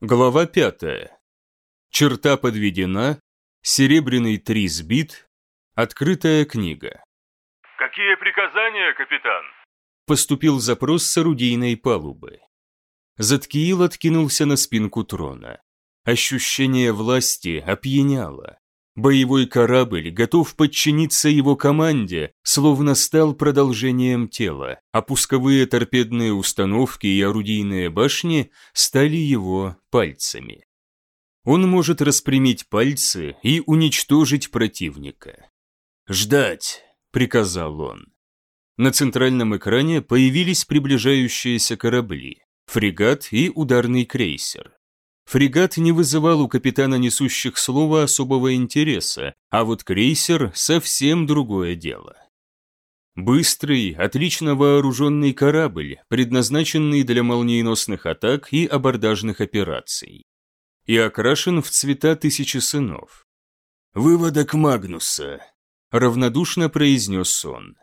Глава пятая. Черта подведена, серебряный три сбит, открытая книга. «Какие приказания, капитан?» Поступил запрос с орудийной палубы. Заткиил откинулся на спинку трона. Ощущение власти опьяняло. Боевой корабль готов подчиниться его команде, словно стал продолжением тела, а пусковые торпедные установки и орудийные башни стали его пальцами. Он может распрямить пальцы и уничтожить противника. «Ждать!» – приказал он. На центральном экране появились приближающиеся корабли, фрегат и ударный крейсер. Фрегат не вызывал у капитана несущих слова особого интереса, а вот крейсер – совсем другое дело. Быстрый, отлично вооруженный корабль, предназначенный для молниеносных атак и абордажных операций. И окрашен в цвета тысячи сынов. «Выводок Магнуса», – равнодушно произнес он.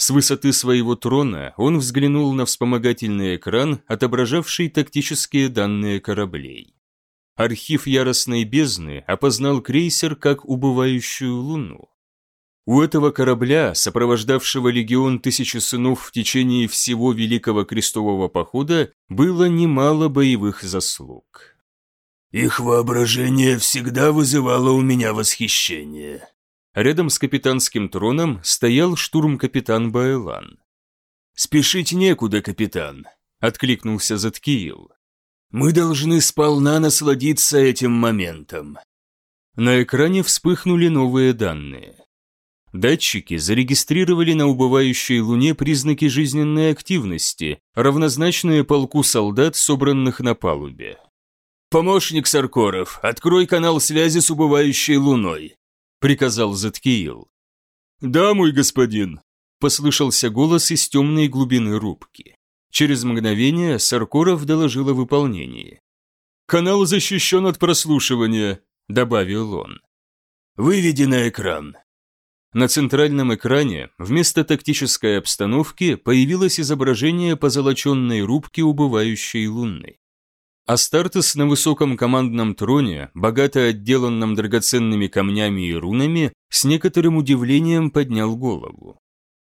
С высоты своего трона он взглянул на вспомогательный экран, отображавший тактические данные кораблей. Архив яростной бездны опознал крейсер как убывающую луну. У этого корабля, сопровождавшего легион Тысячи Сынов в течение всего Великого Крестового Похода, было немало боевых заслуг. «Их воображение всегда вызывало у меня восхищение», Рядом с капитанским троном стоял штурм-капитан Байлан. «Спешить некуда, капитан», — откликнулся Заткиил. «Мы должны сполна насладиться этим моментом». На экране вспыхнули новые данные. Датчики зарегистрировали на убывающей Луне признаки жизненной активности, равнозначные полку солдат, собранных на палубе. «Помощник Саркоров, открой канал связи с убывающей Луной. – приказал Заткиил. «Да, мой господин», – послышался голос из темной глубины рубки. Через мгновение Саркоров доложил о выполнении. «Канал защищен от прослушивания», – добавил он. «Выведи на экран». На центральном экране вместо тактической обстановки появилось изображение позолоченной рубки убывающей луны. Астартес на высоком командном троне, богато отделанном драгоценными камнями и рунами, с некоторым удивлением поднял голову.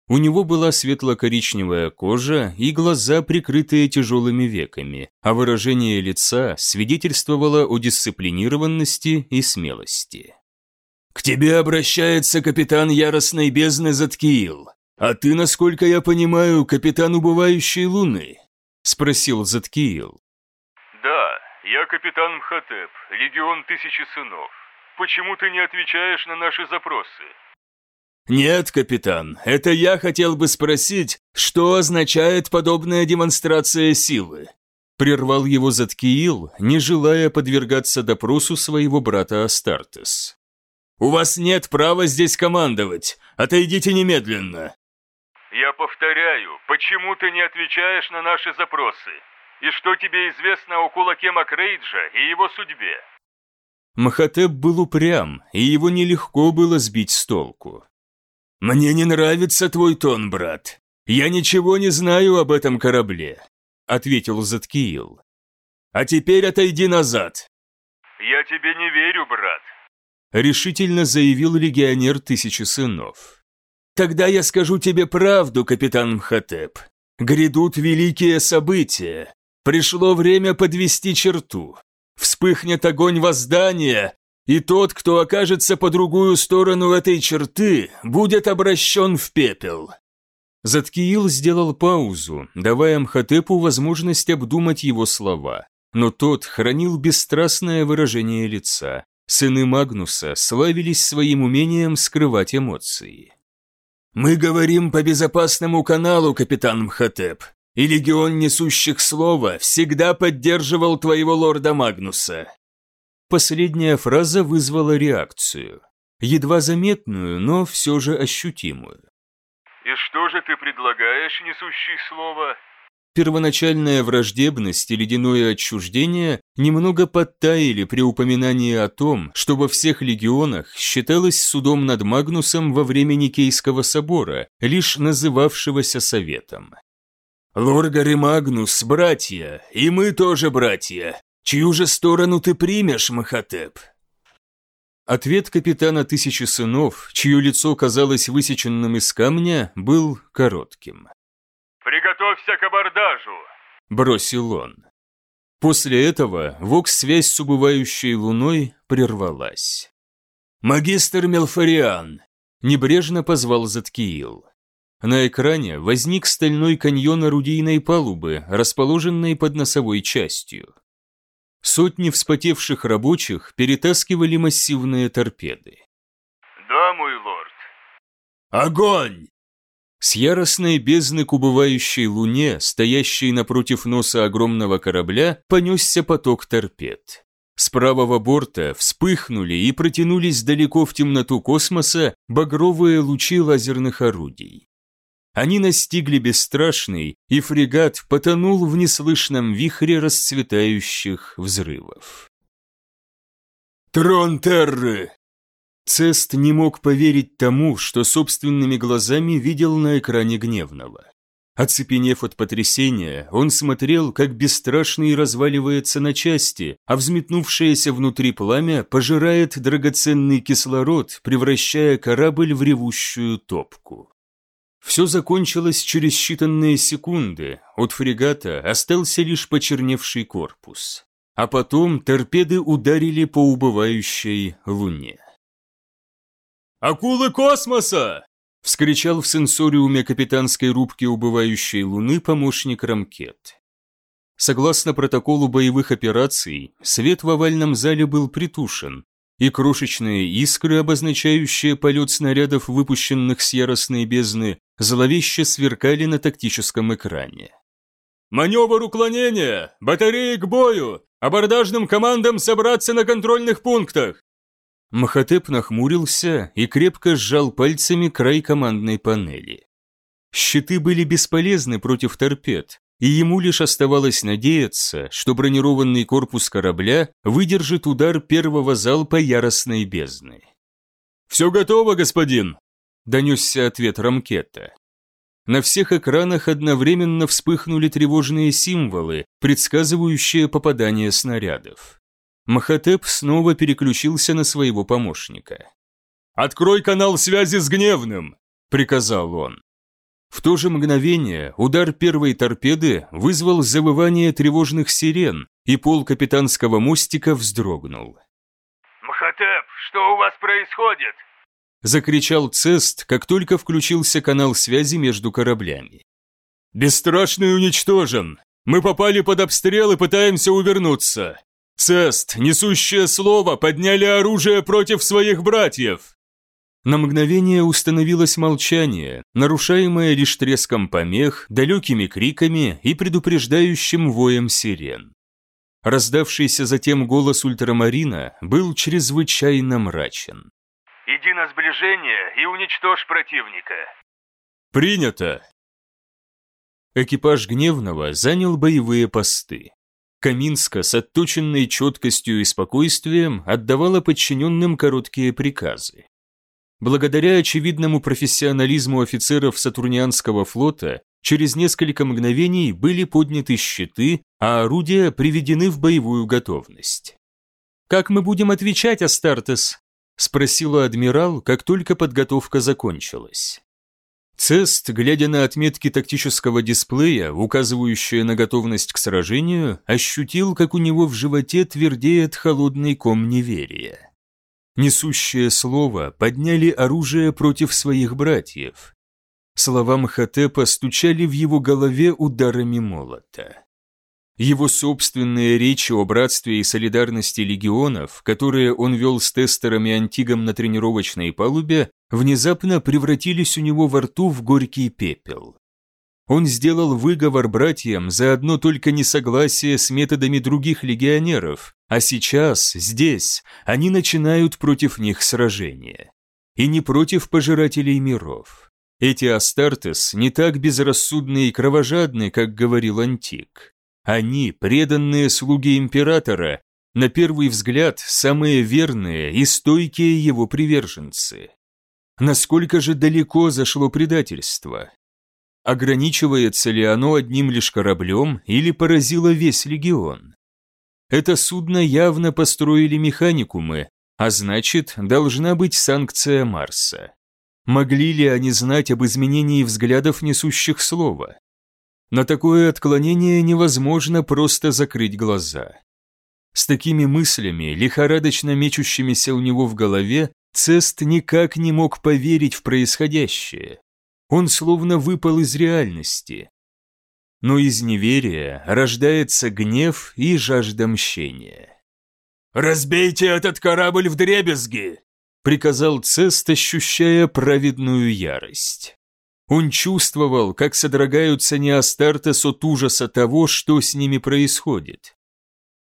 У него была светло-коричневая кожа и глаза, прикрытые тяжелыми веками, а выражение лица свидетельствовало о дисциплинированности и смелости. «К тебе обращается капитан яростной бездны Заткиил, а ты, насколько я понимаю, капитан убывающей луны?» – спросил Заткиил. «Я капитан Мхотеп, легион Тысячи Сынов. Почему ты не отвечаешь на наши запросы?» «Нет, капитан, это я хотел бы спросить, что означает подобная демонстрация силы?» Прервал его Заткиил, не желая подвергаться допросу своего брата Астартес. «У вас нет права здесь командовать. Отойдите немедленно». «Я повторяю, почему ты не отвечаешь на наши запросы?» И что тебе известно о кулаке Макрейджа и его судьбе?» Махатеп был упрям, и его нелегко было сбить с толку. «Мне не нравится твой тон, брат. Я ничего не знаю об этом корабле», — ответил Заткиил. «А теперь отойди назад». «Я тебе не верю, брат», — решительно заявил легионер Тысячи Сынов. «Тогда я скажу тебе правду, капитан Мхотеп. Грядут великие события, Пришло время подвести черту. Вспыхнет огонь воздания, и тот, кто окажется по другую сторону этой черты, будет обращен в пепел. Заткиил сделал паузу, давая Мхотепу возможность обдумать его слова, но тот хранил бесстрастное выражение лица. Сыны Магнуса славились своим умением скрывать эмоции. «Мы говорим по безопасному каналу, капитан Мхотеп и легион несущих слова всегда поддерживал твоего лорда Магнуса». Последняя фраза вызвала реакцию. Едва заметную, но все же ощутимую. «И что же ты предлагаешь, несущий слово?» Первоначальная враждебность и ледяное отчуждение немного подтаяли при упоминании о том, что во всех легионах считалось судом над Магнусом во время Никейского собора, лишь называвшегося Советом. Лоргар и Магнус – братья, и мы тоже братья. Чью же сторону ты примешь, Махатеп?» Ответ капитана Тысячи Сынов, чье лицо казалось высеченным из камня, был коротким. «Приготовься к абордажу!» – бросил он. После этого вокс-связь с убывающей луной прервалась. «Магистр Мелфариан!» – небрежно позвал Заткиил. На экране возник стальной каньон орудийной палубы, расположенной под носовой частью. Сотни вспотевших рабочих перетаскивали массивные торпеды. «Да, мой лорд». «Огонь!» С яростной бездны к убывающей луне, стоящей напротив носа огромного корабля, понесся поток торпед. С правого борта вспыхнули и протянулись далеко в темноту космоса багровые лучи лазерных орудий. Они настигли бесстрашный, и фрегат потонул в неслышном вихре расцветающих взрывов. «Трон Терры!» Цест не мог поверить тому, что собственными глазами видел на экране Гневного. Оцепенев от потрясения, он смотрел, как бесстрашный разваливается на части, а взметнувшееся внутри пламя пожирает драгоценный кислород, превращая корабль в ревущую топку. Все закончилось через считанные секунды, от фрегата остался лишь почерневший корпус. А потом торпеды ударили по убывающей луне. «Акулы космоса!» – вскричал в сенсориуме капитанской рубки убывающей луны помощник Рамкет. Согласно протоколу боевых операций, свет в овальном зале был притушен, и крошечные искры, обозначающие полет снарядов, выпущенных с яростной бездны, зловеще сверкали на тактическом экране. «Маневр уклонения! Батареи к бою! Абордажным командам собраться на контрольных пунктах!» Махатеп нахмурился и крепко сжал пальцами край командной панели. Щиты были бесполезны против торпед, и ему лишь оставалось надеяться, что бронированный корпус корабля выдержит удар первого залпа яростной бездны. «Все готово, господин!» – донесся ответ Рамкета. На всех экранах одновременно вспыхнули тревожные символы, предсказывающие попадание снарядов. Махатеп снова переключился на своего помощника. «Открой канал связи с Гневным!» – приказал он. В то же мгновение удар первой торпеды вызвал завывание тревожных сирен, и пол капитанского мостика вздрогнул. «Махатеп, что у вас происходит?» Закричал Цест, как только включился канал связи между кораблями. «Бесстрашный уничтожен! Мы попали под обстрел и пытаемся увернуться! Цест, несущее слово, подняли оружие против своих братьев!» На мгновение установилось молчание, нарушаемое лишь треском помех, далекими криками и предупреждающим воем сирен. Раздавшийся затем голос ультрамарина был чрезвычайно мрачен. «Иди на сближение и уничтожь противника». «Принято!» Экипаж Гневного занял боевые посты. Каминска с отточенной четкостью и спокойствием отдавала подчиненным короткие приказы. Благодаря очевидному профессионализму офицеров Сатурнианского флота, через несколько мгновений были подняты щиты, а орудия приведены в боевую готовность. «Как мы будем отвечать, Астартес?» – спросила адмирал, как только подготовка закончилась. Цест, глядя на отметки тактического дисплея, указывающие на готовность к сражению, ощутил, как у него в животе твердеет холодный ком неверия несущее слово, подняли оружие против своих братьев. Слова Мхотепа стучали в его голове ударами молота. Его собственные речи о братстве и солидарности легионов, которые он вел с тестерами Антигом на тренировочной палубе, внезапно превратились у него во рту в горький пепел. Он сделал выговор братьям за одно только несогласие с методами других легионеров, а сейчас, здесь, они начинают против них сражение. И не против пожирателей миров. Эти Астартес не так безрассудны и кровожадны, как говорил Антик. Они, преданные слуги императора, на первый взгляд, самые верные и стойкие его приверженцы. Насколько же далеко зашло предательство? Ограничивается ли оно одним лишь кораблем или поразило весь легион? Это судно явно построили механикумы, а значит, должна быть санкция Марса. Могли ли они знать об изменении взглядов несущих слова? На такое отклонение невозможно просто закрыть глаза. С такими мыслями, лихорадочно мечущимися у него в голове, Цест никак не мог поверить в происходящее. Он словно выпал из реальности. Но из неверия рождается гнев и жажда мщения. «Разбейте этот корабль в дребезги!» — приказал Цест, ощущая праведную ярость. Он чувствовал, как содрогаются Неостартес от ужаса того, что с ними происходит.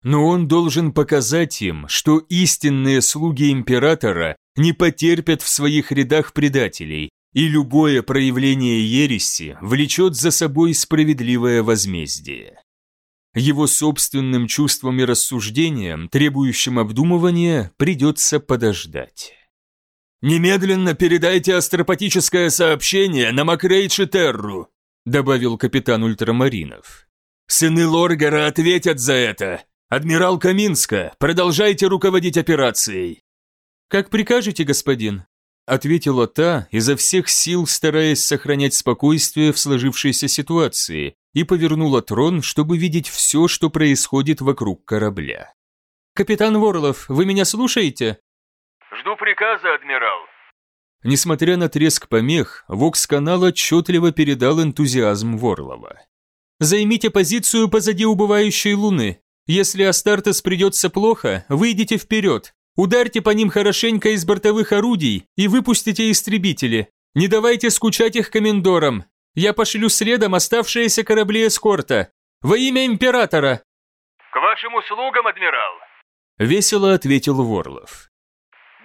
Но он должен показать им, что истинные слуги императора не потерпят в своих рядах предателей, и любое проявление ереси влечет за собой справедливое возмездие. Его собственным чувствам и рассуждениям, требующим обдумывания, придется подождать. «Немедленно передайте астропатическое сообщение на Макрейдж Терру», добавил капитан ультрамаринов. «Сыны Лоргара ответят за это. Адмирал Каминска, продолжайте руководить операцией». «Как прикажете, господин», ответила та, изо всех сил стараясь сохранять спокойствие в сложившейся ситуации, и повернула трон, чтобы видеть все, что происходит вокруг корабля. «Капитан Ворлов, вы меня слушаете?» «Жду приказа, адмирал». Несмотря на треск помех, Вокс-канал отчетливо передал энтузиазм Ворлова. «Займите позицию позади убывающей луны. Если Астартес придется плохо, выйдите вперед. Ударьте по ним хорошенько из бортовых орудий и выпустите истребители. Не давайте скучать их комендорам. Я пошлю следом оставшиеся корабли эскорта. Во имя императора!» «К вашим услугам, адмирал!» Весело ответил Ворлов.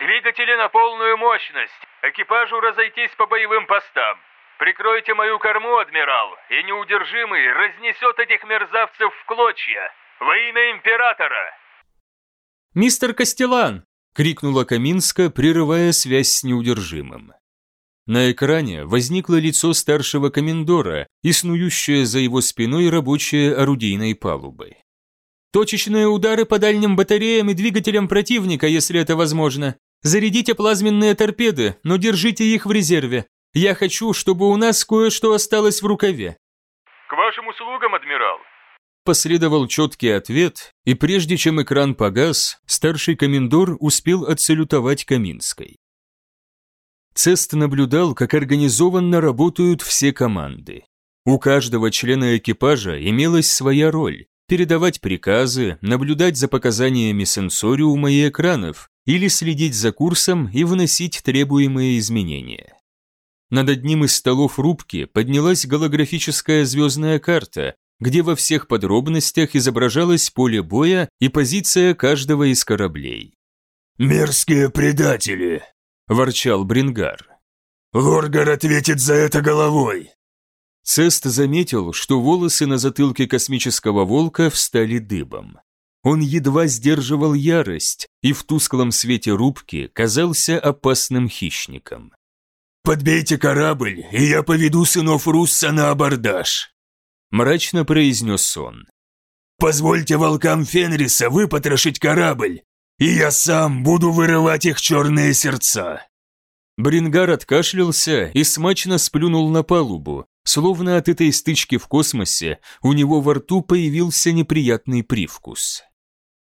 «Двигатели на полную мощность. Экипажу разойтись по боевым постам. Прикройте мою корму, адмирал, и неудержимый разнесет этих мерзавцев в клочья. Во имя императора!» «Мистер Костелан!» — крикнула Каминска, прерывая связь с неудержимым. На экране возникло лицо старшего комендора и снующее за его спиной рабочее орудийной палубы. «Точечные удары по дальним батареям и двигателям противника, если это возможно. Зарядите плазменные торпеды, но держите их в резерве. Я хочу, чтобы у нас кое-что осталось в рукаве». «К вашим услугам, адмирал!» Последовал четкий ответ, и прежде чем экран погас, старший комендор успел отсалютовать Каминской. Цест наблюдал, как организованно работают все команды. У каждого члена экипажа имелась своя роль – передавать приказы, наблюдать за показаниями сенсориума и экранов или следить за курсом и вносить требуемые изменения. Над одним из столов рубки поднялась голографическая звездная карта, где во всех подробностях изображалось поле боя и позиция каждого из кораблей. «Мерзкие предатели!» ворчал Брингар. «Лоргар ответит за это головой!» Цест заметил, что волосы на затылке космического волка встали дыбом. Он едва сдерживал ярость и в тусклом свете рубки казался опасным хищником. «Подбейте корабль, и я поведу сынов Русса на абордаж», мрачно произнес он. «Позвольте волкам Фенриса выпотрошить корабль, и я сам буду вырывать их черные сердца». Брингар откашлялся и смачно сплюнул на палубу, словно от этой стычки в космосе у него во рту появился неприятный привкус.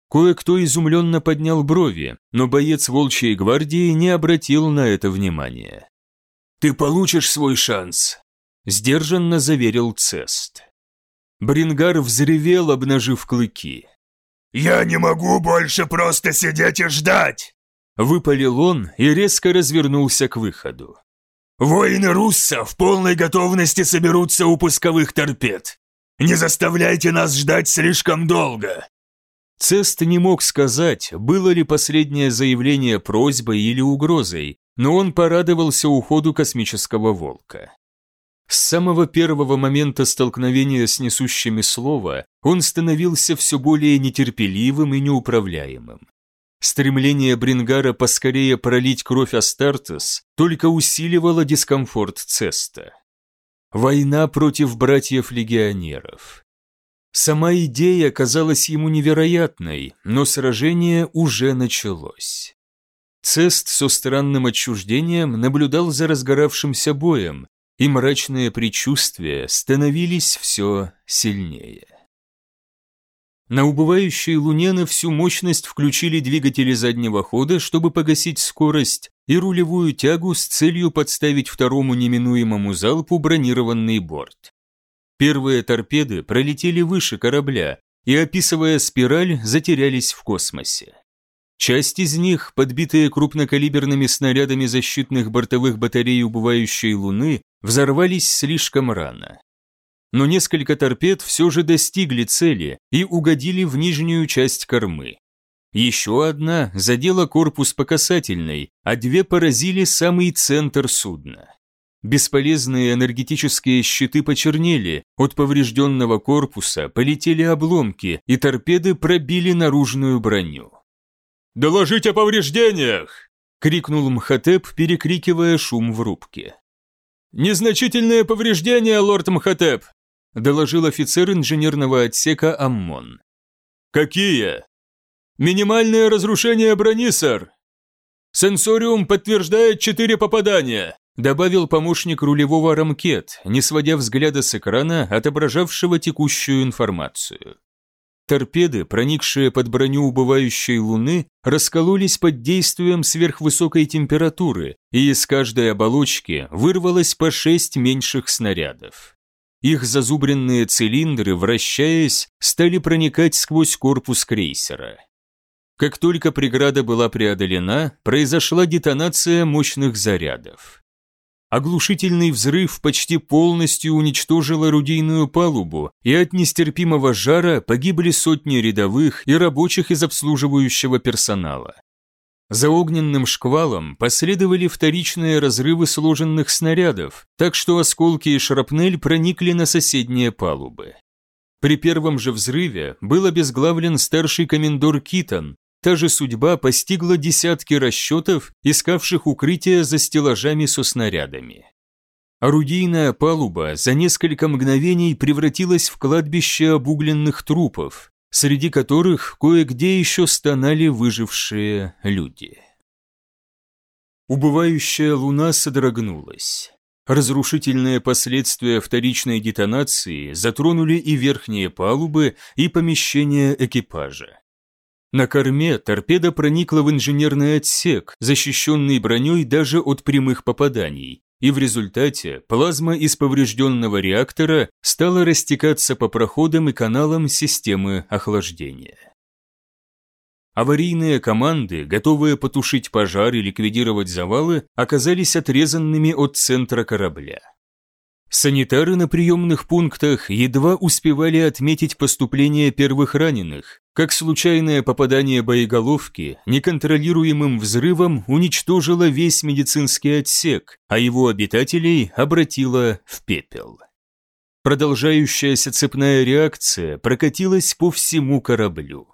Кое-кто изумленно поднял брови, но боец Волчьей гвардии не обратил на это внимания. «Ты получишь свой шанс», – сдержанно заверил Цест. Брингар взревел, обнажив клыки. «Я не могу больше просто сидеть и ждать!» Выпалил он и резко развернулся к выходу. «Воины Русса в полной готовности соберутся у пусковых торпед. Не заставляйте нас ждать слишком долго!» Цест не мог сказать, было ли последнее заявление просьбой или угрозой, но он порадовался уходу космического волка. С самого первого момента столкновения с несущими слова он становился все более нетерпеливым и неуправляемым. Стремление Брингара поскорее пролить кровь Астартес только усиливало дискомфорт Цеста. Война против братьев-легионеров. Сама идея казалась ему невероятной, но сражение уже началось. Цест со странным отчуждением наблюдал за разгоравшимся боем, и мрачные предчувствия становились все сильнее. На убывающей луне на всю мощность включили двигатели заднего хода, чтобы погасить скорость, и рулевую тягу с целью подставить второму неминуемому залпу бронированный борт. Первые торпеды пролетели выше корабля и, описывая спираль, затерялись в космосе. Часть из них, подбитые крупнокалиберными снарядами защитных бортовых батарей убывающей Луны, взорвались слишком рано но несколько торпед все же достигли цели и угодили в нижнюю часть кормы. Еще одна задела корпус по касательной, а две поразили самый центр судна. Бесполезные энергетические щиты почернели, от поврежденного корпуса полетели обломки, и торпеды пробили наружную броню. «Доложить о повреждениях!» — крикнул Мхотеп, перекрикивая шум в рубке. «Незначительные повреждения, лорд Мхотеп! – доложил офицер инженерного отсека Аммон. «Какие?» «Минимальное разрушение брони, сэр!» «Сенсориум подтверждает четыре попадания», – добавил помощник рулевого рамкет, не сводя взгляда с экрана, отображавшего текущую информацию. Торпеды, проникшие под броню убывающей Луны, раскололись под действием сверхвысокой температуры, и из каждой оболочки вырвалось по шесть меньших снарядов. Их зазубренные цилиндры, вращаясь, стали проникать сквозь корпус крейсера. Как только преграда была преодолена, произошла детонация мощных зарядов. Оглушительный взрыв почти полностью уничтожил орудийную палубу, и от нестерпимого жара погибли сотни рядовых и рабочих из обслуживающего персонала. За огненным шквалом последовали вторичные разрывы сложенных снарядов, так что осколки и шрапнель проникли на соседние палубы. При первом же взрыве был обезглавлен старший комендор Китон, та же судьба постигла десятки расчетов, искавших укрытие за стеллажами со снарядами. Орудийная палуба за несколько мгновений превратилась в кладбище обугленных трупов, среди которых кое-где еще стонали выжившие люди. Убывающая луна содрогнулась. Разрушительные последствия вторичной детонации затронули и верхние палубы, и помещения экипажа. На корме торпеда проникла в инженерный отсек, защищенный броней даже от прямых попаданий, и в результате плазма из поврежденного реактора стала растекаться по проходам и каналам системы охлаждения. Аварийные команды, готовые потушить пожар и ликвидировать завалы, оказались отрезанными от центра корабля. Санитары на приемных пунктах едва успевали отметить поступление первых раненых, как случайное попадание боеголовки неконтролируемым взрывом уничтожило весь медицинский отсек, а его обитателей обратило в пепел. Продолжающаяся цепная реакция прокатилась по всему кораблю.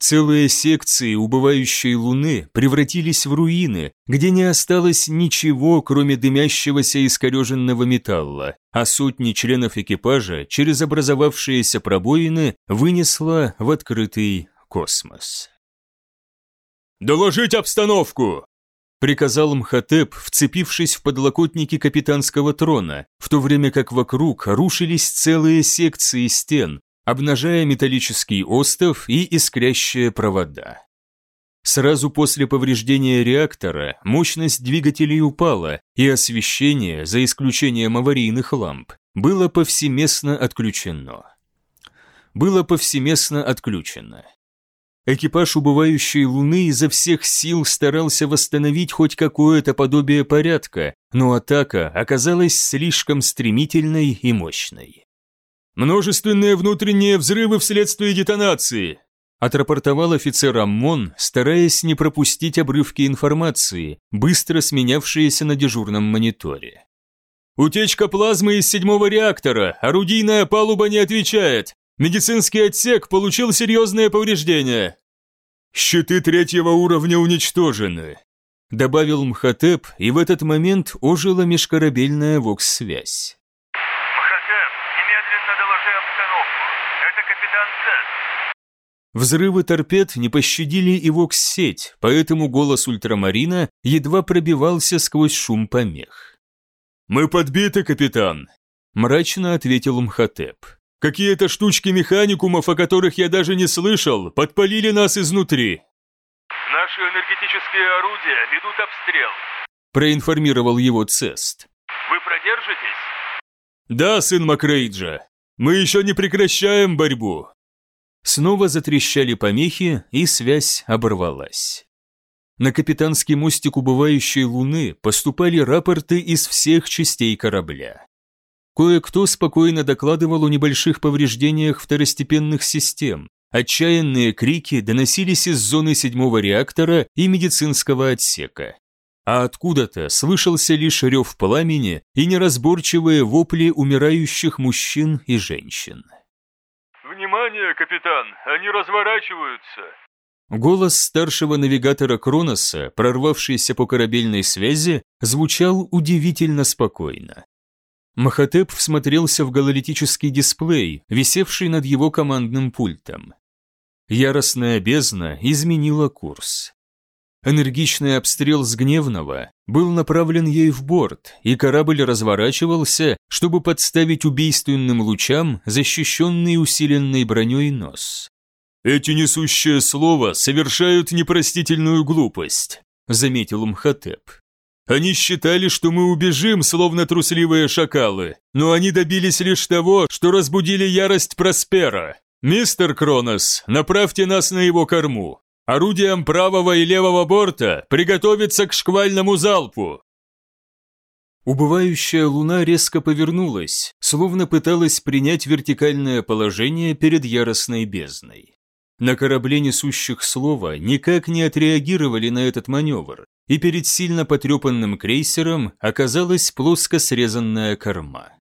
Целые секции убывающей луны превратились в руины, где не осталось ничего, кроме дымящегося искореженного металла, а сотни членов экипажа через образовавшиеся пробоины вынесло в открытый космос. «Доложить обстановку!» приказал Мхотеп, вцепившись в подлокотники капитанского трона, в то время как вокруг рушились целые секции стен, обнажая металлический остов и искрящие провода. Сразу после повреждения реактора мощность двигателей упала, и освещение, за исключением аварийных ламп, было повсеместно отключено. Было повсеместно отключено. Экипаж убывающей Луны изо всех сил старался восстановить хоть какое-то подобие порядка, но атака оказалась слишком стремительной и мощной. «Множественные внутренние взрывы вследствие детонации», отрапортовал офицер Аммон, стараясь не пропустить обрывки информации, быстро сменявшиеся на дежурном мониторе. «Утечка плазмы из седьмого реактора, орудийная палуба не отвечает, медицинский отсек получил серьезные повреждения». «Щиты третьего уровня уничтожены», добавил Мхотеп, и в этот момент ожила межкорабельная вокс-связь. Взрывы торпед не пощадили и вокс-сеть, поэтому голос ультрамарина едва пробивался сквозь шум помех. «Мы подбиты, капитан», – мрачно ответил Мхотеп. «Какие-то штучки механикумов, о которых я даже не слышал, подпалили нас изнутри». «Наши энергетические орудия ведут обстрел», – проинформировал его Цест. «Вы продержитесь?» «Да, сын Макрейджа. Мы еще не прекращаем борьбу». Снова затрещали помехи, и связь оборвалась. На капитанский мостик убывающей луны поступали рапорты из всех частей корабля. Кое-кто спокойно докладывал о небольших повреждениях второстепенных систем. Отчаянные крики доносились из зоны седьмого реактора и медицинского отсека. А откуда-то слышался лишь рев пламени и неразборчивые вопли умирающих мужчин и женщин. «Внимание, капитан, они разворачиваются!» Голос старшего навигатора Кроноса, прорвавшийся по корабельной связи, звучал удивительно спокойно. Махатеп всмотрелся в гололитический дисплей, висевший над его командным пультом. Яростная бездна изменила курс. Энергичный обстрел с Гневного был направлен ей в борт, и корабль разворачивался, чтобы подставить убийственным лучам защищенный усиленной броней нос. «Эти несущие слова совершают непростительную глупость», – заметил Мхотеп. «Они считали, что мы убежим, словно трусливые шакалы, но они добились лишь того, что разбудили ярость Проспера. Мистер Кронос, направьте нас на его корму. Орудиям правого и левого борта приготовиться к шквальному залпу!» Убывающая луна резко повернулась, словно пыталась принять вертикальное положение перед яростной бездной. На корабле несущих слова никак не отреагировали на этот маневр, и перед сильно потрепанным крейсером оказалась плоско срезанная корма.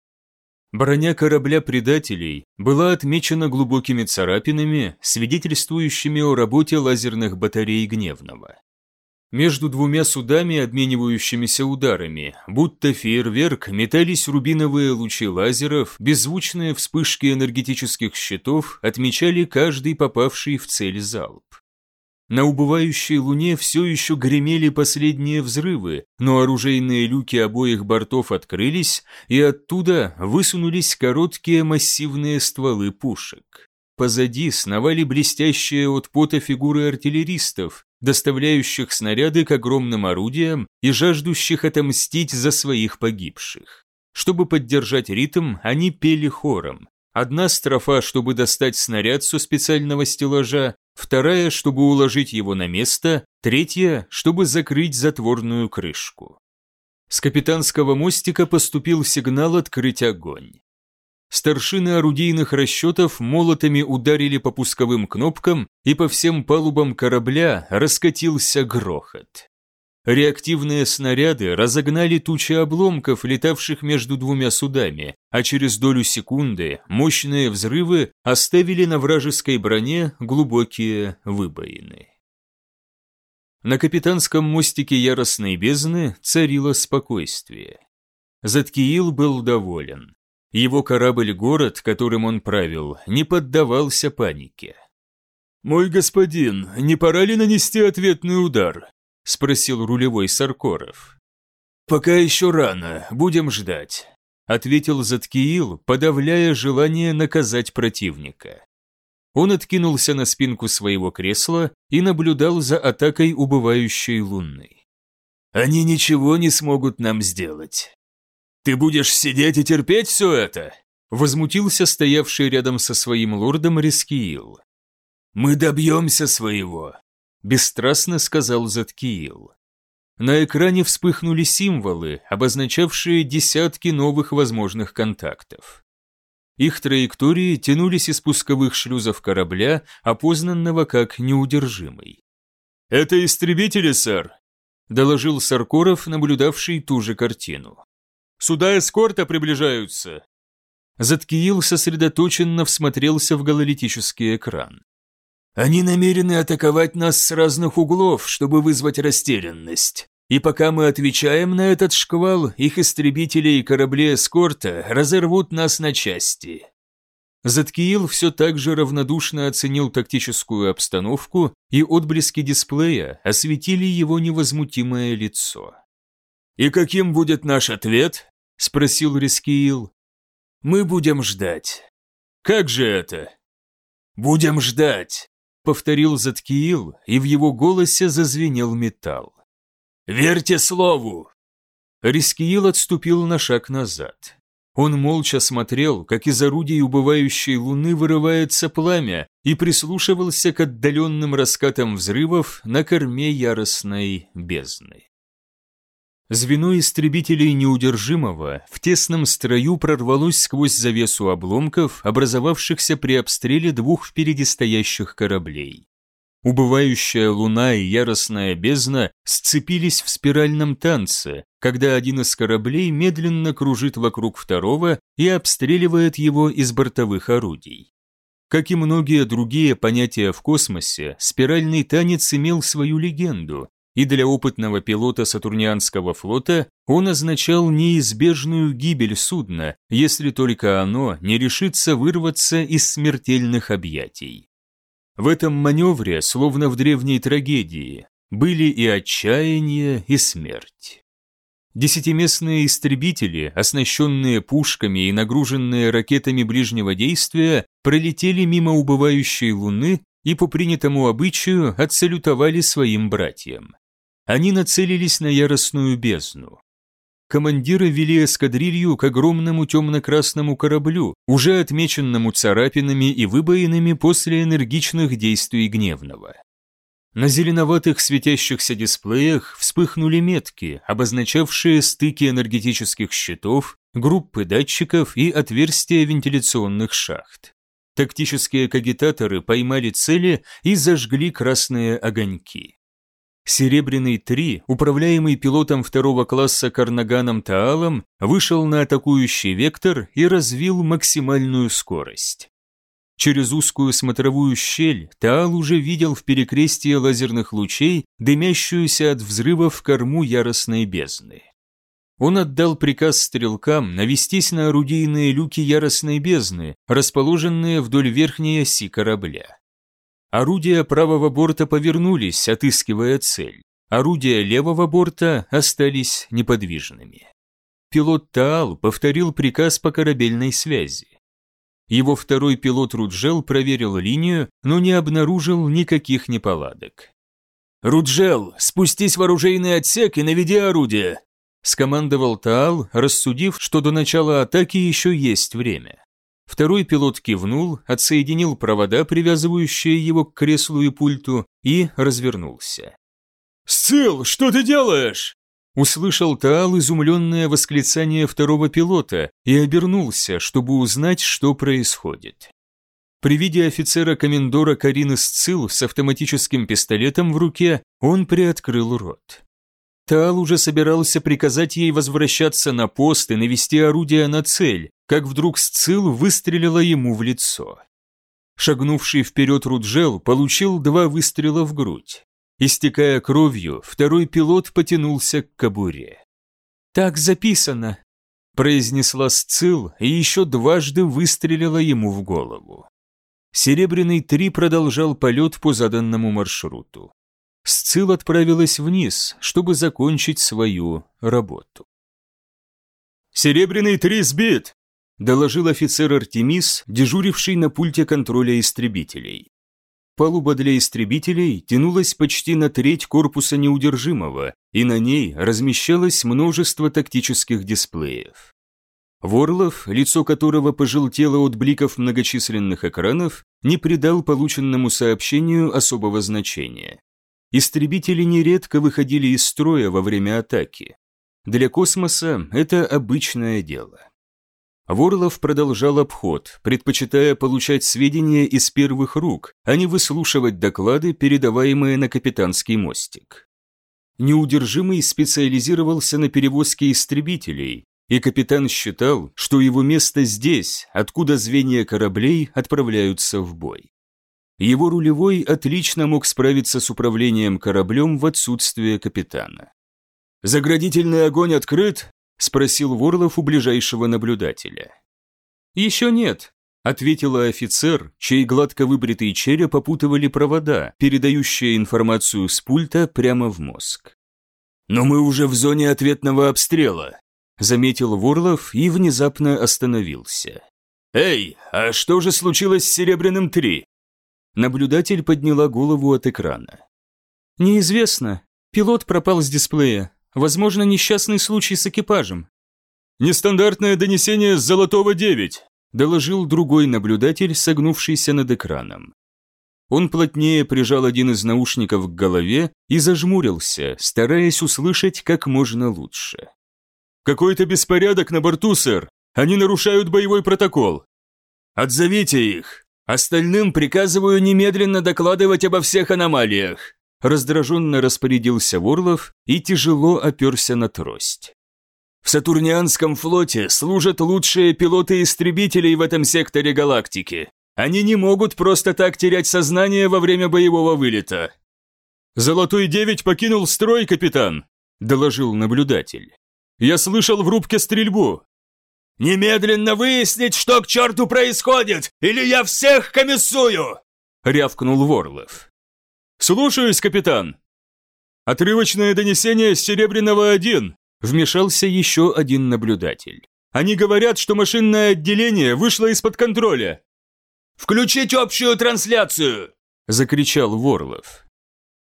Броня корабля предателей была отмечена глубокими царапинами, свидетельствующими о работе лазерных батарей Гневного. Между двумя судами, обменивающимися ударами, будто фейерверк, метались рубиновые лучи лазеров, беззвучные вспышки энергетических щитов отмечали каждый попавший в цель залп. На убывающей луне все еще гремели последние взрывы, но оружейные люки обоих бортов открылись, и оттуда высунулись короткие массивные стволы пушек. Позади сновали блестящие от пота фигуры артиллеристов, доставляющих снаряды к огромным орудиям и жаждущих отомстить за своих погибших. Чтобы поддержать ритм, они пели хором. Одна строфа, чтобы достать снаряд со специального стеллажа, вторая, чтобы уложить его на место, третья, чтобы закрыть затворную крышку. С капитанского мостика поступил сигнал открыть огонь. Старшины орудийных расчетов молотами ударили по пусковым кнопкам, и по всем палубам корабля раскатился грохот. Реактивные снаряды разогнали тучи обломков, летавших между двумя судами, а через долю секунды мощные взрывы оставили на вражеской броне глубокие выбоины. На капитанском мостике яростной бездны царило спокойствие. Заткиил был доволен. Его корабль-город, которым он правил, не поддавался панике. «Мой господин, не пора ли нанести ответный удар?» – спросил рулевой Саркоров. «Пока еще рано, будем ждать», – ответил Заткиил, подавляя желание наказать противника. Он откинулся на спинку своего кресла и наблюдал за атакой убывающей луны. «Они ничего не смогут нам сделать. «Ты будешь сидеть и терпеть все это?» Возмутился стоявший рядом со своим лордом Рискиил. «Мы добьемся своего», – бесстрастно сказал Заткиил. На экране вспыхнули символы, обозначавшие десятки новых возможных контактов. Их траектории тянулись из пусковых шлюзов корабля, опознанного как неудержимый. «Это истребители, сэр», – доложил Саркоров, наблюдавший ту же картину. Суда эскорта приближаются!» Заткиил сосредоточенно всмотрелся в гололитический экран. «Они намерены атаковать нас с разных углов, чтобы вызвать растерянность. И пока мы отвечаем на этот шквал, их истребители и корабли эскорта разорвут нас на части». Заткиил все так же равнодушно оценил тактическую обстановку, и отблески дисплея осветили его невозмутимое лицо. «И каким будет наш ответ?» – спросил Рискиил. «Мы будем ждать». «Как же это?» «Будем ждать», – повторил Заткиил, и в его голосе зазвенел металл. «Верьте слову!» Рискиил отступил на шаг назад. Он молча смотрел, как из орудий убывающей луны вырывается пламя, и прислушивался к отдаленным раскатам взрывов на корме яростной бездны. Звено истребителей неудержимого в тесном строю прорвалось сквозь завесу обломков, образовавшихся при обстреле двух впереди стоящих кораблей. Убывающая луна и яростная бездна сцепились в спиральном танце, когда один из кораблей медленно кружит вокруг второго и обстреливает его из бортовых орудий. Как и многие другие понятия в космосе, спиральный танец имел свою легенду, и для опытного пилота Сатурнианского флота он означал неизбежную гибель судна, если только оно не решится вырваться из смертельных объятий. В этом маневре, словно в древней трагедии, были и отчаяние, и смерть. Десятиместные истребители, оснащенные пушками и нагруженные ракетами ближнего действия, пролетели мимо убывающей луны и по принятому обычаю отсалютовали своим братьям. Они нацелились на яростную бездну. Командиры вели эскадрилью к огромному темно-красному кораблю, уже отмеченному царапинами и выбоинами после энергичных действий гневного. На зеленоватых светящихся дисплеях вспыхнули метки, обозначавшие стыки энергетических щитов, группы датчиков и отверстия вентиляционных шахт. Тактические кагитаторы поймали цели и зажгли красные огоньки. Серебряный 3, управляемый пилотом второго класса Карнаганом Таалом, вышел на атакующий вектор и развил максимальную скорость. Через узкую смотровую щель Таал уже видел в перекрестии лазерных лучей дымящуюся от взрывов корму яростной бездны. Он отдал приказ стрелкам навестись на орудийные люки яростной бездны, расположенные вдоль верхней оси корабля. Орудия правого борта повернулись, отыскивая цель. Орудия левого борта остались неподвижными. Пилот Таал повторил приказ по корабельной связи. Его второй пилот Руджел проверил линию, но не обнаружил никаких неполадок. «Руджел, спустись в оружейный отсек и наведи орудие!» скомандовал Таал, рассудив, что до начала атаки еще есть время. Второй пилот кивнул, отсоединил провода, привязывающие его к креслу и пульту, и развернулся. «Сцил, что ты делаешь?» Услышал Таал изумленное восклицание второго пилота и обернулся, чтобы узнать, что происходит. При виде офицера-комендора Карины Сцил с автоматическим пистолетом в руке, он приоткрыл рот. Таал уже собирался приказать ей возвращаться на пост и навести орудие на цель, как вдруг Сцил выстрелила ему в лицо. Шагнувший вперед Руджел получил два выстрела в грудь. Истекая кровью, второй пилот потянулся к кобуре. «Так записано», – произнесла Сцил и еще дважды выстрелила ему в голову. Серебряный три продолжал полет по заданному маршруту. Сцил отправилась вниз, чтобы закончить свою работу. «Серебряный три сбит!» – доложил офицер Артемис, дежуривший на пульте контроля истребителей. Палуба для истребителей тянулась почти на треть корпуса неудержимого, и на ней размещалось множество тактических дисплеев. Ворлов, лицо которого пожелтело от бликов многочисленных экранов, не придал полученному сообщению особого значения. Истребители нередко выходили из строя во время атаки. Для космоса это обычное дело. Ворлов продолжал обход, предпочитая получать сведения из первых рук, а не выслушивать доклады, передаваемые на капитанский мостик. Неудержимый специализировался на перевозке истребителей, и капитан считал, что его место здесь, откуда звенья кораблей отправляются в бой. Его рулевой отлично мог справиться с управлением кораблем в отсутствие капитана. «Заградительный огонь открыт?» – спросил Ворлов у ближайшего наблюдателя. «Еще нет», – ответила офицер, чей гладко выбритый череп опутывали провода, передающие информацию с пульта прямо в мозг. «Но мы уже в зоне ответного обстрела», заметил Ворлов и внезапно остановился. «Эй, а что же случилось с Серебряным-3?» Наблюдатель подняла голову от экрана. «Неизвестно. Пилот пропал с дисплея. Возможно, несчастный случай с экипажем». «Нестандартное донесение с Золотого-9», доложил другой наблюдатель, согнувшийся над экраном. Он плотнее прижал один из наушников к голове и зажмурился, стараясь услышать как можно лучше. «Какой-то беспорядок на борту, сэр. Они нарушают боевой протокол». «Отзовите их. Остальным приказываю немедленно докладывать обо всех аномалиях», раздраженно распорядился Ворлов и тяжело оперся на трость. В Сатурнианском флоте служат лучшие пилоты истребителей в этом секторе галактики. Они не могут просто так терять сознание во время боевого вылета. «Золотой девять покинул строй, капитан», – доложил наблюдатель. Я слышал в рубке стрельбу!» «Немедленно выяснить, что к черту происходит, или я всех комиссую!» — рявкнул Ворлов. «Слушаюсь, капитан!» «Отрывочное донесение с Серебряного-1», — вмешался еще один наблюдатель. «Они говорят, что машинное отделение вышло из-под контроля». «Включить общую трансляцию!» — закричал Ворлов.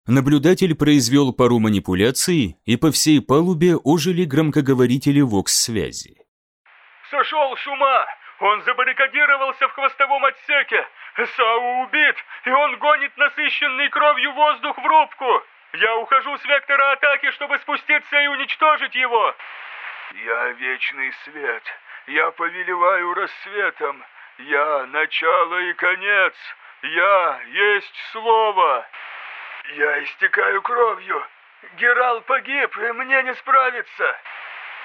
Наблюдатель произвел пару манипуляций, и по всей палубе ожили громкоговорители ВОКС-связи. «Сошел с ума! Он забаррикадировался в хвостовом отсеке! Сау убит, и он гонит насыщенный кровью воздух в рубку! Я ухожу с вектора атаки, чтобы спуститься и уничтожить его!» «Я вечный свет! Я повелеваю рассветом! Я начало и конец! Я есть слово!» «Я истекаю кровью! Герал погиб, и мне не справиться!»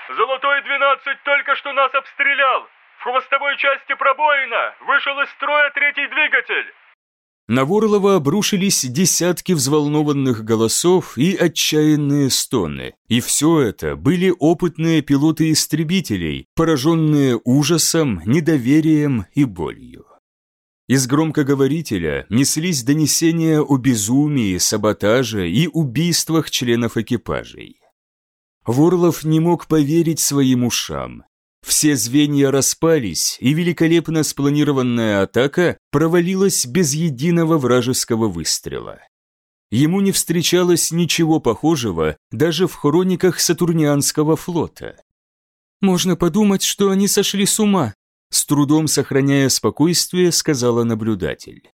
«Золотой двенадцать только что нас обстрелял! В хвостовой части пробоина! Вышел из строя третий двигатель!» На Ворлова обрушились десятки взволнованных голосов и отчаянные стоны. И все это были опытные пилоты истребителей, пораженные ужасом, недоверием и болью. Из громкоговорителя неслись донесения о безумии, саботаже и убийствах членов экипажей. Ворлов не мог поверить своим ушам. Все звенья распались, и великолепно спланированная атака провалилась без единого вражеского выстрела. Ему не встречалось ничего похожего даже в хрониках Сатурнианского флота. «Можно подумать, что они сошли с ума», с трудом сохраняя спокойствие, сказала наблюдатель.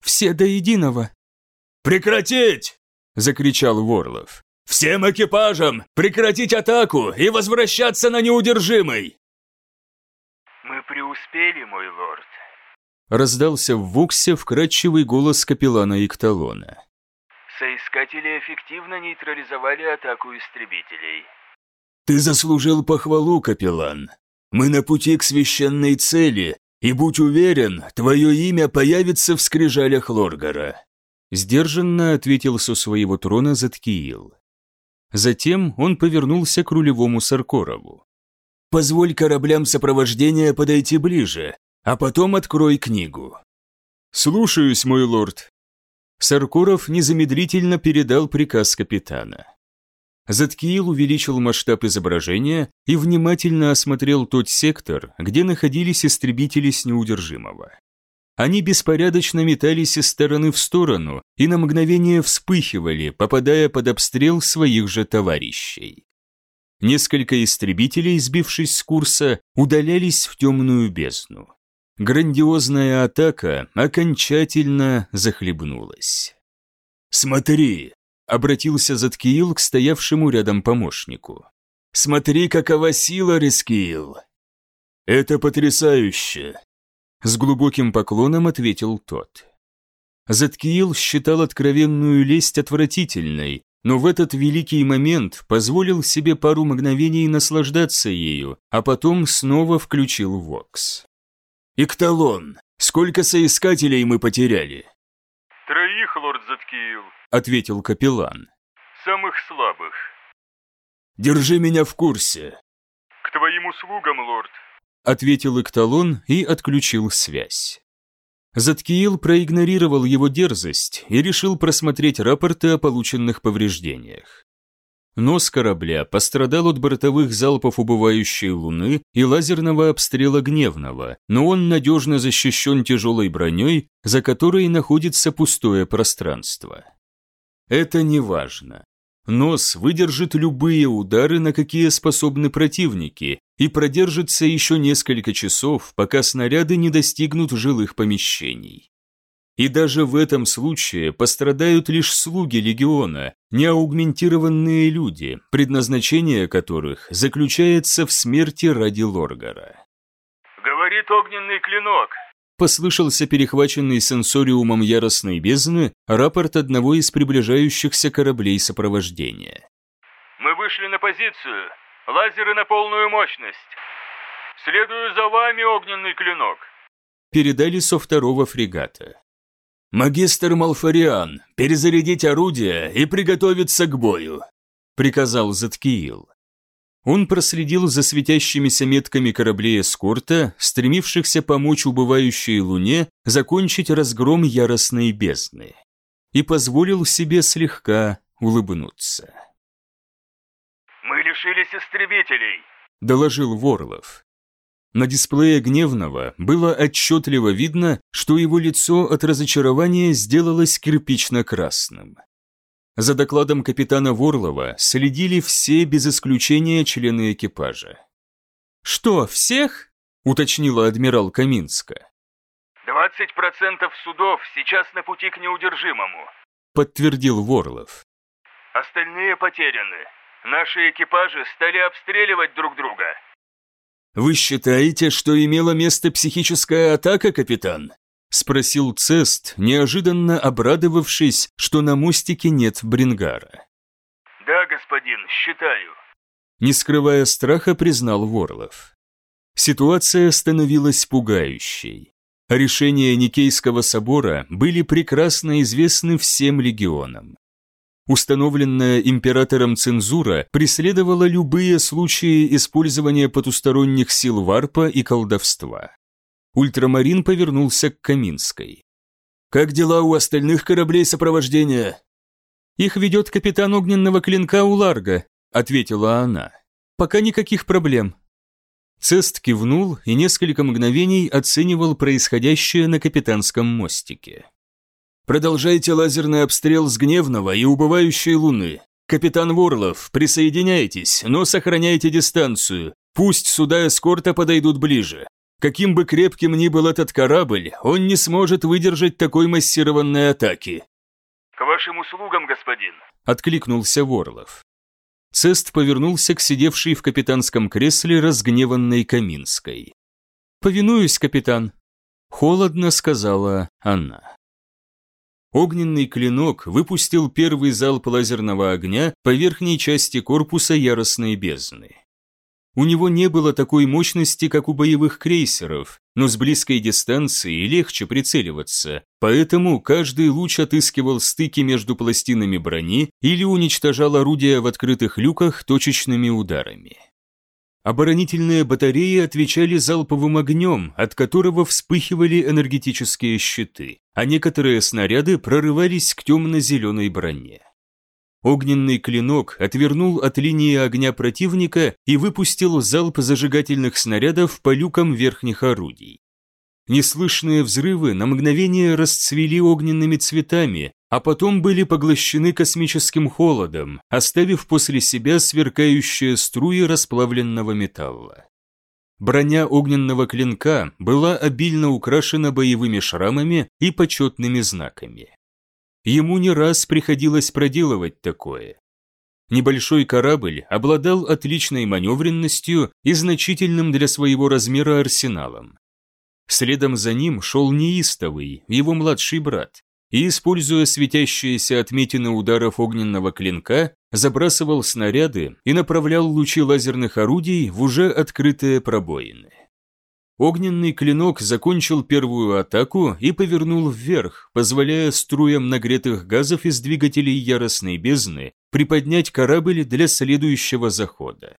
«Все до единого». «Прекратить!» – закричал Ворлов. «Всем экипажам прекратить атаку и возвращаться на неудержимый!» «Мы преуспели, мой лорд», – раздался в Воксе вкрадчивый голос капеллана Икталона. «Соискатели эффективно нейтрализовали атаку истребителей». «Ты заслужил похвалу, капеллан», мы на пути к священной цели, и будь уверен, твое имя появится в скрижалях Лоргара». Сдержанно ответил со своего трона Заткиил. Затем он повернулся к рулевому Саркорову. «Позволь кораблям сопровождения подойти ближе, а потом открой книгу». «Слушаюсь, мой лорд». Саркоров незамедлительно передал приказ капитана. Заткиил увеличил масштаб изображения и внимательно осмотрел тот сектор, где находились истребители с неудержимого. Они беспорядочно метались из стороны в сторону и на мгновение вспыхивали, попадая под обстрел своих же товарищей. Несколько истребителей, сбившись с курса, удалялись в темную бездну. Грандиозная атака окончательно захлебнулась. «Смотри!» обратился Заткиил к стоявшему рядом помощнику. «Смотри, какова сила, Рискиил!» «Это потрясающе!» С глубоким поклоном ответил тот. Заткиил считал откровенную лесть отвратительной, но в этот великий момент позволил себе пару мгновений наслаждаться ею, а потом снова включил Вокс. «Икталон, сколько соискателей мы потеряли?» «Троих, лорд Заткиил», — ответил капеллан. «Самых слабых». «Держи меня в курсе». «К твоим услугам, лорд». — ответил Икталон и отключил связь. Заткиил проигнорировал его дерзость и решил просмотреть рапорты о полученных повреждениях. Нос корабля пострадал от бортовых залпов убывающей луны и лазерного обстрела гневного, но он надежно защищен тяжелой броней, за которой находится пустое пространство. Это не важно. Нос выдержит любые удары, на какие способны противники, и продержится еще несколько часов, пока снаряды не достигнут жилых помещений. И даже в этом случае пострадают лишь слуги легиона, не аугментированные люди, предназначение которых заключается в смерти ради Лоргара. «Говорит огненный клинок», послышался перехваченный сенсориумом яростной бездны рапорт одного из приближающихся кораблей сопровождения. «Мы вышли на позицию. Лазеры на полную мощность. Следую за вами, огненный клинок». Передали со второго фрегата. «Магистр Малфариан, перезарядить орудие и приготовиться к бою», приказал Заткиил. Он проследил за светящимися метками кораблей эскорта, стремившихся помочь убывающей луне закончить разгром яростной бездны, и позволил себе слегка улыбнуться. «Мы лишились истребителей», — доложил Ворлов. На дисплее Гневного было отчетливо видно, что его лицо от разочарования сделалось кирпично-красным. За докладом капитана Ворлова следили все без исключения члены экипажа. «Что, всех?» – уточнила адмирал Каминска. «Двадцать процентов судов сейчас на пути к неудержимому», – подтвердил Ворлов. «Остальные потеряны. Наши экипажи стали обстреливать друг друга». «Вы считаете, что имела место психическая атака, капитан?» – спросил Цест, неожиданно обрадовавшись, что на мостике нет Брингара. «Да, господин, считаю», – не скрывая страха, признал Ворлов. Ситуация становилась пугающей. Решения Никейского собора были прекрасно известны всем легионам. Установленная императором цензура преследовала любые случаи использования потусторонних сил варпа и колдовства. Ультрамарин повернулся к Каминской. «Как дела у остальных кораблей сопровождения?» «Их ведет капитан огненного клинка Уларга», — ответила она. «Пока никаких проблем». Цест кивнул и несколько мгновений оценивал происходящее на капитанском мостике. «Продолжайте лазерный обстрел с гневного и убывающей луны. Капитан Ворлов, присоединяйтесь, но сохраняйте дистанцию. Пусть суда эскорта подойдут ближе. Каким бы крепким ни был этот корабль, он не сможет выдержать такой массированной атаки. «К вашим услугам, господин», — откликнулся Ворлов. Цест повернулся к сидевшей в капитанском кресле разгневанной Каминской. «Повинуюсь, капитан», — холодно сказала она. Огненный клинок выпустил первый залп лазерного огня по верхней части корпуса яростной бездны. У него не было такой мощности, как у боевых крейсеров, но с близкой дистанции легче прицеливаться, поэтому каждый луч отыскивал стыки между пластинами брони или уничтожал орудия в открытых люках точечными ударами. Оборонительные батареи отвечали залповым огнем, от которого вспыхивали энергетические щиты, а некоторые снаряды прорывались к темно-зеленой броне. Огненный клинок отвернул от линии огня противника и выпустил залп зажигательных снарядов по люкам верхних орудий. Неслышные взрывы на мгновение расцвели огненными цветами, а потом были поглощены космическим холодом, оставив после себя сверкающие струи расплавленного металла. Броня огненного клинка была обильно украшена боевыми шрамами и почетными знаками. Ему не раз приходилось проделывать такое. Небольшой корабль обладал отличной маневренностью и значительным для своего размера арсеналом. Следом за ним шел неистовый, его младший брат, и, используя светящиеся отметины ударов огненного клинка, забрасывал снаряды и направлял лучи лазерных орудий в уже открытые пробоины. Огненный клинок закончил первую атаку и повернул вверх, позволяя струям нагретых газов из двигателей яростной бездны приподнять корабль для следующего захода.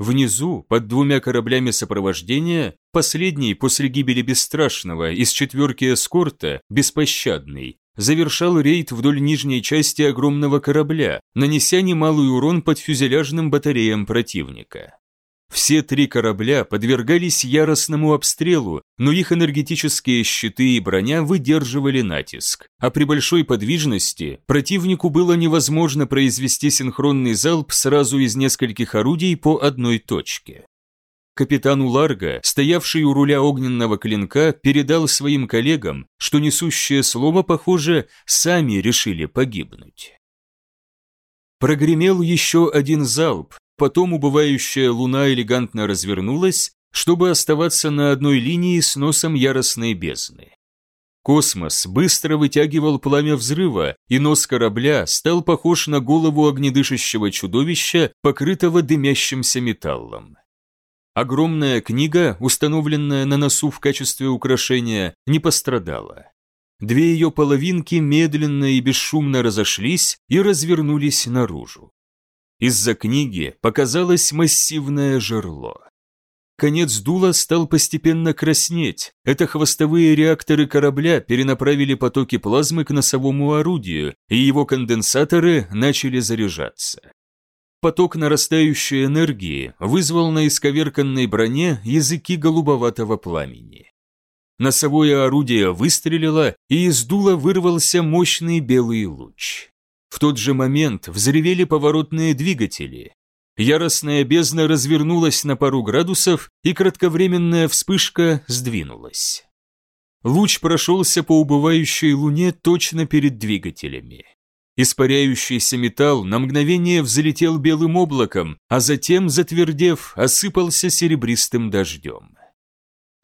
Внизу, под двумя кораблями сопровождения, последний после гибели Бесстрашного из четверки эскорта, Беспощадный, завершал рейд вдоль нижней части огромного корабля, нанеся немалый урон под фюзеляжным батареям противника. Все три корабля подвергались яростному обстрелу, но их энергетические щиты и броня выдерживали натиск, а при большой подвижности противнику было невозможно произвести синхронный залп сразу из нескольких орудий по одной точке. Капитан Уларга, стоявший у руля огненного клинка, передал своим коллегам, что несущее слово, похоже, сами решили погибнуть. Прогремел еще один залп, Потом убывающая луна элегантно развернулась, чтобы оставаться на одной линии с носом яростной бездны. Космос быстро вытягивал пламя взрыва, и нос корабля стал похож на голову огнедышащего чудовища, покрытого дымящимся металлом. Огромная книга, установленная на носу в качестве украшения, не пострадала. Две ее половинки медленно и бесшумно разошлись и развернулись наружу. Из-за книги показалось массивное жерло. Конец дула стал постепенно краснеть. Это хвостовые реакторы корабля перенаправили потоки плазмы к носовому орудию, и его конденсаторы начали заряжаться. Поток нарастающей энергии вызвал на исковерканной броне языки голубоватого пламени. Носовое орудие выстрелило, и из дула вырвался мощный белый луч. В тот же момент взревели поворотные двигатели. Яростная бездна развернулась на пару градусов, и кратковременная вспышка сдвинулась. Луч прошелся по убывающей луне точно перед двигателями. Испаряющийся металл на мгновение взлетел белым облаком, а затем, затвердев, осыпался серебристым дождем.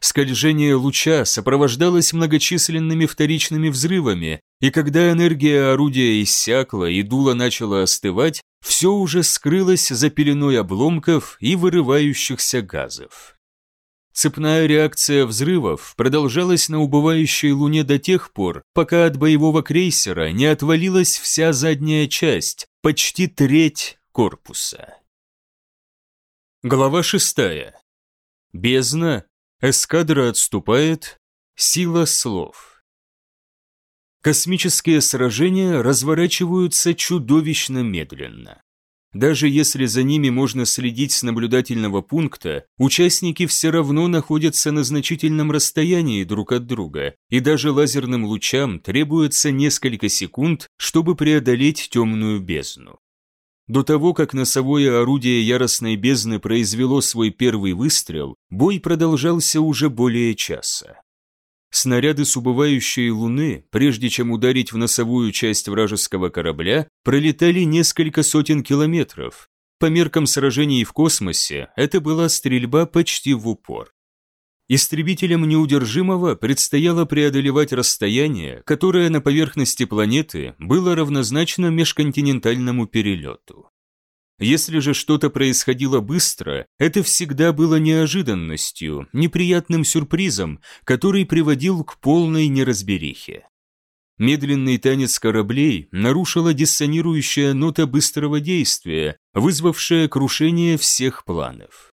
Скольжение луча сопровождалось многочисленными вторичными взрывами, и когда энергия орудия иссякла и дуло начало остывать, все уже скрылось за пеленой обломков и вырывающихся газов. Цепная реакция взрывов продолжалась на убывающей Луне до тех пор, пока от боевого крейсера не отвалилась вся задняя часть, почти треть корпуса. Глава шестая. Бездна Эскадра отступает. Сила слов. Космические сражения разворачиваются чудовищно медленно. Даже если за ними можно следить с наблюдательного пункта, участники все равно находятся на значительном расстоянии друг от друга, и даже лазерным лучам требуется несколько секунд, чтобы преодолеть темную бездну. До того, как носовое орудие яростной бездны произвело свой первый выстрел, бой продолжался уже более часа. Снаряды с убывающей луны, прежде чем ударить в носовую часть вражеского корабля, пролетали несколько сотен километров. По меркам сражений в космосе, это была стрельба почти в упор. Истребителям неудержимого предстояло преодолевать расстояние, которое на поверхности планеты было равнозначно межконтинентальному перелету. Если же что-то происходило быстро, это всегда было неожиданностью, неприятным сюрпризом, который приводил к полной неразберихе. Медленный танец кораблей нарушила диссонирующая нота быстрого действия, вызвавшая крушение всех планов.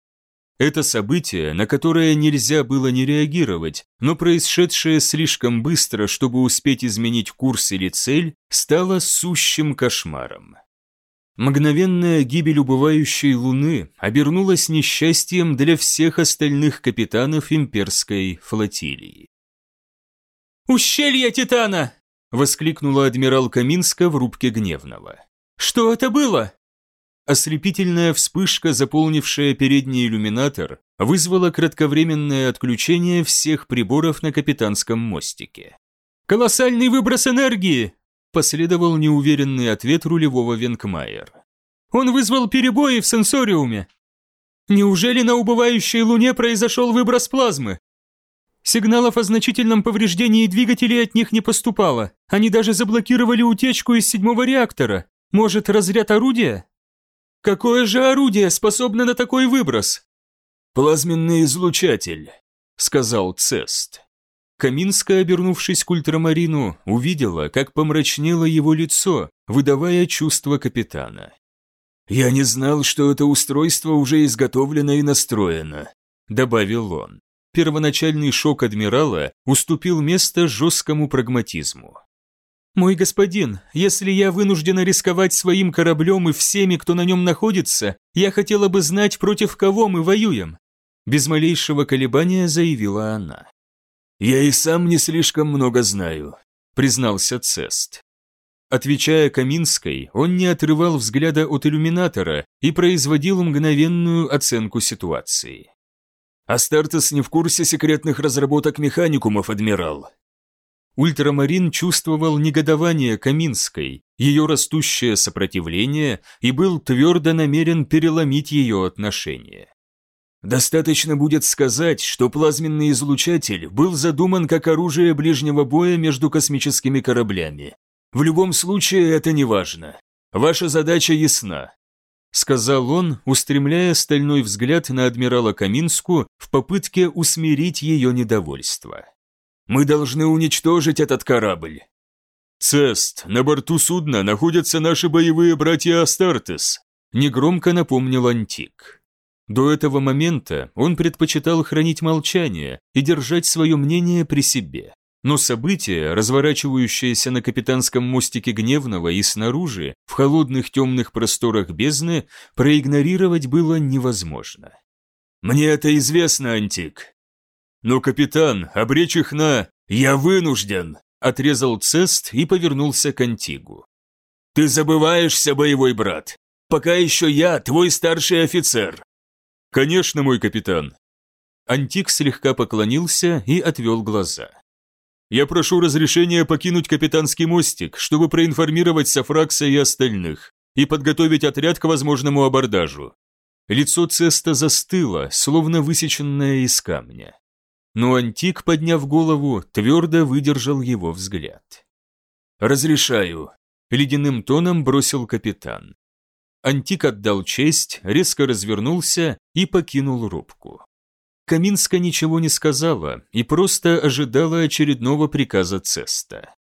Это событие, на которое нельзя было не реагировать, но происшедшее слишком быстро, чтобы успеть изменить курс или цель, стало сущим кошмаром. Мгновенная гибель убывающей Луны обернулась несчастьем для всех остальных капитанов имперской флотилии. «Ущелье Титана!» – воскликнула адмирал Каминска в рубке Гневного. «Что это было?» Ослепительная вспышка, заполнившая передний иллюминатор, вызвала кратковременное отключение всех приборов на капитанском мостике. «Колоссальный выброс энергии!» последовал неуверенный ответ рулевого Венкмайер. «Он вызвал перебои в сенсориуме. Неужели на убывающей Луне произошел выброс плазмы? Сигналов о значительном повреждении двигателей от них не поступало. Они даже заблокировали утечку из седьмого реактора. Может, разряд орудия?» Какое же орудие способно на такой выброс? Плазменный излучатель, сказал Цест. Каминская, обернувшись к ультрамарину, увидела, как помрачнело его лицо, выдавая чувство капитана. «Я не знал, что это устройство уже изготовлено и настроено», – добавил он. Первоначальный шок адмирала уступил место жесткому прагматизму. «Мой господин, если я вынуждена рисковать своим кораблем и всеми, кто на нем находится, я хотела бы знать, против кого мы воюем», без малейшего колебания заявила она. «Я и сам не слишком много знаю», признался Цест. Отвечая Каминской, он не отрывал взгляда от иллюминатора и производил мгновенную оценку ситуации. «Астартес не в курсе секретных разработок механикумов, адмирал», Ультрамарин чувствовал негодование Каминской, ее растущее сопротивление и был твердо намерен переломить ее отношения. Достаточно будет сказать, что плазменный излучатель был задуман как оружие ближнего боя между космическими кораблями. В любом случае это не важно. Ваша задача ясна. Сказал он, устремляя стальной взгляд на адмирала Каминску в попытке усмирить ее недовольство. Мы должны уничтожить этот корабль. Цест, на борту судна находятся наши боевые братья Астартес, негромко напомнил Антик. До этого момента он предпочитал хранить молчание и держать свое мнение при себе. Но события, разворачивающиеся на капитанском мостике Гневного и снаружи, в холодных темных просторах бездны, проигнорировать было невозможно. «Мне это известно, Антик. «Но, капитан, обречь их на... Я вынужден!» Отрезал Цест и повернулся к Антигу. «Ты забываешься, боевой брат! Пока еще я, твой старший офицер!» «Конечно, мой капитан!» Антик слегка поклонился и отвел глаза. «Я прошу разрешения покинуть капитанский мостик, чтобы проинформировать Сафракса и остальных и подготовить отряд к возможному абордажу». Лицо Цеста застыло, словно высеченное из камня но Антик, подняв голову, твердо выдержал его взгляд. «Разрешаю», — ледяным тоном бросил капитан. Антик отдал честь, резко развернулся и покинул рубку. Каминска ничего не сказала и просто ожидала очередного приказа Цеста.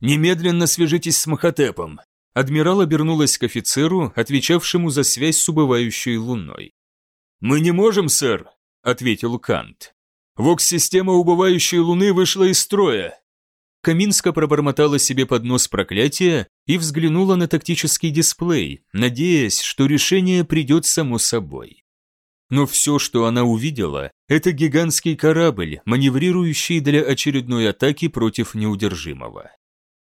«Немедленно свяжитесь с Махотепом!» Адмирал обернулась к офицеру, отвечавшему за связь с убывающей луной. «Мы не можем, сэр», — ответил Кант. Вокс-система убывающей луны вышла из строя. Каминска пробормотала себе под нос проклятия и взглянула на тактический дисплей, надеясь, что решение придет само собой. Но все, что она увидела, это гигантский корабль, маневрирующий для очередной атаки против неудержимого.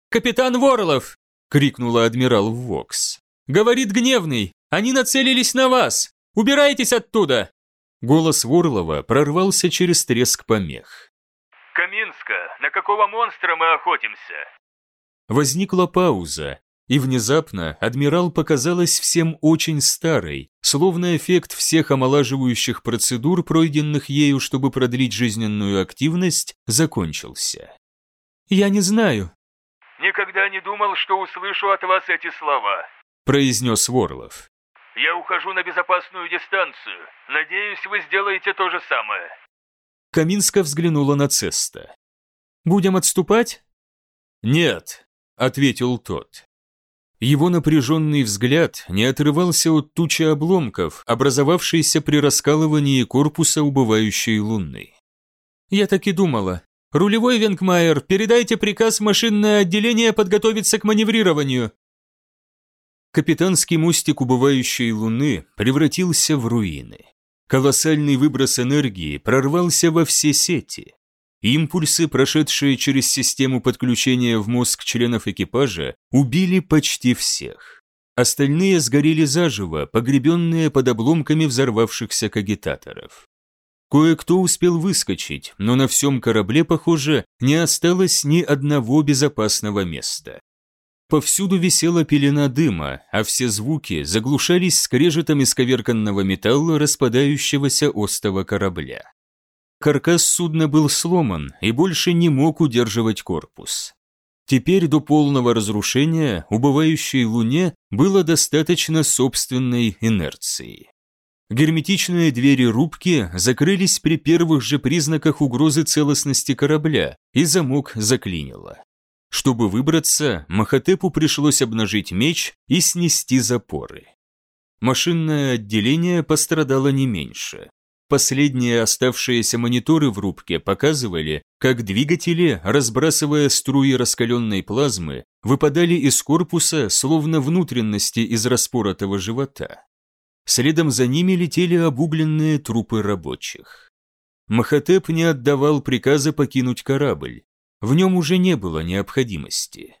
«Капитан Ворлов!» — крикнула адмирал Вокс. «Говорит гневный! Они нацелились на вас! Убирайтесь оттуда! Голос Ворлова прорвался через треск помех. «Каминска, на какого монстра мы охотимся?» Возникла пауза, и внезапно адмирал показалась всем очень старой, словно эффект всех омолаживающих процедур, пройденных ею, чтобы продлить жизненную активность, закончился. «Я не знаю». «Никогда не думал, что услышу от вас эти слова», произнес Ворлов. Я ухожу на безопасную дистанцию. Надеюсь, вы сделаете то же самое». Каминска взглянула на Цеста. «Будем отступать?» «Нет», — ответил тот. Его напряженный взгляд не отрывался от тучи обломков, образовавшейся при раскалывании корпуса убывающей луны. «Я так и думала. Рулевой Венкмайер, передайте приказ машинное отделение подготовиться к маневрированию. Капитанский мостик убывающей луны превратился в руины. Колоссальный выброс энергии прорвался во все сети. Импульсы, прошедшие через систему подключения в мозг членов экипажа, убили почти всех. Остальные сгорели заживо, погребенные под обломками взорвавшихся кагитаторов. Кое-кто успел выскочить, но на всем корабле, похоже, не осталось ни одного безопасного места. Повсюду висела пелена дыма, а все звуки заглушались скрежетом исковерканного металла распадающегося остова корабля. Каркас судна был сломан и больше не мог удерживать корпус. Теперь до полного разрушения убывающей Луне было достаточно собственной инерции. Герметичные двери рубки закрылись при первых же признаках угрозы целостности корабля, и замок заклинило. Чтобы выбраться, Махатепу пришлось обнажить меч и снести запоры. Машинное отделение пострадало не меньше. Последние оставшиеся мониторы в рубке показывали, как двигатели, разбрасывая струи раскаленной плазмы, выпадали из корпуса, словно внутренности из распоротого живота. Следом за ними летели обугленные трупы рабочих. Махатеп не отдавал приказа покинуть корабль. В нем уже не было необходимости.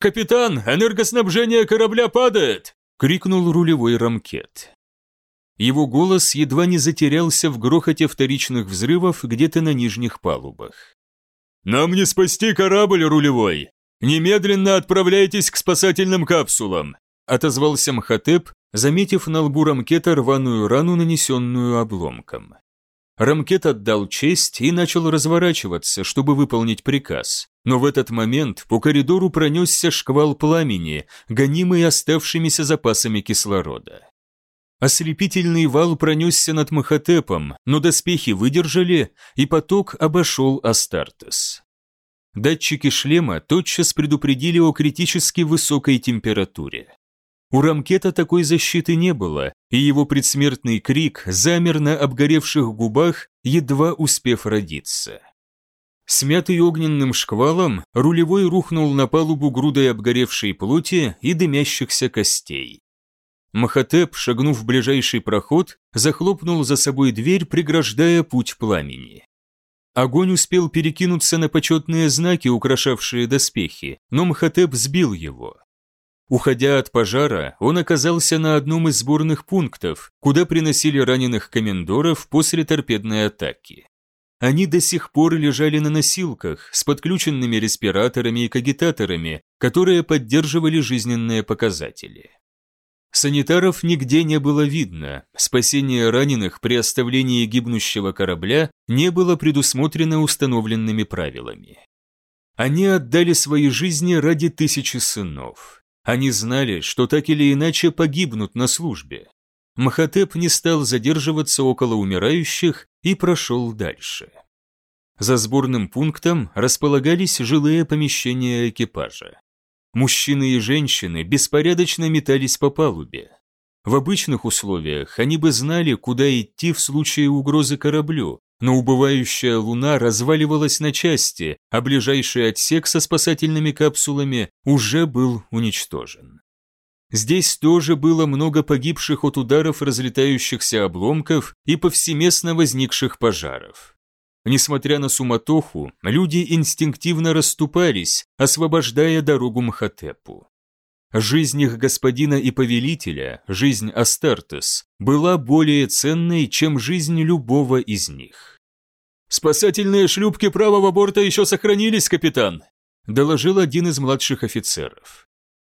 «Капитан, энергоснабжение корабля падает!» — крикнул рулевой рамкет. Его голос едва не затерялся в грохоте вторичных взрывов где-то на нижних палубах. «Нам не спасти корабль, рулевой! Немедленно отправляйтесь к спасательным капсулам!» отозвался Мхотеп, заметив на лбу Рамкета рваную рану, нанесенную обломком. Рамкет отдал честь и начал разворачиваться, чтобы выполнить приказ, но в этот момент по коридору пронесся шквал пламени, гонимый оставшимися запасами кислорода. Ослепительный вал пронесся над Махотепом, но доспехи выдержали, и поток обошел Астартес. Датчики шлема тотчас предупредили о критически высокой температуре. У Рамкета такой защиты не было, и его предсмертный крик замер на обгоревших губах, едва успев родиться. Смятый огненным шквалом, рулевой рухнул на палубу грудой обгоревшей плоти и дымящихся костей. Махатеп, шагнув в ближайший проход, захлопнул за собой дверь, преграждая путь пламени. Огонь успел перекинуться на почетные знаки, украшавшие доспехи, но Махатеп сбил его. Уходя от пожара, он оказался на одном из сборных пунктов, куда приносили раненых комендоров после торпедной атаки. Они до сих пор лежали на носилках с подключенными респираторами и кагитаторами, которые поддерживали жизненные показатели. Санитаров нигде не было видно, спасение раненых при оставлении гибнущего корабля не было предусмотрено установленными правилами. Они отдали свои жизни ради тысячи сынов. Они знали, что так или иначе погибнут на службе. Махатеп не стал задерживаться около умирающих и прошел дальше. За сборным пунктом располагались жилые помещения экипажа. Мужчины и женщины беспорядочно метались по палубе. В обычных условиях они бы знали, куда идти в случае угрозы кораблю, но убывающая луна разваливалась на части, а ближайший отсек со спасательными капсулами уже был уничтожен. Здесь тоже было много погибших от ударов разлетающихся обломков и повсеместно возникших пожаров. Несмотря на суматоху, люди инстинктивно расступались, освобождая дорогу Мхотепу. Жизнь их господина и повелителя, жизнь Астартес, была более ценной, чем жизнь любого из них. «Спасательные шлюпки правого борта еще сохранились, капитан», доложил один из младших офицеров.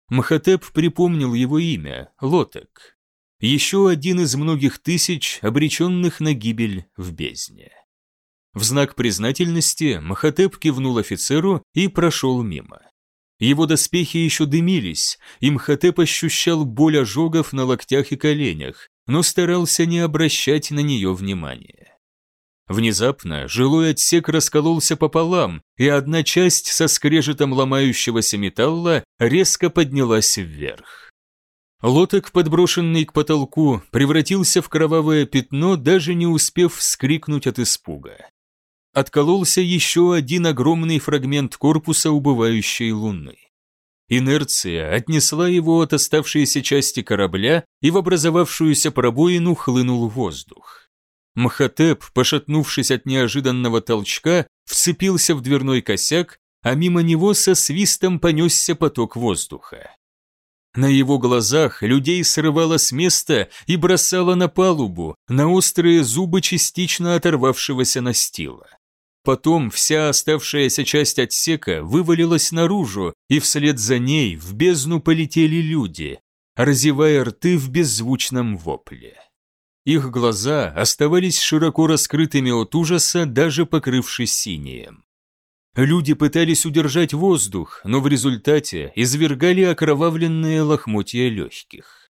Мхотеп припомнил его имя – Лотек. Еще один из многих тысяч, обреченных на гибель в бездне. В знак признательности Махатеп кивнул офицеру и прошел мимо. Его доспехи еще дымились, и Мхотеп ощущал боль ожогов на локтях и коленях, но старался не обращать на нее внимания. Внезапно жилой отсек раскололся пополам, и одна часть со скрежетом ломающегося металла резко поднялась вверх. Лоток, подброшенный к потолку, превратился в кровавое пятно, даже не успев вскрикнуть от испуга откололся еще один огромный фрагмент корпуса убывающей луны. Инерция отнесла его от оставшейся части корабля, и в образовавшуюся пробоину хлынул воздух. Мхотеп, пошатнувшись от неожиданного толчка, вцепился в дверной косяк, а мимо него со свистом понесся поток воздуха. На его глазах людей срывало с места и бросало на палубу, на острые зубы частично оторвавшегося настила. Потом вся оставшаяся часть отсека вывалилась наружу, и вслед за ней в бездну полетели люди, разевая рты в беззвучном вопле. Их глаза оставались широко раскрытыми от ужаса, даже покрывшись синим. Люди пытались удержать воздух, но в результате извергали окровавленные лохмотья легких.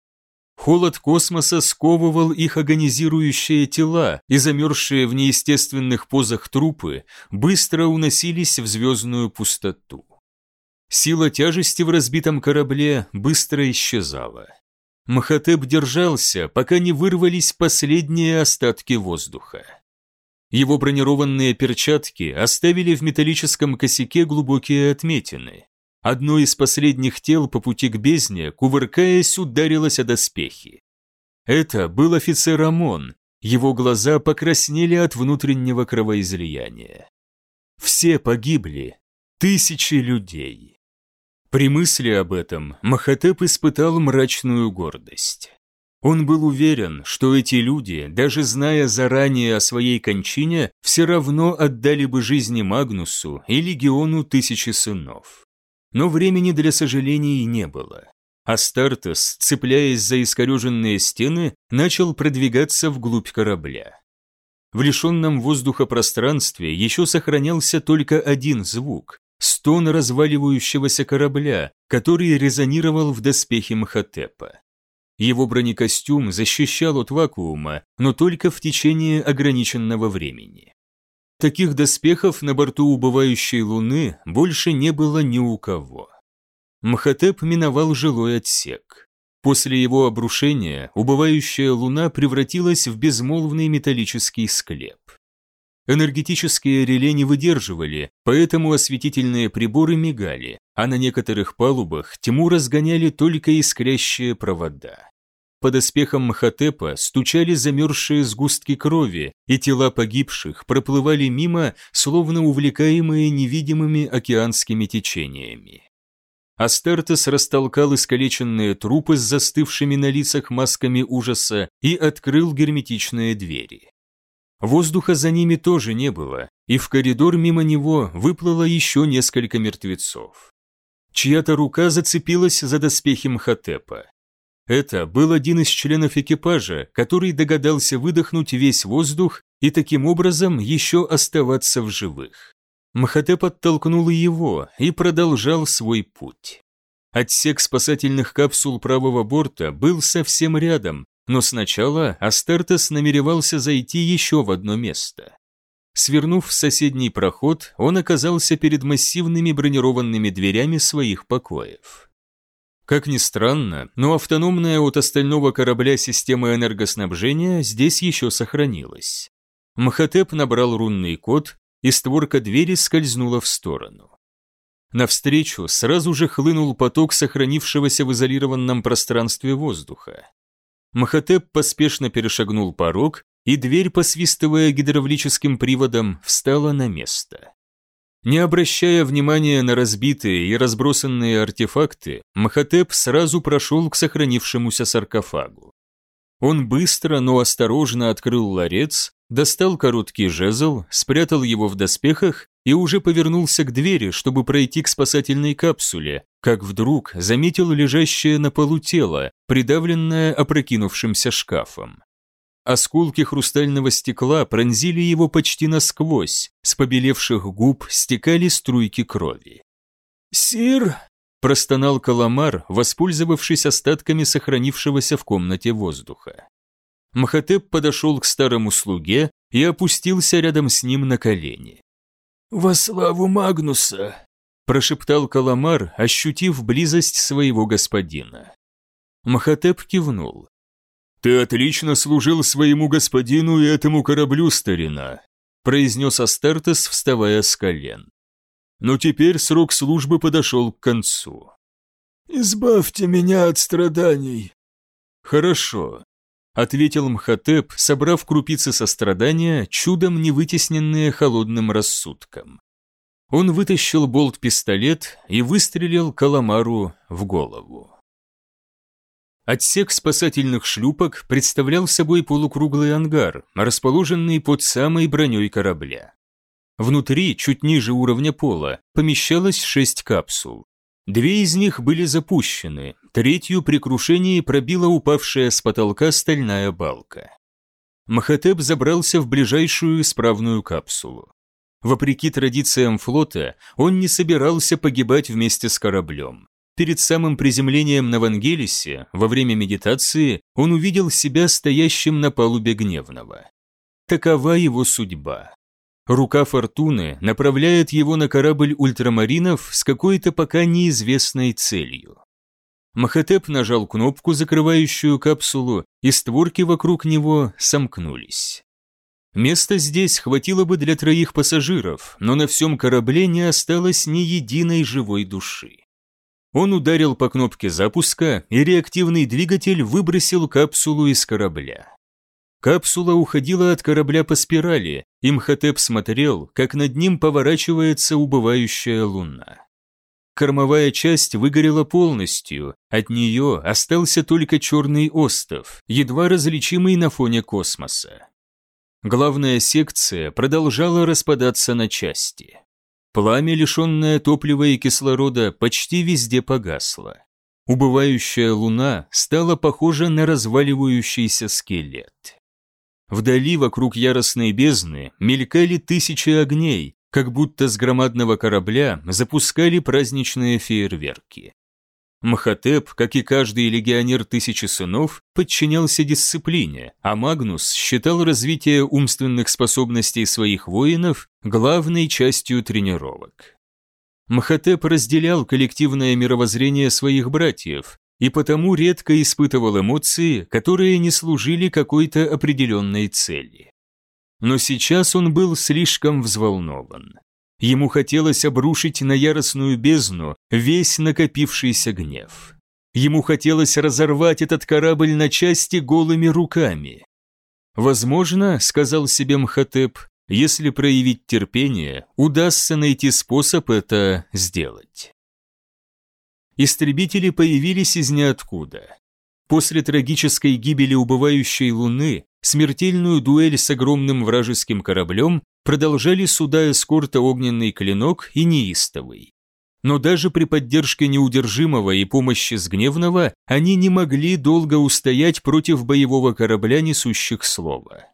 Холод космоса сковывал их агонизирующие тела, и замерзшие в неестественных позах трупы быстро уносились в звездную пустоту. Сила тяжести в разбитом корабле быстро исчезала. Махатеп держался, пока не вырвались последние остатки воздуха. Его бронированные перчатки оставили в металлическом косяке глубокие отметины. Одно из последних тел по пути к бездне, кувыркаясь, ударилось о доспехи. Это был офицер ОМОН, его глаза покраснели от внутреннего кровоизлияния. Все погибли, тысячи людей. При мысли об этом Махатеп испытал мрачную гордость. Он был уверен, что эти люди, даже зная заранее о своей кончине, все равно отдали бы жизни Магнусу и легиону тысячи сынов. Но времени для сожалений не было. Астартес, цепляясь за искореженные стены, начал продвигаться вглубь корабля. В лишенном воздуха пространстве еще сохранялся только один звук стон разваливающегося корабля, который резонировал в доспехе Мхотепа. Его бронекостюм защищал от вакуума, но только в течение ограниченного времени. Таких доспехов на борту убывающей Луны больше не было ни у кого. Мхотеп миновал жилой отсек. После его обрушения убывающая Луна превратилась в безмолвный металлический склеп. Энергетические реле не выдерживали, поэтому осветительные приборы мигали, а на некоторых палубах тьму разгоняли только искрящие провода. Под оспехом Махотепа стучали замерзшие сгустки крови, и тела погибших проплывали мимо, словно увлекаемые невидимыми океанскими течениями. Астертес растолкал искалеченные трупы с застывшими на лицах масками ужаса и открыл герметичные двери. Воздуха за ними тоже не было, и в коридор мимо него выплыло еще несколько мертвецов. Чья-то рука зацепилась за доспехи Мхотепа. Это был один из членов экипажа, который догадался выдохнуть весь воздух и таким образом еще оставаться в живых. Мхотеп оттолкнул его и продолжал свой путь. Отсек спасательных капсул правого борта был совсем рядом, но сначала Астартес намеревался зайти еще в одно место. Свернув в соседний проход, он оказался перед массивными бронированными дверями своих покоев. Как ни странно, но автономная от остального корабля система энергоснабжения здесь еще сохранилась. Мхотеп набрал рунный код, и створка двери скользнула в сторону. Навстречу сразу же хлынул поток сохранившегося в изолированном пространстве воздуха. Махатеп поспешно перешагнул порог, и дверь, посвистывая гидравлическим приводом, встала на место. Не обращая внимания на разбитые и разбросанные артефакты, Махатеп сразу прошел к сохранившемуся саркофагу. Он быстро, но осторожно открыл ларец, достал короткий жезл, спрятал его в доспехах и уже повернулся к двери, чтобы пройти к спасательной капсуле, как вдруг заметил лежащее на полу тело, придавленное опрокинувшимся шкафом. Осколки хрустального стекла пронзили его почти насквозь, с побелевших губ стекали струйки крови. «Сир!» – простонал Каламар, воспользовавшись остатками сохранившегося в комнате воздуха. Махатеп подошел к старому слуге и опустился рядом с ним на колени. «Во славу Магнуса!» – прошептал Каламар, ощутив близость своего господина. Махатеп кивнул. «Ты отлично служил своему господину и этому кораблю, старина», – произнес Астартес, вставая с колен. «Но теперь срок службы подошел к концу». «Избавьте меня от страданий». «Хорошо», – ответил Мхотеп, собрав крупицы сострадания, чудом не вытесненные холодным рассудком. Он вытащил болт-пистолет и выстрелил Каламару в голову. Отсек спасательных шлюпок представлял собой полукруглый ангар, расположенный под самой броней корабля. Внутри, чуть ниже уровня пола, помещалось шесть капсул. Две из них были запущены, третью при крушении пробила упавшая с потолка стальная балка. Махатеп забрался в ближайшую исправную капсулу. Вопреки традициям флота, он не собирался погибать вместе с кораблем. Перед самым приземлением на Вангелисе, во время медитации, он увидел себя стоящим на палубе гневного. Такова его судьба. Рука Фортуны направляет его на корабль ультрамаринов с какой-то пока неизвестной целью. Махатеп нажал кнопку, закрывающую капсулу, и створки вокруг него сомкнулись. Места здесь хватило бы для троих пассажиров, но на всем корабле не осталось ни единой живой души. Он ударил по кнопке запуска, и реактивный двигатель выбросил капсулу из корабля. Капсула уходила от корабля по спирали, и Мхотеп смотрел, как над ним поворачивается убывающая луна. Кормовая часть выгорела полностью, от нее остался только черный остов, едва различимый на фоне космоса. Главная секция продолжала распадаться на части. Пламя, лишенное топлива и кислорода, почти везде погасло. Убывающая луна стала похожа на разваливающийся скелет. Вдали, вокруг яростной бездны, мелькали тысячи огней, как будто с громадного корабля запускали праздничные фейерверки. Махатеп, как и каждый легионер Тысячи Сынов, подчинялся дисциплине, а Магнус считал развитие умственных способностей своих воинов главной частью тренировок. Махатеп разделял коллективное мировоззрение своих братьев и потому редко испытывал эмоции, которые не служили какой-то определенной цели. Но сейчас он был слишком взволнован. Ему хотелось обрушить на яростную бездну весь накопившийся гнев. Ему хотелось разорвать этот корабль на части голыми руками. «Возможно, — сказал себе Мхотеп, — если проявить терпение, удастся найти способ это сделать». Истребители появились из ниоткуда. После трагической гибели убывающей Луны смертельную дуэль с огромным вражеским кораблем продолжали суда эскорта «Огненный клинок» и «Неистовый». Но даже при поддержке неудержимого и помощи с гневного они не могли долго устоять против боевого корабля, несущих слова.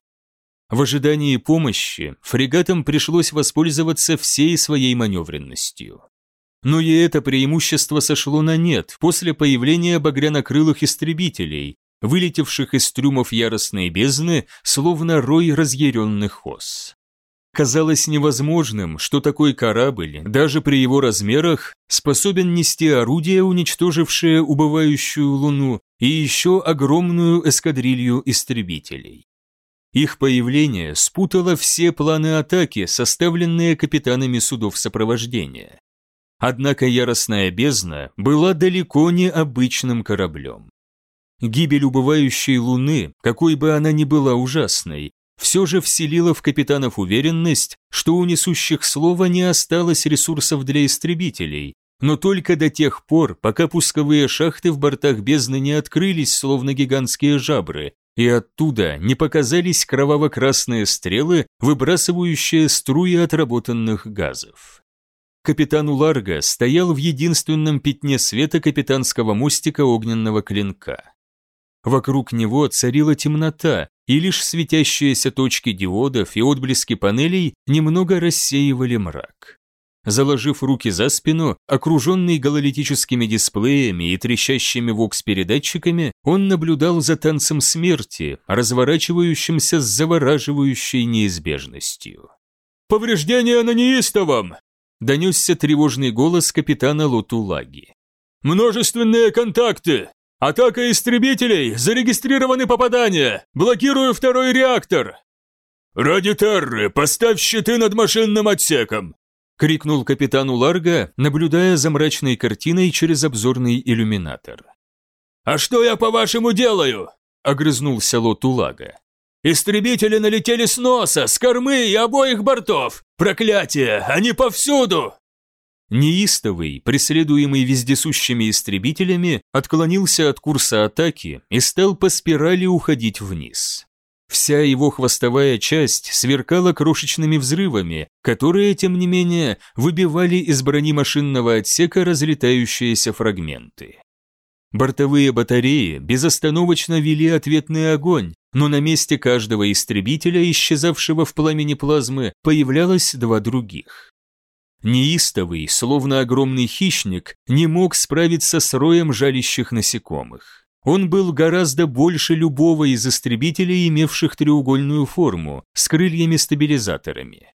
В ожидании помощи фрегатам пришлось воспользоваться всей своей маневренностью. Но и это преимущество сошло на нет после появления багрянокрылых истребителей, вылетевших из трюмов яростной бездны, словно рой разъяренных ос. Казалось невозможным, что такой корабль, даже при его размерах, способен нести орудие, уничтожившее убывающую Луну, и еще огромную эскадрилью истребителей. Их появление спутало все планы атаки, составленные капитанами судов сопровождения. Однако яростная бездна была далеко не обычным кораблем. Гибель убывающей Луны, какой бы она ни была ужасной, все же вселила в капитанов уверенность, что у несущих слова не осталось ресурсов для истребителей, но только до тех пор, пока пусковые шахты в бортах бездны не открылись, словно гигантские жабры, и оттуда не показались кроваво-красные стрелы, выбрасывающие струи отработанных газов. Капитан Уларга стоял в единственном пятне света капитанского мостика огненного клинка. Вокруг него царила темнота, и лишь светящиеся точки диодов и отблески панелей немного рассеивали мрак. Заложив руки за спину, окруженный гололитическими дисплеями и трещащими вокс-передатчиками, он наблюдал за танцем смерти, разворачивающимся с завораживающей неизбежностью. «Повреждения на неистовом!» – донесся тревожный голос капитана Лотулаги. «Множественные контакты! «Атака истребителей! Зарегистрированы попадания! Блокирую второй реактор!» «Ради Терры, поставь щиты над машинным отсеком!» — крикнул капитану Ларга, наблюдая за мрачной картиной через обзорный иллюминатор. «А что я, по-вашему, делаю?» — огрызнулся Лот Улага. «Истребители налетели с носа, с кормы и обоих бортов! Проклятие! Они повсюду!» Неистовый, преследуемый вездесущими истребителями, отклонился от курса атаки и стал по спирали уходить вниз. Вся его хвостовая часть сверкала крошечными взрывами, которые, тем не менее, выбивали из брони машинного отсека разлетающиеся фрагменты. Бортовые батареи безостановочно вели ответный огонь, но на месте каждого истребителя, исчезавшего в пламени плазмы, появлялось два других. Неистовый, словно огромный хищник, не мог справиться с роем жалящих насекомых. Он был гораздо больше любого из истребителей, имевших треугольную форму, с крыльями-стабилизаторами.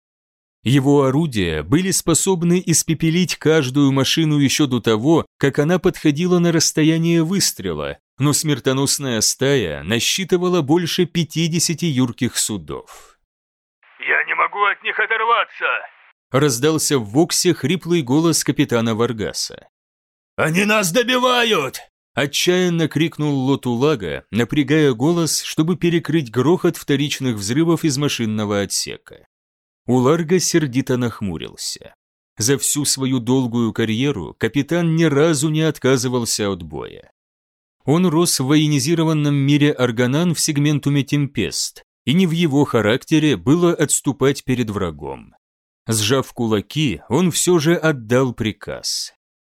Его орудия были способны испепелить каждую машину еще до того, как она подходила на расстояние выстрела, но смертоносная стая насчитывала больше 50 юрких судов. «Я не могу от них оторваться!» Раздался в Воксе хриплый голос капитана Варгаса. «Они нас добивают!» Отчаянно крикнул Лотулага, напрягая голос, чтобы перекрыть грохот вторичных взрывов из машинного отсека. Уларга сердито нахмурился. За всю свою долгую карьеру капитан ни разу не отказывался от боя. Он рос в военизированном мире Арганан в сегментуме Темпест, и не в его характере было отступать перед врагом. Сжав кулаки, он все же отдал приказ.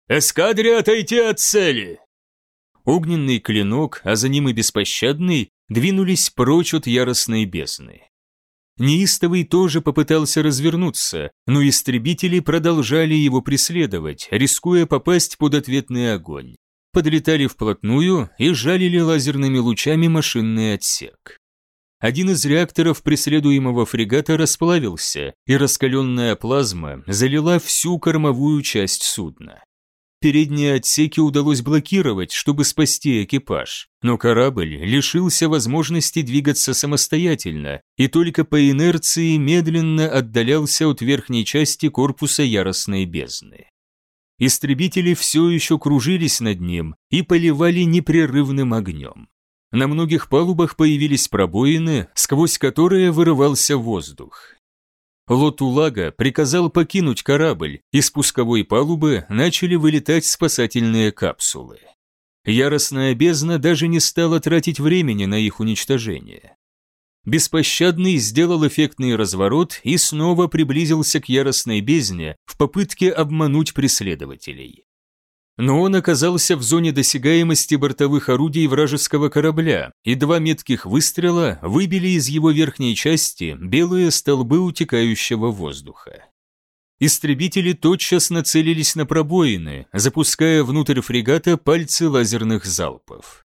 «Эскадре отойти от цели!» Огненный клинок, а за ним и беспощадный, двинулись прочь от яростной бездны. Неистовый тоже попытался развернуться, но истребители продолжали его преследовать, рискуя попасть под ответный огонь. Подлетали вплотную и жалили лазерными лучами машинный отсек. Один из реакторов преследуемого фрегата расплавился, и раскаленная плазма залила всю кормовую часть судна. Передние отсеки удалось блокировать, чтобы спасти экипаж, но корабль лишился возможности двигаться самостоятельно и только по инерции медленно отдалялся от верхней части корпуса яростной бездны. Истребители все еще кружились над ним и поливали непрерывным огнем. На многих палубах появились пробоины, сквозь которые вырывался воздух. Лотулага приказал покинуть корабль, и с пусковой палубы начали вылетать спасательные капсулы. Яростная бездна даже не стала тратить времени на их уничтожение. Беспощадный сделал эффектный разворот и снова приблизился к яростной бездне в попытке обмануть преследователей но он оказался в зоне досягаемости бортовых орудий вражеского корабля, и два метких выстрела выбили из его верхней части белые столбы утекающего воздуха. Истребители тотчас нацелились на пробоины, запуская внутрь фрегата пальцы лазерных залпов.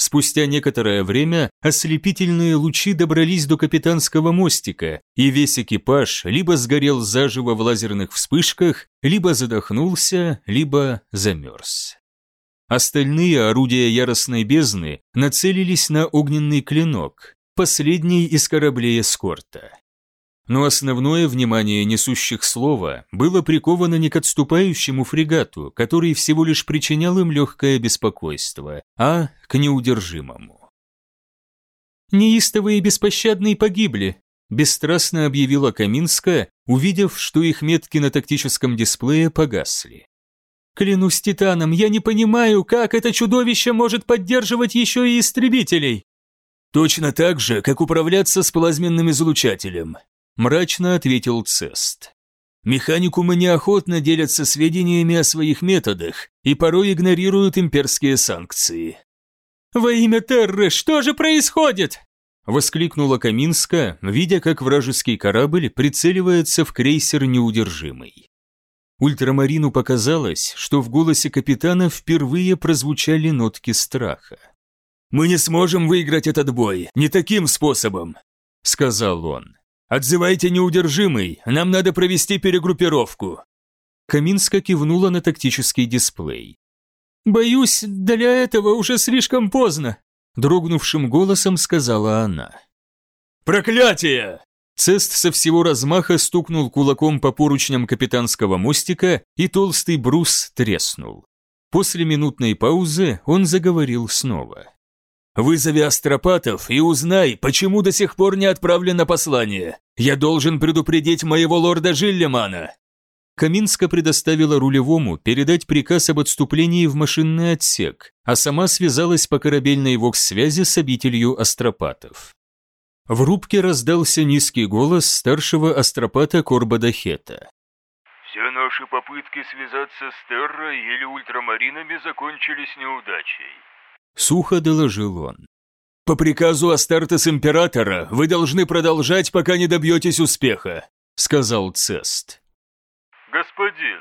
Спустя некоторое время ослепительные лучи добрались до капитанского мостика, и весь экипаж либо сгорел заживо в лазерных вспышках, либо задохнулся, либо замерз. Остальные орудия яростной бездны нацелились на огненный клинок, последний из кораблей эскорта но основное внимание несущих слова было приковано не к отступающему фрегату, который всего лишь причинял им легкое беспокойство, а к неудержимому. «Неистовые и беспощадные погибли», – бесстрастно объявила Каминска, увидев, что их метки на тактическом дисплее погасли. «Клянусь Титаном, я не понимаю, как это чудовище может поддерживать еще и истребителей!» «Точно так же, как управляться с плазменным излучателем», мрачно ответил Цест. Механикумы неохотно делятся сведениями о своих методах и порой игнорируют имперские санкции. «Во имя Терры, что же происходит?» Воскликнула Каминска, видя, как вражеский корабль прицеливается в крейсер неудержимый. Ультрамарину показалось, что в голосе капитана впервые прозвучали нотки страха. «Мы не сможем выиграть этот бой, не таким способом», — сказал он. «Отзывайте неудержимый, нам надо провести перегруппировку». Каминска кивнула на тактический дисплей. «Боюсь, для этого уже слишком поздно», – дрогнувшим голосом сказала она. «Проклятие!» Цест со всего размаха стукнул кулаком по поручням капитанского мостика, и толстый брус треснул. После минутной паузы он заговорил снова. Вызови астропатов и узнай, почему до сих пор не отправлено послание. Я должен предупредить моего лорда Жиллемана». Каминска предоставила рулевому передать приказ об отступлении в машинный отсек, а сама связалась по корабельной вокс-связи с обителью астропатов. В рубке раздался низкий голос старшего астропата Корбада Хета. «Все наши попытки связаться с Террой или ультрамаринами закончились неудачей. Сухо доложил он. «По приказу Астартес Императора вы должны продолжать, пока не добьетесь успеха», сказал Цест. «Господин»,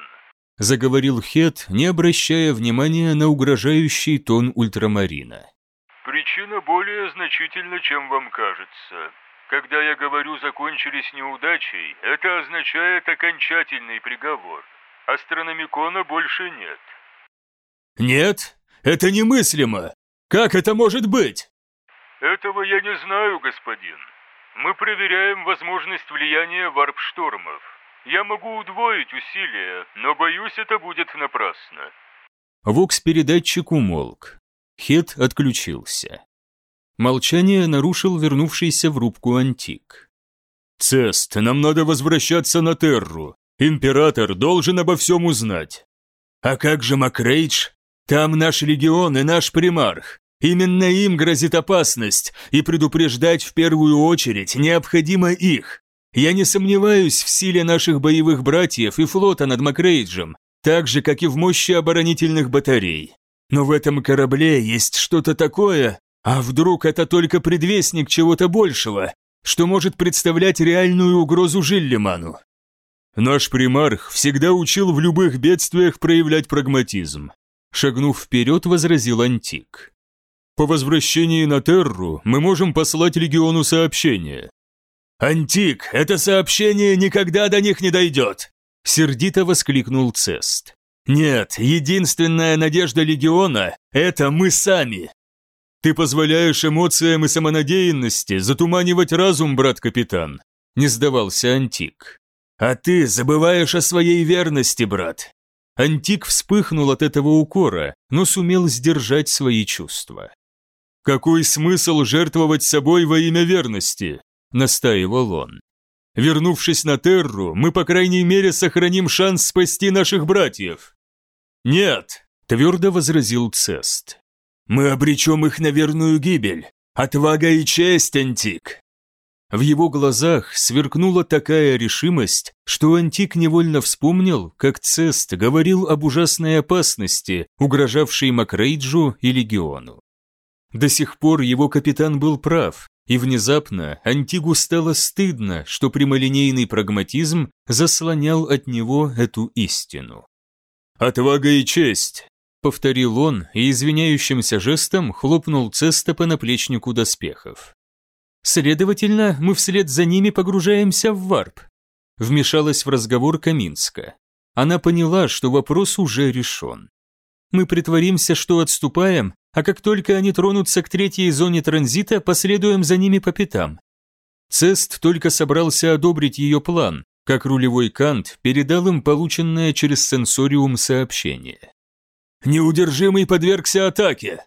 заговорил Хет, не обращая внимания на угрожающий тон ультрамарина. «Причина более значительна, чем вам кажется. Когда я говорю «закончились неудачей», это означает окончательный приговор. Астрономикона больше нет. Нет, это немыслимо. Как это может быть? Этого я не знаю, господин. Мы проверяем возможность влияния варп-штормов. Я могу удвоить усилия, но боюсь, это будет напрасно. Вокс-передатчик умолк. Хет отключился. Молчание нарушил вернувшийся в рубку антик. «Цест, нам надо возвращаться на Терру. Император должен обо всем узнать». «А как же Макрейдж? Там наш легион и наш примарх. Именно им грозит опасность, и предупреждать в первую очередь необходимо их. Я не сомневаюсь в силе наших боевых братьев и флота над Макрейджем, так же, как и в мощи оборонительных батарей. Но в этом корабле есть что-то такое, а вдруг это только предвестник чего-то большего, что может представлять реальную угрозу Жиллиману? Наш примарх всегда учил в любых бедствиях проявлять прагматизм. Шагнув вперед, возразил Антик. По возвращении на Терру мы можем послать легиону сообщение. «Антик, это сообщение никогда до них не дойдет!» Сердито воскликнул Цест. «Нет, единственная надежда легиона – это мы сами!» «Ты позволяешь эмоциям и самонадеянности затуманивать разум, брат-капитан», – не сдавался Антик. «А ты забываешь о своей верности, брат». Антик вспыхнул от этого укора, но сумел сдержать свои чувства. «Какой смысл жертвовать собой во имя верности?» – настаивал он. «Вернувшись на Терру, мы, по крайней мере, сохраним шанс спасти наших братьев». «Нет», – твердо возразил Цест. «Мы обречем их на верную гибель. Отвага и честь, Антик!» В его глазах сверкнула такая решимость, что Антик невольно вспомнил, как Цест говорил об ужасной опасности, угрожавшей Макрейджу и Легиону. До сих пор его капитан был прав, и внезапно Антигу стало стыдно, что прямолинейный прагматизм заслонял от него эту истину. «Отвага и честь!» — повторил он и извиняющимся жестом хлопнул Цеста по наплечнику доспехов. «Следовательно, мы вслед за ними погружаемся в варп», — вмешалась в разговор Каминска. Она поняла, что вопрос уже решен. «Мы притворимся, что отступаем, а как только они тронутся к третьей зоне транзита, последуем за ними по пятам. Цест только собрался одобрить ее план, как рулевой Кант передал им полученное через сенсориум сообщение. «Неудержимый подвергся атаке!»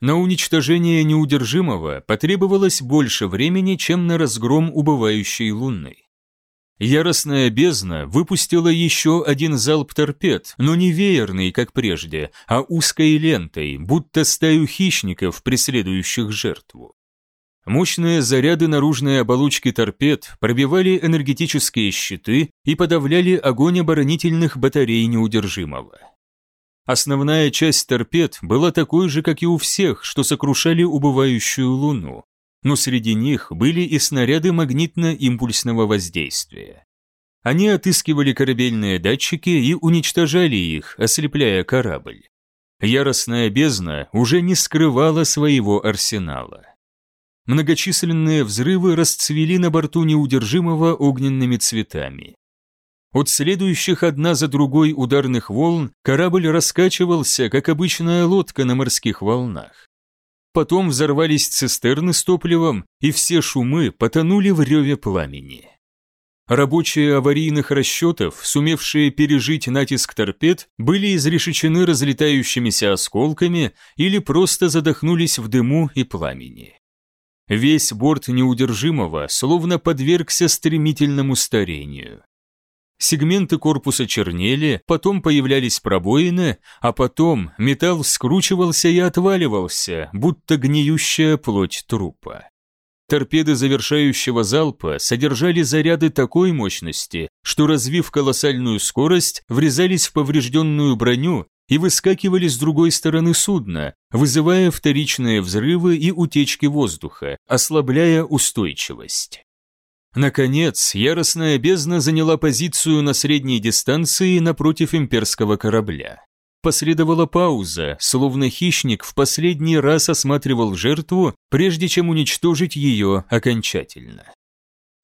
На уничтожение неудержимого потребовалось больше времени, чем на разгром убывающей Луны. Яростная бездна выпустила еще один залп торпед, но не веерный, как прежде, а узкой лентой, будто стаю хищников, преследующих жертву. Мощные заряды наружной оболочки торпед пробивали энергетические щиты и подавляли огонь оборонительных батарей неудержимого. Основная часть торпед была такой же, как и у всех, что сокрушали убывающую Луну, но среди них были и снаряды магнитно-импульсного воздействия. Они отыскивали корабельные датчики и уничтожали их, ослепляя корабль. Яростная бездна уже не скрывала своего арсенала. Многочисленные взрывы расцвели на борту неудержимого огненными цветами. От следующих одна за другой ударных волн корабль раскачивался, как обычная лодка на морских волнах. Потом взорвались цистерны с топливом, и все шумы потонули в реве пламени. Рабочие аварийных расчетов, сумевшие пережить натиск торпед, были изрешечены разлетающимися осколками или просто задохнулись в дыму и пламени. Весь борт неудержимого словно подвергся стремительному старению. Сегменты корпуса чернели, потом появлялись пробоины, а потом металл скручивался и отваливался, будто гниющая плоть трупа. Торпеды завершающего залпа содержали заряды такой мощности, что, развив колоссальную скорость, врезались в поврежденную броню и выскакивали с другой стороны судна, вызывая вторичные взрывы и утечки воздуха, ослабляя устойчивость. Наконец, яростная бездна заняла позицию на средней дистанции напротив имперского корабля. последовала пауза, словно хищник в последний раз осматривал жертву, прежде чем уничтожить ее окончательно.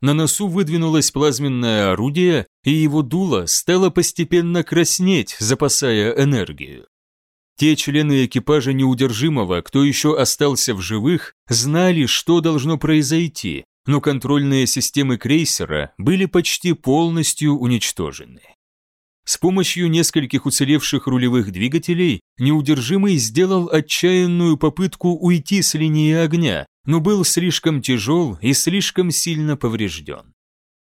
На носу выдвинулось плазменное орудие, и его дуло стало постепенно краснеть, запасая энергию. Те члены экипажа неудержимого, кто еще остался в живых, знали, что должно произойти, но контрольные системы крейсера были почти полностью уничтожены. С помощью нескольких уцелевших рулевых двигателей неудержимый сделал отчаянную попытку уйти с линии огня, но был слишком тяжел и слишком сильно поврежден.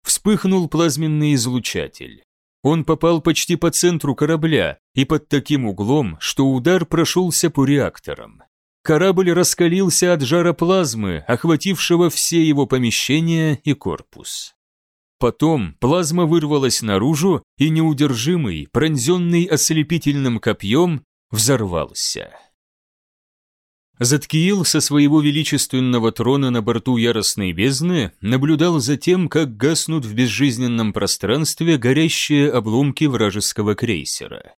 Вспыхнул плазменный излучатель. Он попал почти по центру корабля и под таким углом, что удар прошелся по реакторам. Корабль раскалился от жара плазмы, охватившего все его помещения и корпус. Потом плазма вырвалась наружу, и неудержимый, пронзенный ослепительным копьем, взорвался. Заткиил со своего величественного трона на борту яростной бездны наблюдал за тем, как гаснут в безжизненном пространстве горящие обломки вражеского крейсера.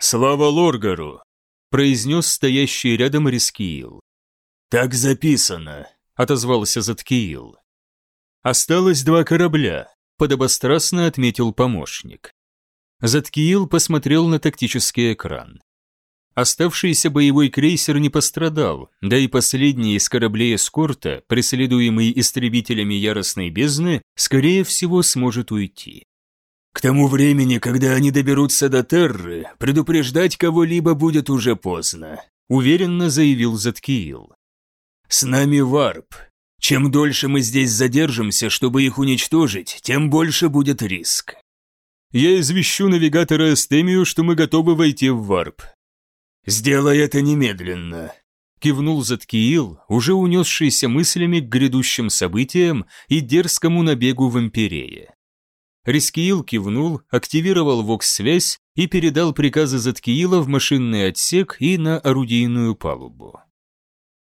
«Слава Лоргару!» – произнес стоящий рядом Рискиил. «Так записано», – отозвался Заткиил. «Осталось два корабля», – подобострастно отметил помощник. Заткиил посмотрел на тактический экран. Оставшийся боевой крейсер не пострадал, да и последний из кораблей эскорта, преследуемый истребителями яростной бездны, скорее всего сможет уйти. К тому времени, когда они доберутся до Терры, предупреждать кого-либо будет уже поздно, уверенно заявил Заткиил. С нами варп. Чем дольше мы здесь задержимся, чтобы их уничтожить, тем больше будет риск. Я извещу навигатора Эстемию, что мы готовы войти в варп, «Сделай это немедленно», – кивнул Задкиил, уже унесшийся мыслями к грядущим событиям и дерзкому набегу в Империи. Рескиил кивнул, активировал вокс-связь и передал приказы Задкиила в машинный отсек и на орудийную палубу.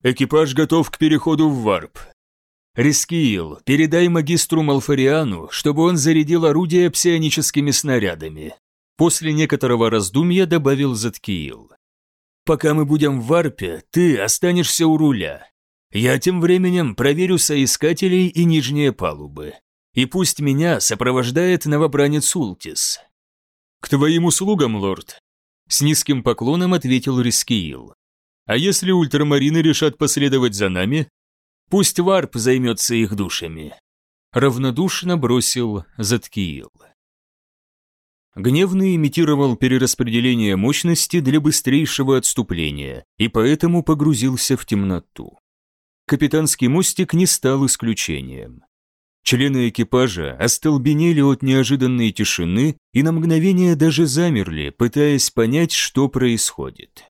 «Экипаж готов к переходу в варп. Рискиил, передай магистру Малфариану, чтобы он зарядил орудие псионическими снарядами». После некоторого раздумья добавил Заткиил. Пока мы будем в варпе, ты останешься у руля. Я тем временем проверю соискателей и нижние палубы. И пусть меня сопровождает новобранец Ултис». «К твоим услугам, лорд», — с низким поклоном ответил Рискиил. «А если ультрамарины решат последовать за нами?» «Пусть варп займется их душами», — равнодушно бросил Заткиил. Гневный имитировал перераспределение мощности для быстрейшего отступления и поэтому погрузился в темноту. Капитанский мостик не стал исключением. Члены экипажа остолбенели от неожиданной тишины и на мгновение даже замерли, пытаясь понять, что происходит.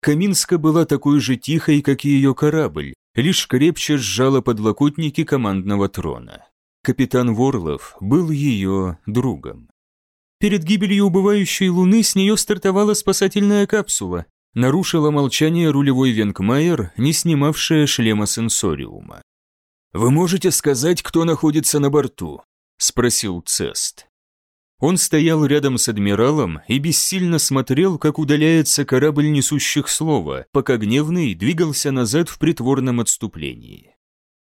Каминска была такой же тихой, как и ее корабль, лишь крепче сжала подлокотники командного трона. Капитан Ворлов был ее другом. Перед гибелью убывающей луны с нее стартовала спасательная капсула. Нарушила молчание рулевой Венкмайер, не снимавшая шлема сенсориума. «Вы можете сказать, кто находится на борту?» – спросил Цест. Он стоял рядом с адмиралом и бессильно смотрел, как удаляется корабль несущих слова, пока гневный двигался назад в притворном отступлении.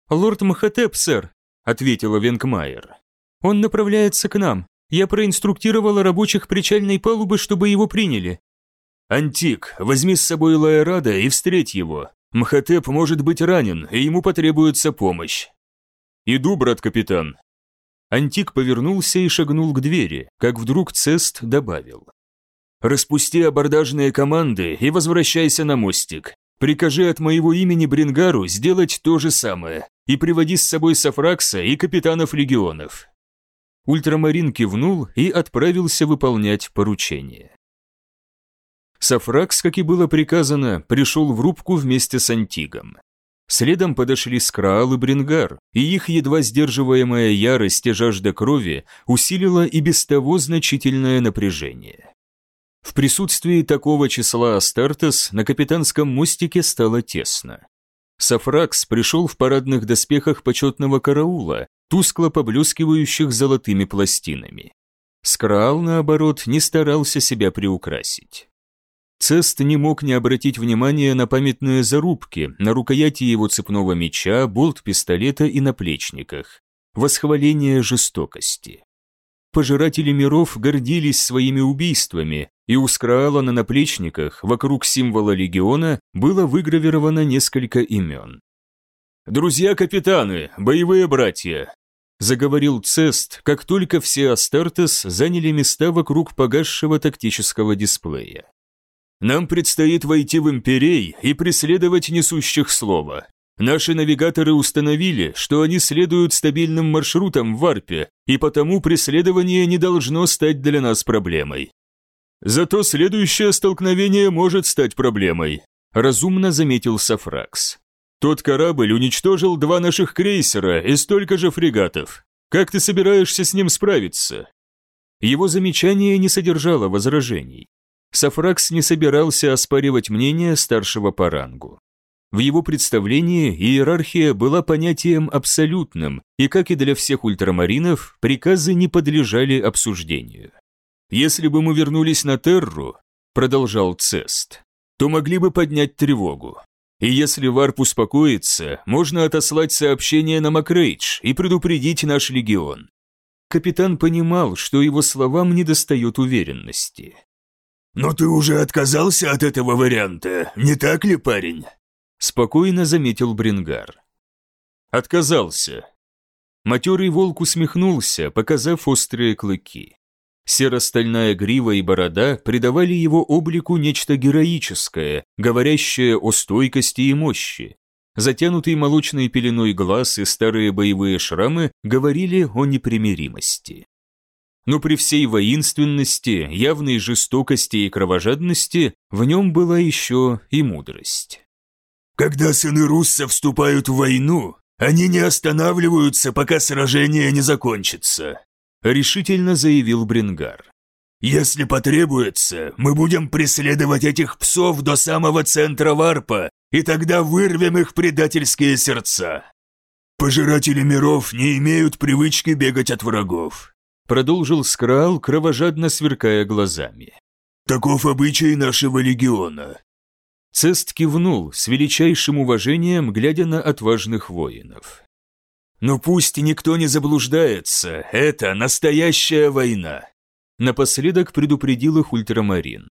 «Лорд Махатеп, сэр», – ответила Венкмайер. «Он направляется к нам. Я проинструктировала рабочих причальной палубы, чтобы его приняли. Антик, возьми с собой Лаэрада и встреть его. Мхотеп может быть ранен, и ему потребуется помощь. Иду, брат-капитан. Антик повернулся и шагнул к двери, как вдруг Цест добавил. «Распусти абордажные команды и возвращайся на мостик. Прикажи от моего имени Брингару сделать то же самое и приводи с собой Сафракса и капитанов легионов. Ультрамарин кивнул и отправился выполнять поручение. Сафракс, как и было приказано, пришел в рубку вместе с Антигом. Следом подошли Скраал и Брингар, и их едва сдерживаемая ярость и жажда крови усилила и без того значительное напряжение. В присутствии такого числа Астартес на капитанском мостике стало тесно. Сафракс пришел в парадных доспехах почетного караула, тускло поблескивающих золотыми пластинами. Скрал, наоборот, не старался себя приукрасить. Цест не мог не обратить внимания на памятные зарубки на рукояти его цепного меча, болт пистолета и наплечниках. Восхваление жестокости. Пожиратели миров гордились своими убийствами, и у Скраала на наплечниках вокруг символа легиона было выгравировано несколько имен. «Друзья-капитаны, боевые братья!» заговорил Цест, как только все Астартес заняли места вокруг погасшего тактического дисплея. «Нам предстоит войти в Имперей и преследовать несущих слова. Наши навигаторы установили, что они следуют стабильным маршрутам в Варпе, и потому преследование не должно стать для нас проблемой. Зато следующее столкновение может стать проблемой, разумно заметил Сафракс. Тот корабль уничтожил два наших крейсера и столько же фрегатов. Как ты собираешься с ним справиться? Его замечание не содержало возражений. Сафракс не собирался оспаривать мнение старшего по рангу. В его представлении иерархия была понятием абсолютным, и, как и для всех ультрамаринов, приказы не подлежали обсуждению. «Если бы мы вернулись на Терру», — продолжал Цест, «то могли бы поднять тревогу. И если Варп успокоится, можно отослать сообщение на Макрейдж и предупредить наш легион». Капитан понимал, что его словам недостает уверенности. «Но ты уже отказался от этого варианта, не так ли, парень?» спокойно заметил Брингар. Отказался. Матерый волк усмехнулся, показав острые клыки. Серо-стальная грива и борода придавали его облику нечто героическое, говорящее о стойкости и мощи. Затянутый молочной пеленой глаз и старые боевые шрамы говорили о непримиримости. Но при всей воинственности, явной жестокости и кровожадности в нем была еще и мудрость. Когда сыны Русса вступают в войну, они не останавливаются, пока сражение не закончится», — решительно заявил Брингар. «Если потребуется, мы будем преследовать этих псов до самого центра варпа, и тогда вырвем их предательские сердца. Пожиратели миров не имеют привычки бегать от врагов», — продолжил Скрал, кровожадно сверкая глазами. «Таков обычай нашего легиона. Цест кивнул с величайшим уважением, глядя на отважных воинов. «Но пусть никто не заблуждается, это настоящая война!» Напоследок предупредил их ультрамарин.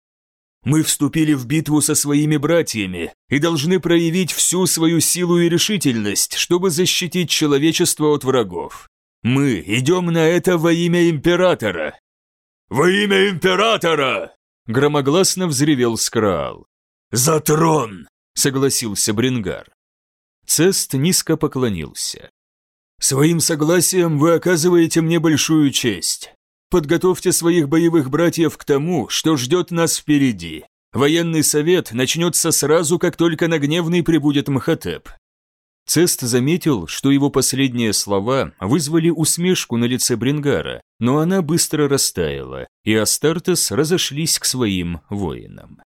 «Мы вступили в битву со своими братьями и должны проявить всю свою силу и решительность, чтобы защитить человечество от врагов. Мы идем на это во имя Императора!» «Во имя Императора!» Громогласно взревел Скраал. «За трон!» — согласился Брингар. Цест низко поклонился. «Своим согласием вы оказываете мне большую честь. Подготовьте своих боевых братьев к тому, что ждет нас впереди. Военный совет начнется сразу, как только на гневный прибудет Мхотеп». Цест заметил, что его последние слова вызвали усмешку на лице Брингара, но она быстро растаяла, и Астартес разошлись к своим воинам.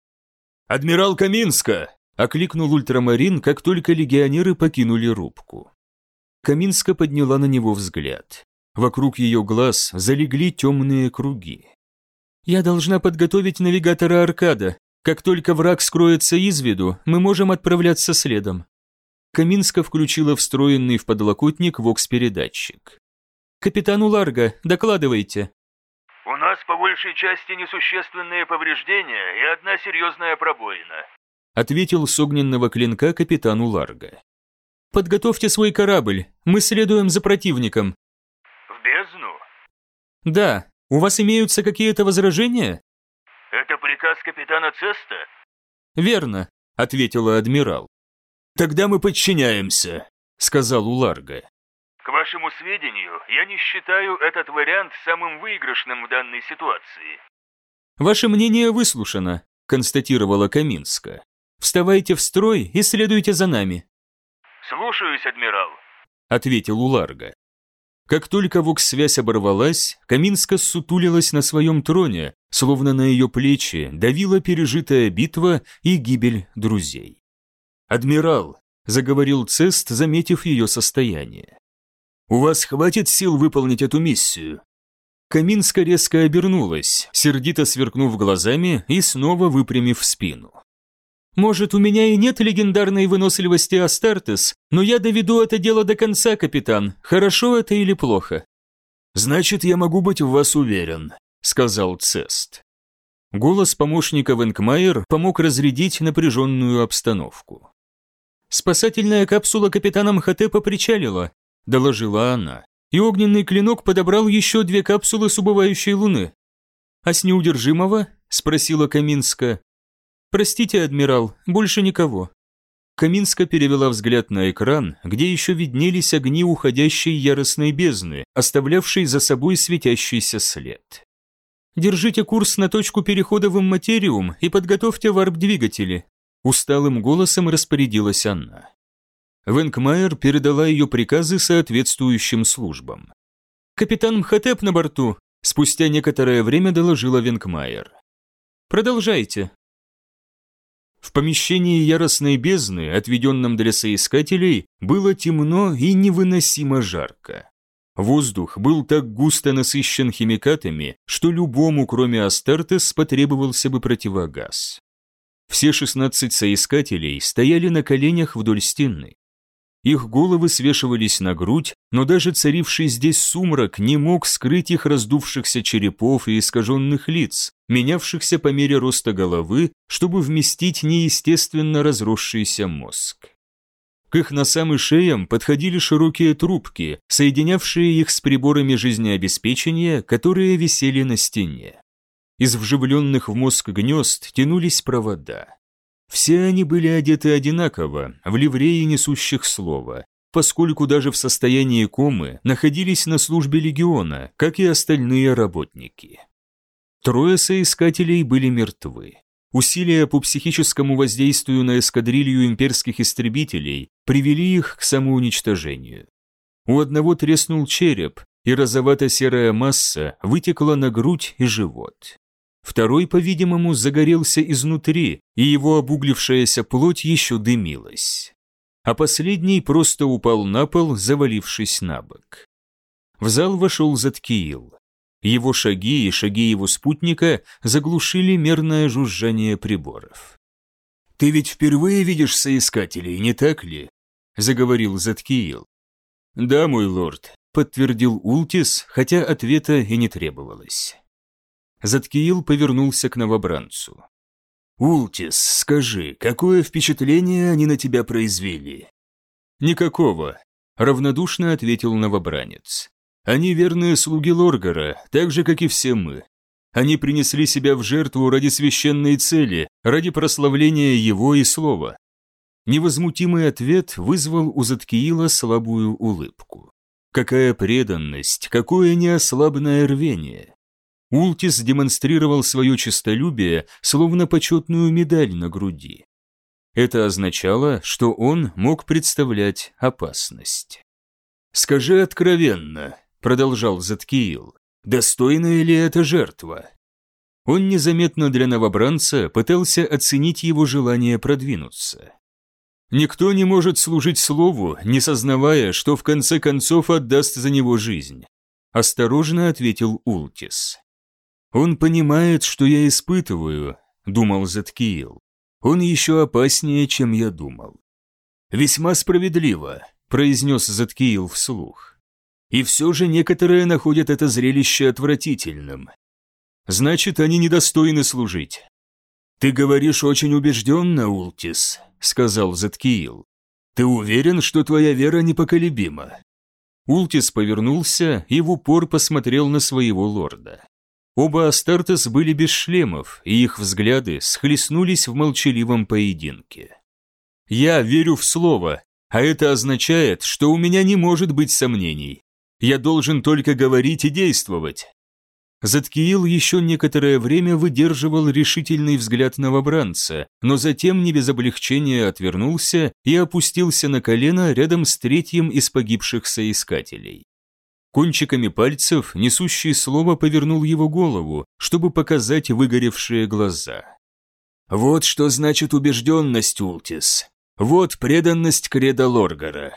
«Адмирал Каминска!» – окликнул ультрамарин, как только легионеры покинули рубку. Каминска подняла на него взгляд. Вокруг ее глаз залегли темные круги. «Я должна подготовить навигатора Аркада. Как только враг скроется из виду, мы можем отправляться следом». Каминска включила встроенный в подлокотник вокс-передатчик. «Капитану Ларго, докладывайте». У нас по большей части несущественные повреждения и одна серьезная пробоина», ответил с огненного клинка капитану Ларго. «Подготовьте свой корабль, мы следуем за противником». «В бездну?» «Да. У вас имеются какие-то возражения?» «Это приказ капитана Цеста?» «Верно», — ответила адмирал. «Тогда мы подчиняемся», — сказал Уларго. К вашему сведению, я не считаю этот вариант самым выигрышным в данной ситуации. Ваше мнение выслушано, констатировала Каминска. Вставайте в строй и следуйте за нами. Слушаюсь, адмирал, ответил Уларга. Как только вокс-связь оборвалась, Каминска сутулилась на своем троне, словно на ее плечи давила пережитая битва и гибель друзей. «Адмирал», — заговорил Цест, заметив ее состояние, у вас хватит сил выполнить эту миссию?» Каминска резко обернулась, сердито сверкнув глазами и снова выпрямив спину. «Может, у меня и нет легендарной выносливости Астартес, но я доведу это дело до конца, капитан. Хорошо это или плохо?» «Значит, я могу быть в вас уверен», — сказал Цест. Голос помощника Венкмайер помог разрядить напряженную обстановку. «Спасательная капсула капитана Мхотепа причалила», — доложила она и огненный клинок подобрал еще две капсулы с убывающей луны. «А с неудержимого?» – спросила Каминска. «Простите, адмирал, больше никого». Каминска перевела взгляд на экран, где еще виднелись огни уходящей яростной бездны, оставлявшей за собой светящийся след. «Держите курс на точку перехода в имматериум и подготовьте варп-двигатели», усталым голосом распорядилась она. Венкмайер передала ее приказы соответствующим службам. «Капитан Мхотеп на борту», – спустя некоторое время доложила Венкмайер. «Продолжайте». В помещении яростной бездны, отведенном для соискателей, было темно и невыносимо жарко. Воздух был так густо насыщен химикатами, что любому, кроме Астартес, потребовался бы противогаз. Все 16 соискателей стояли на коленях вдоль стены. Их головы свешивались на грудь, но даже царивший здесь сумрак не мог скрыть их раздувшихся черепов и искаженных лиц, менявшихся по мере роста головы, чтобы вместить неестественно разросшийся мозг. К их носам и шеям подходили широкие трубки, соединявшие их с приборами жизнеобеспечения, которые висели на стене. Из вживленных в мозг гнезд тянулись провода. Все они были одеты одинаково, в ливреи несущих слова, поскольку даже в состоянии комы находились на службе легиона, как и остальные работники. Трое соискателей были мертвы. Усилия по психическому воздействию на эскадрилью имперских истребителей привели их к самоуничтожению. У одного треснул череп, и розовато-серая масса вытекла на грудь и живот. Второй, по-видимому, загорелся изнутри, и его обуглившаяся плоть еще дымилась. А последний просто упал на пол, завалившись на бок. В зал вошел Заткиил. Его шаги и шаги его спутника заглушили мерное жужжание приборов. «Ты ведь впервые видишь соискателей, не так ли?» – заговорил Заткиил. «Да, мой лорд», – подтвердил Ултис, хотя ответа и не требовалось. Заткиил повернулся к новобранцу. «Ултис, скажи, какое впечатление они на тебя произвели?» «Никакого», — равнодушно ответил новобранец. «Они верные слуги Лоргара, так же, как и все мы. Они принесли себя в жертву ради священной цели, ради прославления его и слова». Невозмутимый ответ вызвал у Заткиила слабую улыбку. Какая преданность, какое неослабное рвение. Ултис демонстрировал свое честолюбие, словно почетную медаль на груди. Это означало, что он мог представлять опасность. «Скажи откровенно», — продолжал Заткиил, — «достойная ли это жертва?» Он незаметно для новобранца пытался оценить его желание продвинуться. Никто не может служить слову, не сознавая, что в конце концов отдаст за него жизнь. Осторожно ответил Ултис. «Он понимает, что я испытываю», — думал Заткиил. «Он еще опаснее, чем я думал». «Весьма справедливо», — произнес Заткиил вслух. «И все же некоторые находят это зрелище отвратительным. Значит, они недостойны служить». «Ты говоришь очень убежденно, Ултис», — сказал Заткиил. «Ты уверен, что твоя вера непоколебима?» Ултис повернулся и в упор посмотрел на своего лорда. Оба Астартес были без шлемов, и их взгляды схлестнулись в молчаливом поединке. «Я верю в слово, а это означает, что у меня не может быть сомнений. Я должен только говорить и действовать». Заткиил еще некоторое время выдерживал решительный взгляд новобранца, но затем не без облегчения отвернулся и опустился на колено рядом с третьим из погибших соискателей. Кончиками пальцев несущий слово повернул его голову, чтобы показать выгоревшие глаза. «Вот что значит убежденность, Ултис. Вот преданность креда Лоргара».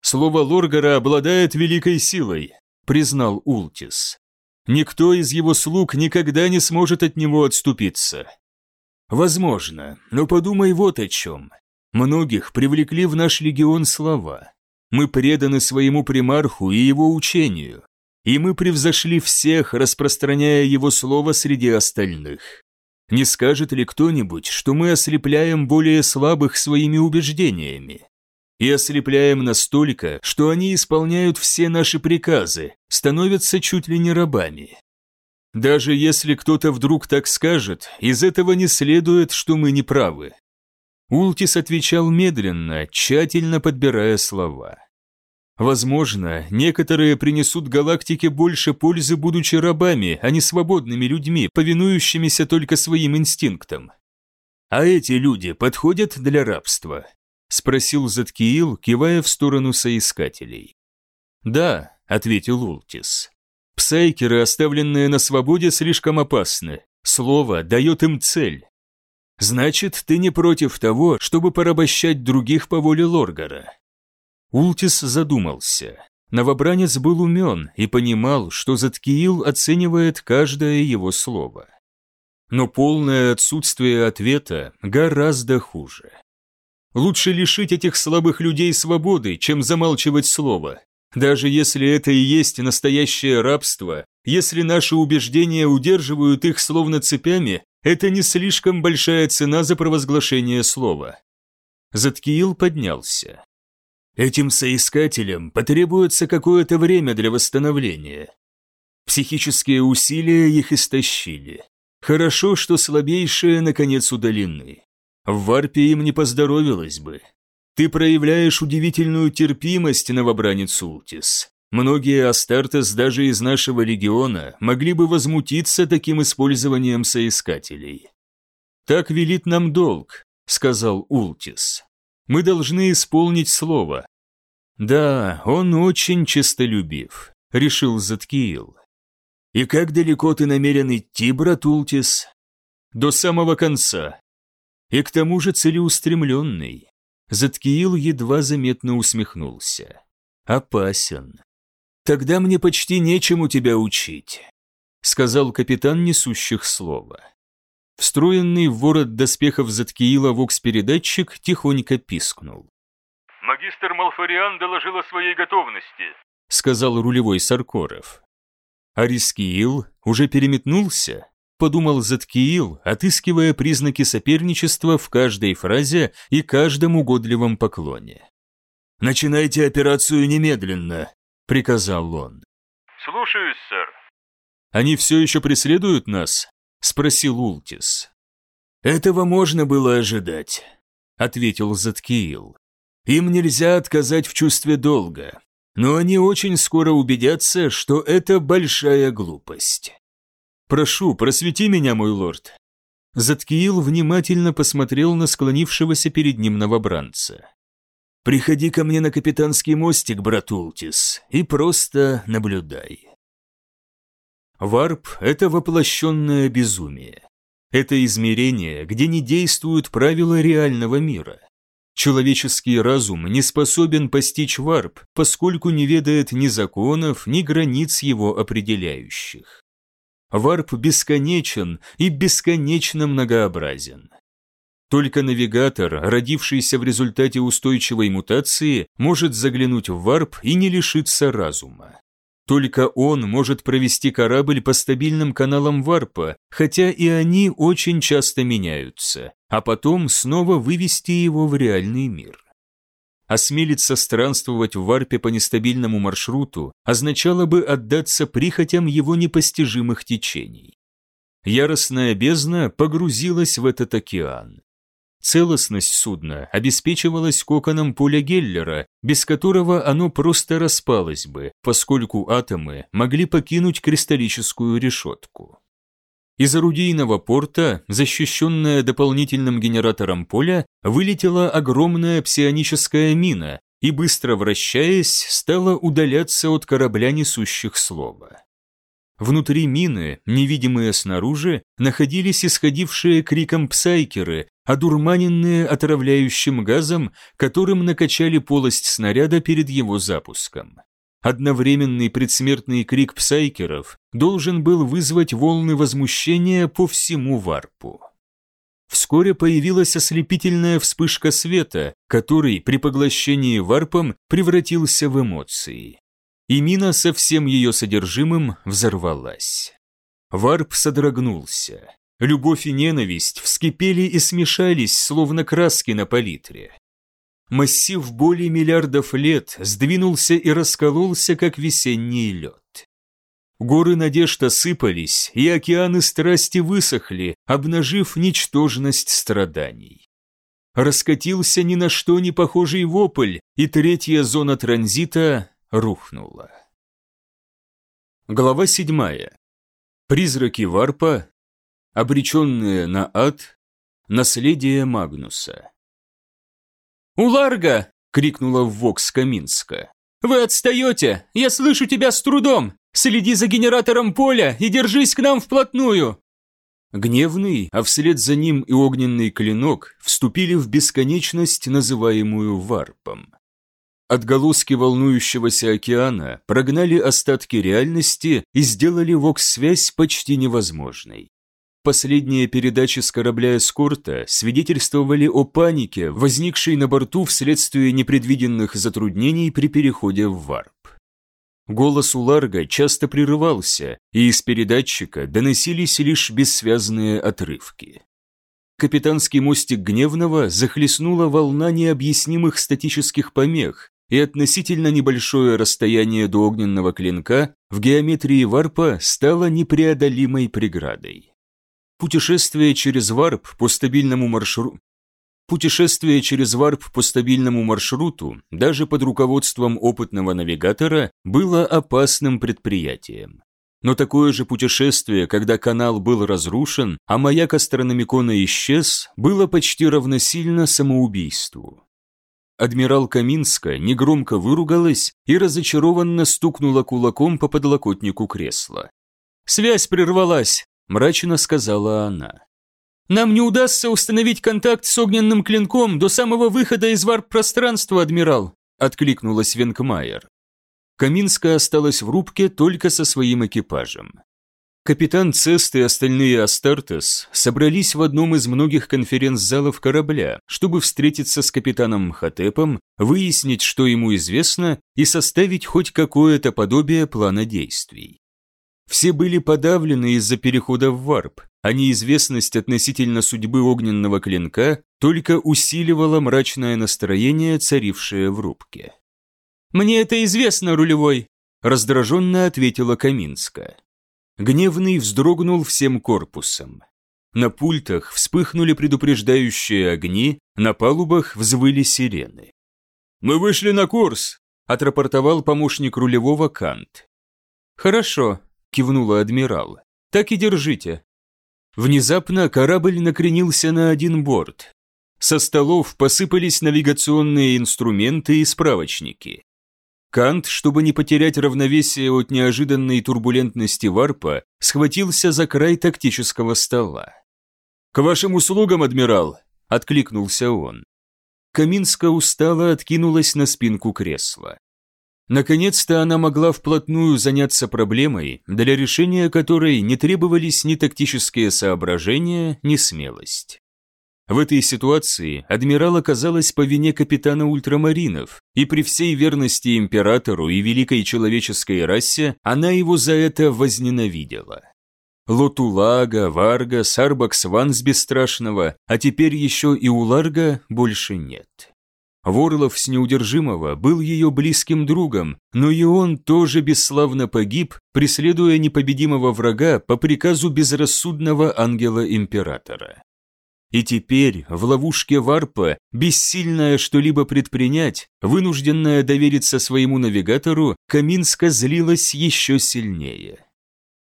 «Слово Лоргара обладает великой силой», — признал Ултис. Никто из его слуг никогда не сможет от него отступиться. Возможно, но подумай вот о чем. Многих привлекли в наш легион слова. Мы преданы своему примарху и его учению, и мы превзошли всех, распространяя его слово среди остальных. Не скажет ли кто-нибудь, что мы ослепляем более слабых своими убеждениями? И ослепляем настолько, что они исполняют все наши приказы, становятся чуть ли не рабами. Даже если кто-то вдруг так скажет, из этого не следует, что мы не правы. Ултис отвечал медленно, тщательно подбирая слова. Возможно, некоторые принесут галактике больше пользы, будучи рабами, а не свободными людьми, повинующимися только своим инстинктам. А эти люди подходят для рабства? Спросил Заткиил, кивая в сторону соискателей. Да, ответил Ултис. Псайкеры, оставленные на свободе, слишком опасны. Слово дает им цель. Значит, ты не против того, чтобы порабощать других по воле Лоргара. Ултис задумался. Новобранец был умен и понимал, что Заткиил оценивает каждое его слово. Но полное отсутствие ответа гораздо хуже. Лучше лишить этих слабых людей свободы, чем замалчивать слово. Даже если это и есть настоящее рабство, если наши убеждения удерживают их словно цепями, это не слишком большая цена за провозглашение слова. Заткиил поднялся. Этим соискателям потребуется какое-то время для восстановления. Психические усилия их истощили. Хорошо, что слабейшие наконец удалены. В варпе им не поздоровилось бы. Ты проявляешь удивительную терпимость, новобранец Ултис. Многие Астартес даже из нашего легиона могли бы возмутиться таким использованием соискателей. «Так велит нам долг», — сказал Ултис. Мы должны исполнить слово. Да, он очень честолюбив, решил Заткиил. И как далеко ты намерен идти, брат Ултис? До самого конца. И к тому же целеустремленный. Заткиил едва заметно усмехнулся. Опасен. Тогда мне почти нечему тебя учить, сказал капитан несущих слова. Встроенный в ворот доспехов Заткиила вокс-передатчик тихонько пискнул. «Магистр Малфариан доложил о своей готовности», — сказал рулевой Саркоров. Арискиил уже переметнулся, подумал Заткиил, отыскивая признаки соперничества в каждой фразе и каждом угодливом поклоне. «Начинайте операцию немедленно», — приказал он. «Слушаюсь, сэр». «Они все еще преследуют нас?» – спросил Ултис. «Этого можно было ожидать», – ответил Заткиил. «Им нельзя отказать в чувстве долга, но они очень скоро убедятся, что это большая глупость». «Прошу, просвети меня, мой лорд». Заткиил внимательно посмотрел на склонившегося перед ним новобранца. «Приходи ко мне на капитанский мостик, брат Ултис, и просто наблюдай». Варп – это воплощенное безумие. Это измерение, где не действуют правила реального мира. Человеческий разум не способен постичь варп, поскольку не ведает ни законов, ни границ его определяющих. Варп бесконечен и бесконечно многообразен. Только навигатор, родившийся в результате устойчивой мутации, может заглянуть в варп и не лишиться разума. Только он может провести корабль по стабильным каналам варпа, хотя и они очень часто меняются, а потом снова вывести его в реальный мир. Осмелиться странствовать в варпе по нестабильному маршруту означало бы отдаться прихотям его непостижимых течений. Яростная бездна погрузилась в этот океан. Целостность судна обеспечивалась коконом поля Геллера, без которого оно просто распалось бы, поскольку атомы могли покинуть кристаллическую решетку. Из орудийного порта, защищенная дополнительным генератором поля, вылетела огромная псионическая мина и, быстро вращаясь, стала удаляться от корабля несущих слова. Внутри мины, невидимые снаружи, находились исходившие криком псайкеры, одурманенные отравляющим газом, которым накачали полость снаряда перед его запуском. Одновременный предсмертный крик псайкеров должен был вызвать волны возмущения по всему варпу. Вскоре появилась ослепительная вспышка света, который при поглощении варпом превратился в эмоции. И мина со всем ее содержимым взорвалась. Варп содрогнулся. Любовь и ненависть вскипели и смешались, словно краски на палитре. Массив более миллиардов лет сдвинулся и раскололся, как весенний лед. Горы надежд осыпались, и океаны страсти высохли, обнажив ничтожность страданий. Раскатился ни на что не похожий вопль, и третья зона транзита рухнула. Глава седьмая. Призраки Варпа, обреченные на ад, наследие Магнуса. «У Ларга!» — крикнула в Вокс Каминска. «Вы отстаете! Я слышу тебя с трудом! Следи за генератором поля и держись к нам вплотную!» Гневный, а вслед за ним и огненный клинок вступили в бесконечность, называемую варпом. Отголоски волнующегося океана прогнали остатки реальности и сделали вокс-связь почти невозможной. Последние передачи с корабля эскорта свидетельствовали о панике, возникшей на борту вследствие непредвиденных затруднений при переходе в варп. Голос у Ларга часто прерывался, и из передатчика доносились лишь бессвязные отрывки. Капитанский мостик Гневного захлестнула волна необъяснимых статических помех, и относительно небольшое расстояние до огненного клинка в геометрии варпа стало непреодолимой преградой. Путешествие через варп по стабильному маршруту Путешествие через варп по стабильному маршруту, даже под руководством опытного навигатора, было опасным предприятием. Но такое же путешествие, когда канал был разрушен, а маяк астрономикона исчез, было почти равносильно самоубийству. Адмирал Каминска негромко выругалась и разочарованно стукнула кулаком по подлокотнику кресла. «Связь прервалась мрачно сказала она. «Нам не удастся установить контакт с огненным клинком до самого выхода из варп-пространства, адмирал», откликнулась Венкмайер. Каминская осталась в рубке только со своим экипажем. Капитан Цест и остальные Астартес собрались в одном из многих конференц-залов корабля, чтобы встретиться с капитаном Мхотепом, выяснить, что ему известно, и составить хоть какое-то подобие плана действий. Все были подавлены из-за перехода в варп, а неизвестность относительно судьбы огненного клинка только усиливала мрачное настроение, царившее в рубке. «Мне это известно, рулевой», – раздраженно ответила Каминска. Гневный вздрогнул всем корпусом. На пультах вспыхнули предупреждающие огни, на палубах взвыли сирены. «Мы вышли на курс», – отрапортовал помощник рулевого Кант. «Хорошо», кивнула адмирал. «Так и держите». Внезапно корабль накренился на один борт. Со столов посыпались навигационные инструменты и справочники. Кант, чтобы не потерять равновесие от неожиданной турбулентности варпа, схватился за край тактического стола. «К вашим услугам, адмирал!» – откликнулся он. Каминска устало откинулась на спинку кресла. Наконец-то она могла вплотную заняться проблемой, для решения которой не требовались ни тактические соображения, ни смелость. В этой ситуации адмирал оказалась по вине капитана ультрамаринов, и при всей верности императору и великой человеческой расе она его за это возненавидела. Лотулага, Варга, Сарбакс Ванс Бесстрашного, а теперь еще и Уларга больше нет. Ворлов с неудержимого был ее близким другом, но и он тоже бесславно погиб, преследуя непобедимого врага по приказу безрассудного ангела-императора. И теперь, в ловушке варпа, бессильная что-либо предпринять, вынужденная довериться своему навигатору, Каминска злилась еще сильнее.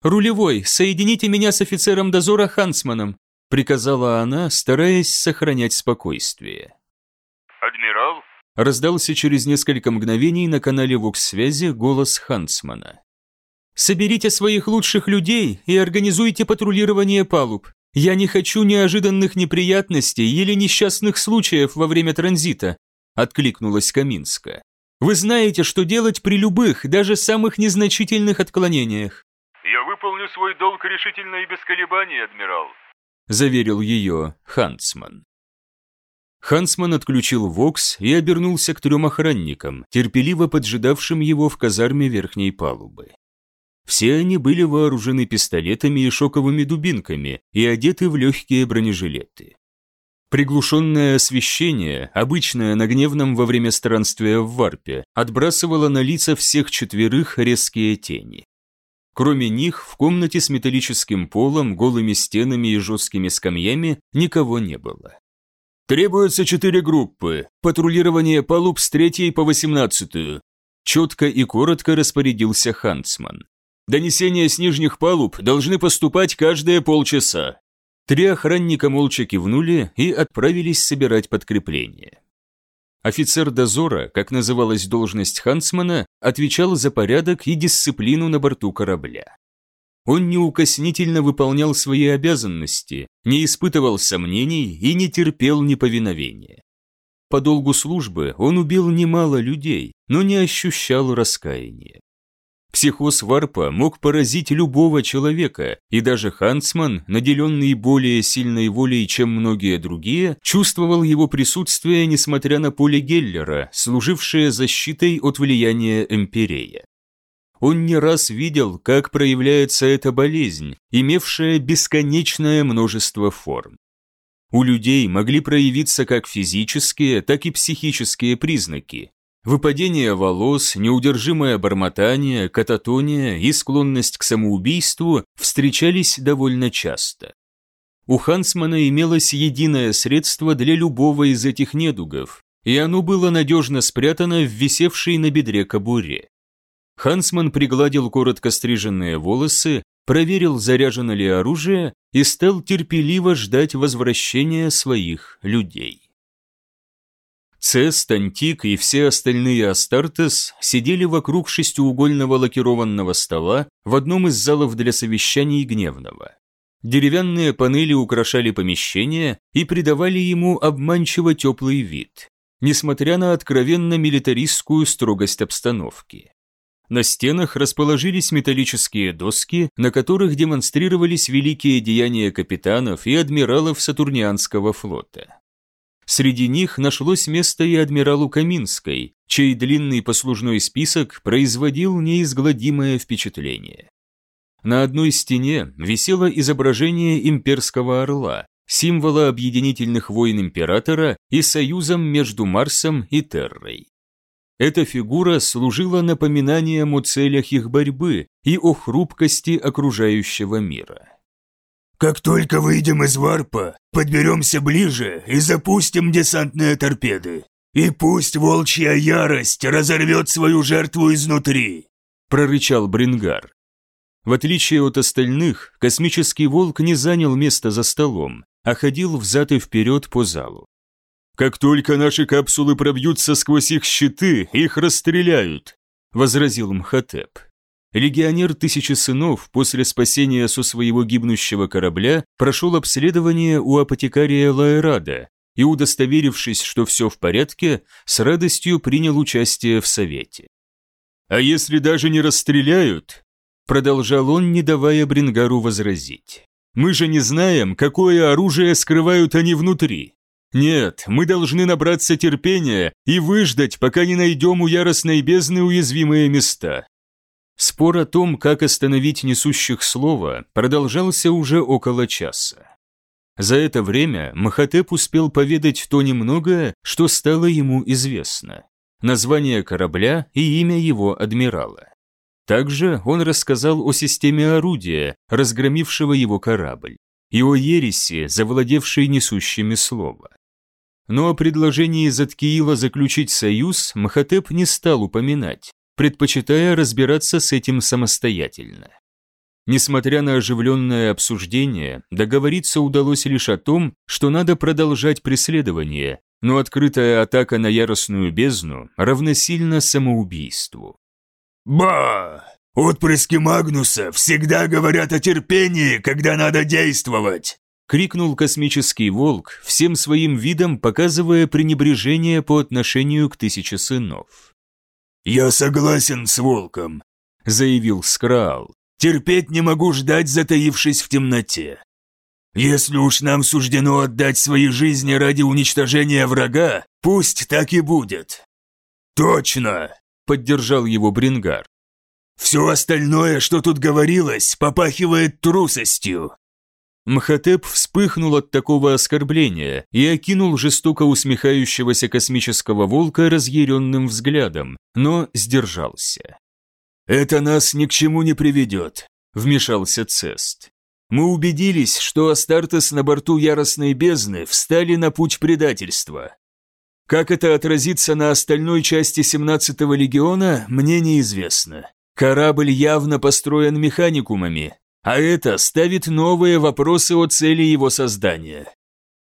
«Рулевой, соедините меня с офицером дозора Хансманом», приказала она, стараясь сохранять спокойствие. Раздался через несколько мгновений на канале Вокс-связи голос Хансмана. «Соберите своих лучших людей и организуйте патрулирование палуб. Я не хочу неожиданных неприятностей или несчастных случаев во время транзита», откликнулась Каминска. Вы знаете, что делать при любых, даже самых незначительных отклонениях. Я выполню свой долг решительно и без колебаний, адмирал. Заверил ее Хансман. Хансман отключил Вокс и обернулся к трем охранникам, терпеливо поджидавшим его в казарме верхней палубы. Все они были вооружены пистолетами и шоковыми дубинками и одеты в легкие бронежилеты. Приглушенное освещение, обычное на гневном во время странствия в варпе, отбрасывало на лица всех четверых резкие тени. Кроме них, в комнате с металлическим полом, голыми стенами и жесткими скамьями никого не было. «Требуются четыре группы. Патрулирование палуб с третьей по восемнадцатую», четко и коротко распорядился Хансман. «Донесения с нижних палуб должны поступать каждые полчаса. Три охранника молча кивнули и отправились собирать подкрепление. Офицер дозора, как называлась должность Хансмана, отвечал за порядок и дисциплину на борту корабля. Он неукоснительно выполнял свои обязанности, не испытывал сомнений и не терпел неповиновения. По долгу службы он убил немало людей, но не ощущал раскаяния. Психоз варпа мог поразить любого человека, и даже Хансман, наделенный более сильной волей, чем многие другие, чувствовал его присутствие, несмотря на поле Геллера, служившее защитой от влияния Эмпирея. Он не раз видел, как проявляется эта болезнь, имевшая бесконечное множество форм. У людей могли проявиться как физические, так и психические признаки, Выпадение волос, неудержимое бормотание, кататония и склонность к самоубийству встречались довольно часто. У Хансмана имелось единое средство для любого из этих недугов, и оно было надежно спрятано в висевшей на бедре кобуре. Хансман пригладил коротко стриженные волосы, проверил, заряжено ли оружие, и стал терпеливо ждать возвращения своих людей. Цес, Тантик и все остальные Астартес сидели вокруг шестиугольного лакированного стола в одном из залов для совещаний Гневного. Деревянные панели украшали помещение и придавали ему обманчиво теплый вид, несмотря на откровенно милитаристскую строгость обстановки. На стенах расположились металлические доски, на которых демонстрировались великие деяния капитанов и адмиралов Сатурнианского флота. Среди них нашлось место и адмиралу Каминской, чей длинный послужной список производил неизгладимое впечатление. На одной стене висело изображение имперского орла, символа объединительных войн императора и союзом между Марсом и Террой. Эта фигура служила напоминанием о целях их борьбы и о хрупкости окружающего мира. Как только выйдем из варпа, подберемся ближе и запустим десантные торпеды. И пусть волчья ярость разорвет свою жертву изнутри», – прорычал Брингар. В отличие от остальных, космический волк не занял место за столом, а ходил взад и вперед по залу. «Как только наши капсулы пробьются сквозь их щиты, их расстреляют», – возразил Мхотеп. Легионер Тысячи Сынов после спасения со своего гибнущего корабля прошел обследование у апотекария Лаэрада и, удостоверившись, что все в порядке, с радостью принял участие в совете. «А если даже не расстреляют?» Продолжал он, не давая Брингару возразить. «Мы же не знаем, какое оружие скрывают они внутри. Нет, мы должны набраться терпения и выждать, пока не найдем у яростной бездны уязвимые места. Спор о том, как остановить несущих слова, продолжался уже около часа. За это время Махатеп успел поведать то немногое, что стало ему известно. Название корабля и имя его адмирала. Также он рассказал о системе орудия, разгромившего его корабль, и о ереси, завладевшей несущими слова. Но о предложении Заткиила заключить союз Махатеп не стал упоминать, предпочитая разбираться с этим самостоятельно. Несмотря на оживленное обсуждение, договориться удалось лишь о том, что надо продолжать преследование, но открытая атака на яростную бездну равносильна самоубийству. «Ба! Отпрыски Магнуса всегда говорят о терпении, когда надо действовать!» Крикнул космический волк, всем своим видом показывая пренебрежение по отношению к тысяче сынов. «Я согласен с волком», — заявил Скраал. «Терпеть не могу ждать, затаившись в темноте. Если уж нам суждено отдать свои жизни ради уничтожения врага, пусть так и будет». «Точно!» — поддержал его Брингар. «Все остальное, что тут говорилось, попахивает трусостью». Мхотеп вспыхнул от такого оскорбления и окинул жестоко усмехающегося космического волка разъяренным взглядом, но сдержался. «Это нас ни к чему не приведет», — вмешался Цест. «Мы убедились, что Астартес на борту Яростной Бездны встали на путь предательства. Как это отразится на остальной части 17-го легиона, мне неизвестно. Корабль явно построен механикумами, а это ставит новые вопросы о цели его создания.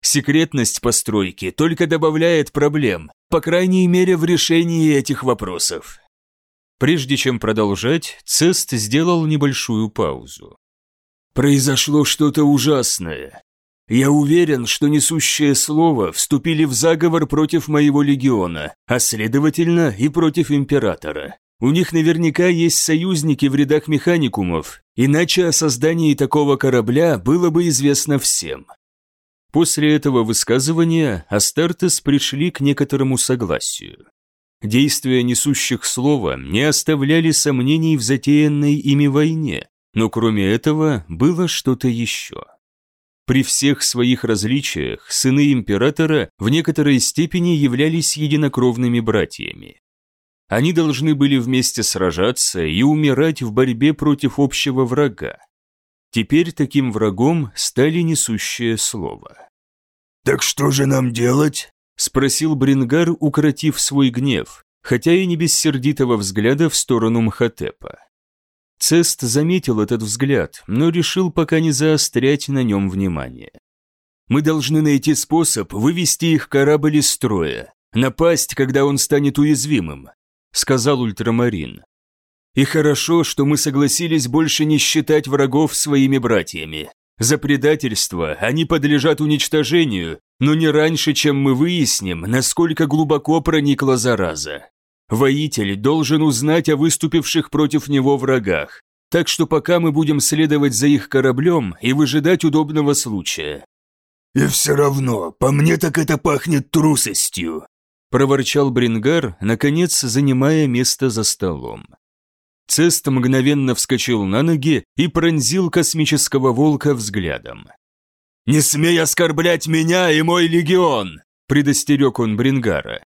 Секретность постройки только добавляет проблем, по крайней мере в решении этих вопросов. Прежде чем продолжать, Цест сделал небольшую паузу. «Произошло что-то ужасное. Я уверен, что несущее слово вступили в заговор против моего легиона, а следовательно и против императора. У них наверняка есть союзники в рядах механикумов, иначе о создании такого корабля было бы известно всем. После этого высказывания Астартес пришли к некоторому согласию. Действия несущих слова не оставляли сомнений в затеянной ими войне, но кроме этого было что-то еще. При всех своих различиях сыны императора в некоторой степени являлись единокровными братьями. Они должны были вместе сражаться и умирать в борьбе против общего врага. Теперь таким врагом стали несущее слово. «Так что же нам делать?» – спросил Брингар, укротив свой гнев, хотя и не без сердитого взгляда в сторону Мхотепа. Цест заметил этот взгляд, но решил пока не заострять на нем внимание. «Мы должны найти способ вывести их корабль из строя, напасть, когда он станет уязвимым, сказал ультрамарин. И хорошо, что мы согласились больше не считать врагов своими братьями. За предательство они подлежат уничтожению, но не раньше, чем мы выясним, насколько глубоко проникла зараза. Воитель должен узнать о выступивших против него врагах, так что пока мы будем следовать за их кораблем и выжидать удобного случая. «И все равно, по мне так это пахнет трусостью», проворчал Брингар, наконец занимая место за столом. Цест мгновенно вскочил на ноги и пронзил космического волка взглядом. «Не смей оскорблять меня и мой легион!» – предостерег он Брингара.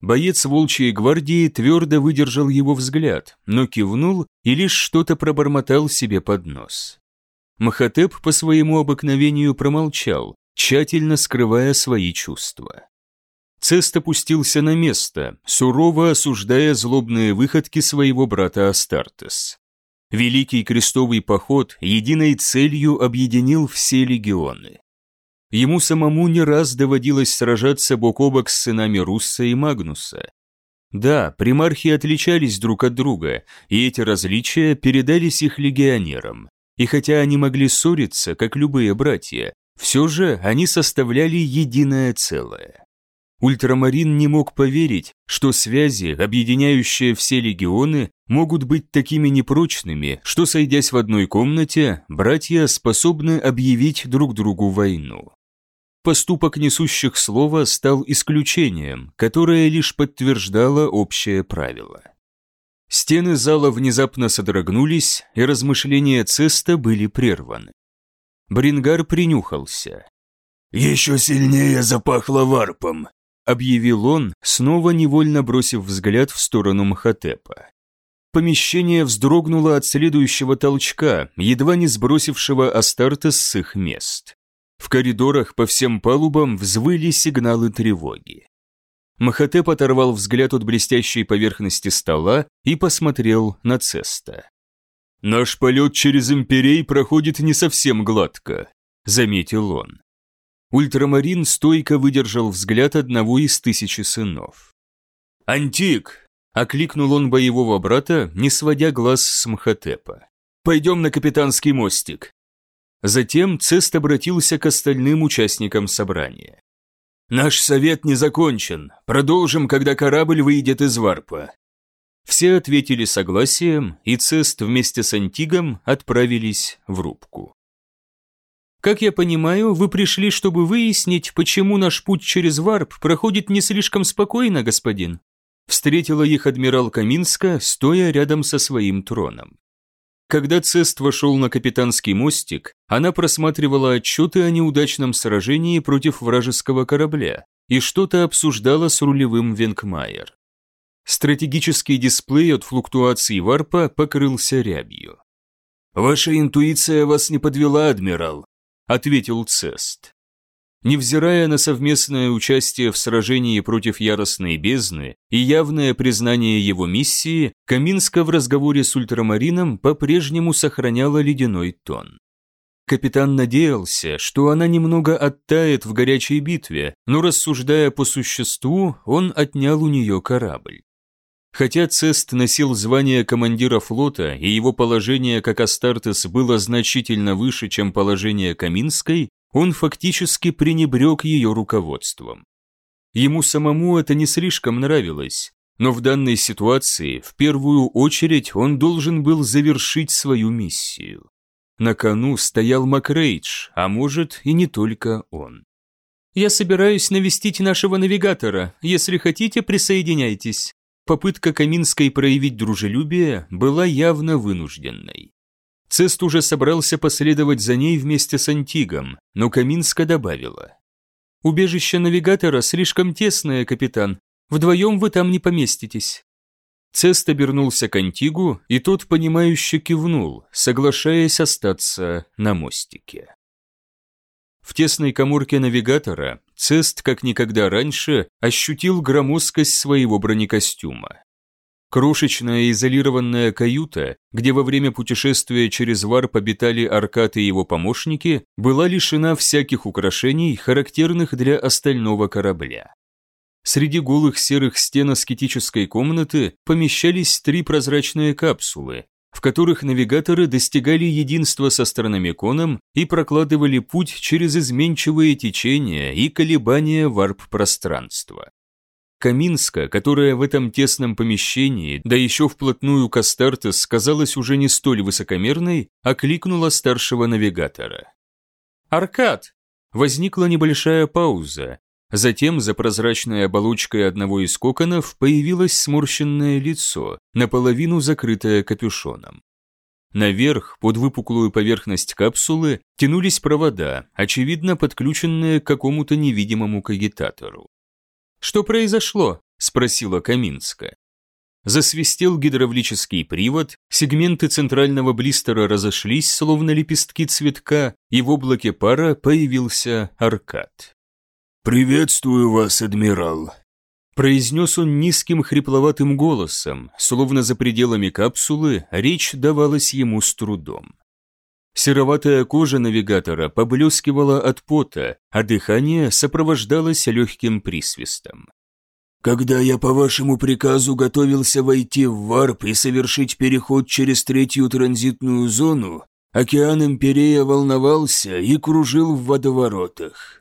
Боец волчьей гвардии твердо выдержал его взгляд, но кивнул и лишь что-то пробормотал себе под нос. Махатеп по своему обыкновению промолчал, тщательно скрывая свои чувства. Цест опустился на место, сурово осуждая злобные выходки своего брата Астартес. Великий крестовый поход единой целью объединил все легионы. Ему самому не раз доводилось сражаться бок о бок с сынами Русса и Магнуса. Да, примархи отличались друг от друга, и эти различия передались их легионерам. И хотя они могли ссориться, как любые братья, все же они составляли единое целое. Ультрамарин не мог поверить, что связи, объединяющие все легионы, могут быть такими непрочными, что, сойдясь в одной комнате, братья способны объявить друг другу войну. Поступок несущих слова стал исключением, которое лишь подтверждало общее правило. Стены зала внезапно содрогнулись, и размышления Цеста были прерваны. Брингар принюхался. «Еще сильнее запахло варпом», объявил он, снова невольно бросив взгляд в сторону Мхотепа. Помещение вздрогнуло от следующего толчка, едва не сбросившего Астартес с их мест. В коридорах по всем палубам взвыли сигналы тревоги. Махатеп оторвал взгляд от блестящей поверхности стола и посмотрел на Цеста. «Наш полет через Имперей проходит не совсем гладко», — заметил он. Ультрамарин стойко выдержал взгляд одного из тысячи сынов. «Антик!» – окликнул он боевого брата, не сводя глаз с Мхотепа. «Пойдем на капитанский мостик». Затем Цест обратился к остальным участникам собрания. «Наш совет не закончен. Продолжим, когда корабль выйдет из варпа. Все ответили согласием, и Цест вместе с Антигом отправились в рубку. Как я понимаю, вы пришли, чтобы выяснить, почему наш путь через Варп проходит не слишком спокойно, господин. Встретила их адмирал Каминска, стоя рядом со своим троном. Когда Цест вошел на капитанский мостик, она просматривала отчеты о неудачном сражении против вражеского корабля и что-то обсуждала с рулевым Венкмайер. Стратегический дисплей от флуктуаций варпа покрылся рябью. «Ваша интуиция вас не подвела, адмирал», — ответил Цест. Невзирая на совместное участие в сражении против яростной бездны и явное признание его миссии, Каминска в разговоре с ультрамарином по-прежнему сохраняла ледяной тон. Капитан надеялся, что она немного оттает в горячей битве, но рассуждая по существу, он отнял у нее корабль. Хотя Цест носил звание командира флота, и его положение как Астартес было значительно выше, чем положение Каминской, он фактически пренебрег ее руководством. Ему самому это не слишком нравилось, но в данной ситуации в первую очередь он должен был завершить свою миссию. На кону стоял Макрейдж, а может и не только он. «Я собираюсь навестить нашего навигатора. Если хотите, присоединяйтесь», Попытка Каминской проявить дружелюбие была явно вынужденной. Цест уже собрался последовать за ней вместе с Антигом, но Каминска добавила. «Убежище навигатора слишком тесное, капитан. Вдвоем вы там не поместитесь». Цест обернулся к Антигу, и тот, понимающе кивнул, соглашаясь остаться на мостике. В тесной коморке навигатора Цест, как никогда раньше, ощутил громоздкость своего бронекостюма. Крошечная изолированная каюта, где во время путешествия через варп обитали Аркад и его помощники, была лишена всяких украшений, характерных для остального корабля. Среди голых серых стен аскетической комнаты помещались три прозрачные капсулы, в которых навигаторы достигали единства с астрономиконом и прокладывали путь через изменчивые течения и колебания варп-пространства. Каминска, которая в этом тесном помещении, да еще вплотную к Астартес, казалась уже не столь высокомерной, окликнула старшего навигатора. «Аркад!» Возникла небольшая пауза, Затем за прозрачной оболочкой одного из коконов появилось сморщенное лицо, наполовину закрытое капюшоном. Наверх, под выпуклую поверхность капсулы, тянулись провода, очевидно подключенные к какому-то невидимому кагитатору. «Что произошло?» – спросила Каминска. Засвистел гидравлический привод, сегменты центрального блистера разошлись, словно лепестки цветка, и в облаке пара появился аркад. «Приветствую вас, адмирал», – произнес он низким хрипловатым голосом, словно за пределами капсулы речь давалась ему с трудом. Сероватая кожа навигатора поблескивала от пота, а дыхание сопровождалось легким присвистом. «Когда я по вашему приказу готовился войти в варп и совершить переход через третью транзитную зону, океан Империя волновался и кружил в водоворотах.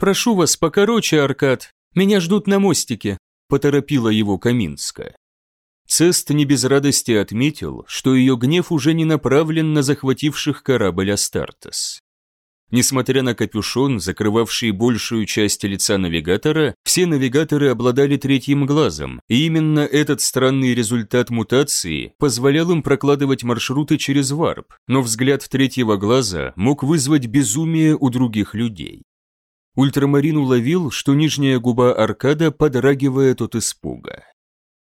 «Прошу вас, покороче, Аркад, меня ждут на мостике», – поторопила его Каминска. Цест не без радости отметил, что ее гнев уже не направлен на захвативших корабль Астартес. Несмотря на капюшон, закрывавший большую часть лица навигатора, все навигаторы обладали третьим глазом, и именно этот странный результат мутации позволял им прокладывать маршруты через варп, но взгляд третьего глаза мог вызвать безумие у других людей. Ультрамарин уловил, что нижняя губа аркада подрагивает от испуга.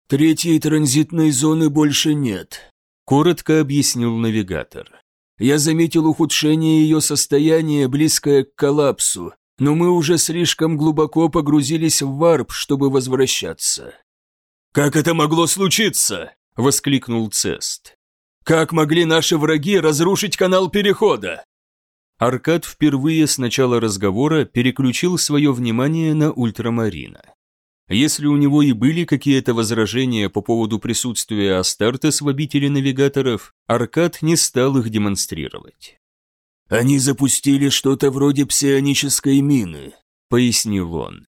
«Третьей транзитной зоны больше нет», – коротко объяснил навигатор. «Я заметил ухудшение ее состояния, близкое к коллапсу, но мы уже слишком глубоко погрузились в варп, чтобы возвращаться». «Как это могло случиться?» – воскликнул Цест. «Как могли наши враги разрушить канал перехода?» Аркад впервые с начала разговора переключил свое внимание на ультрамарина. Если у него и были какие-то возражения по поводу присутствия Астартес в обители навигаторов, Аркад не стал их демонстрировать. «Они запустили что-то вроде псионической мины», — пояснил он.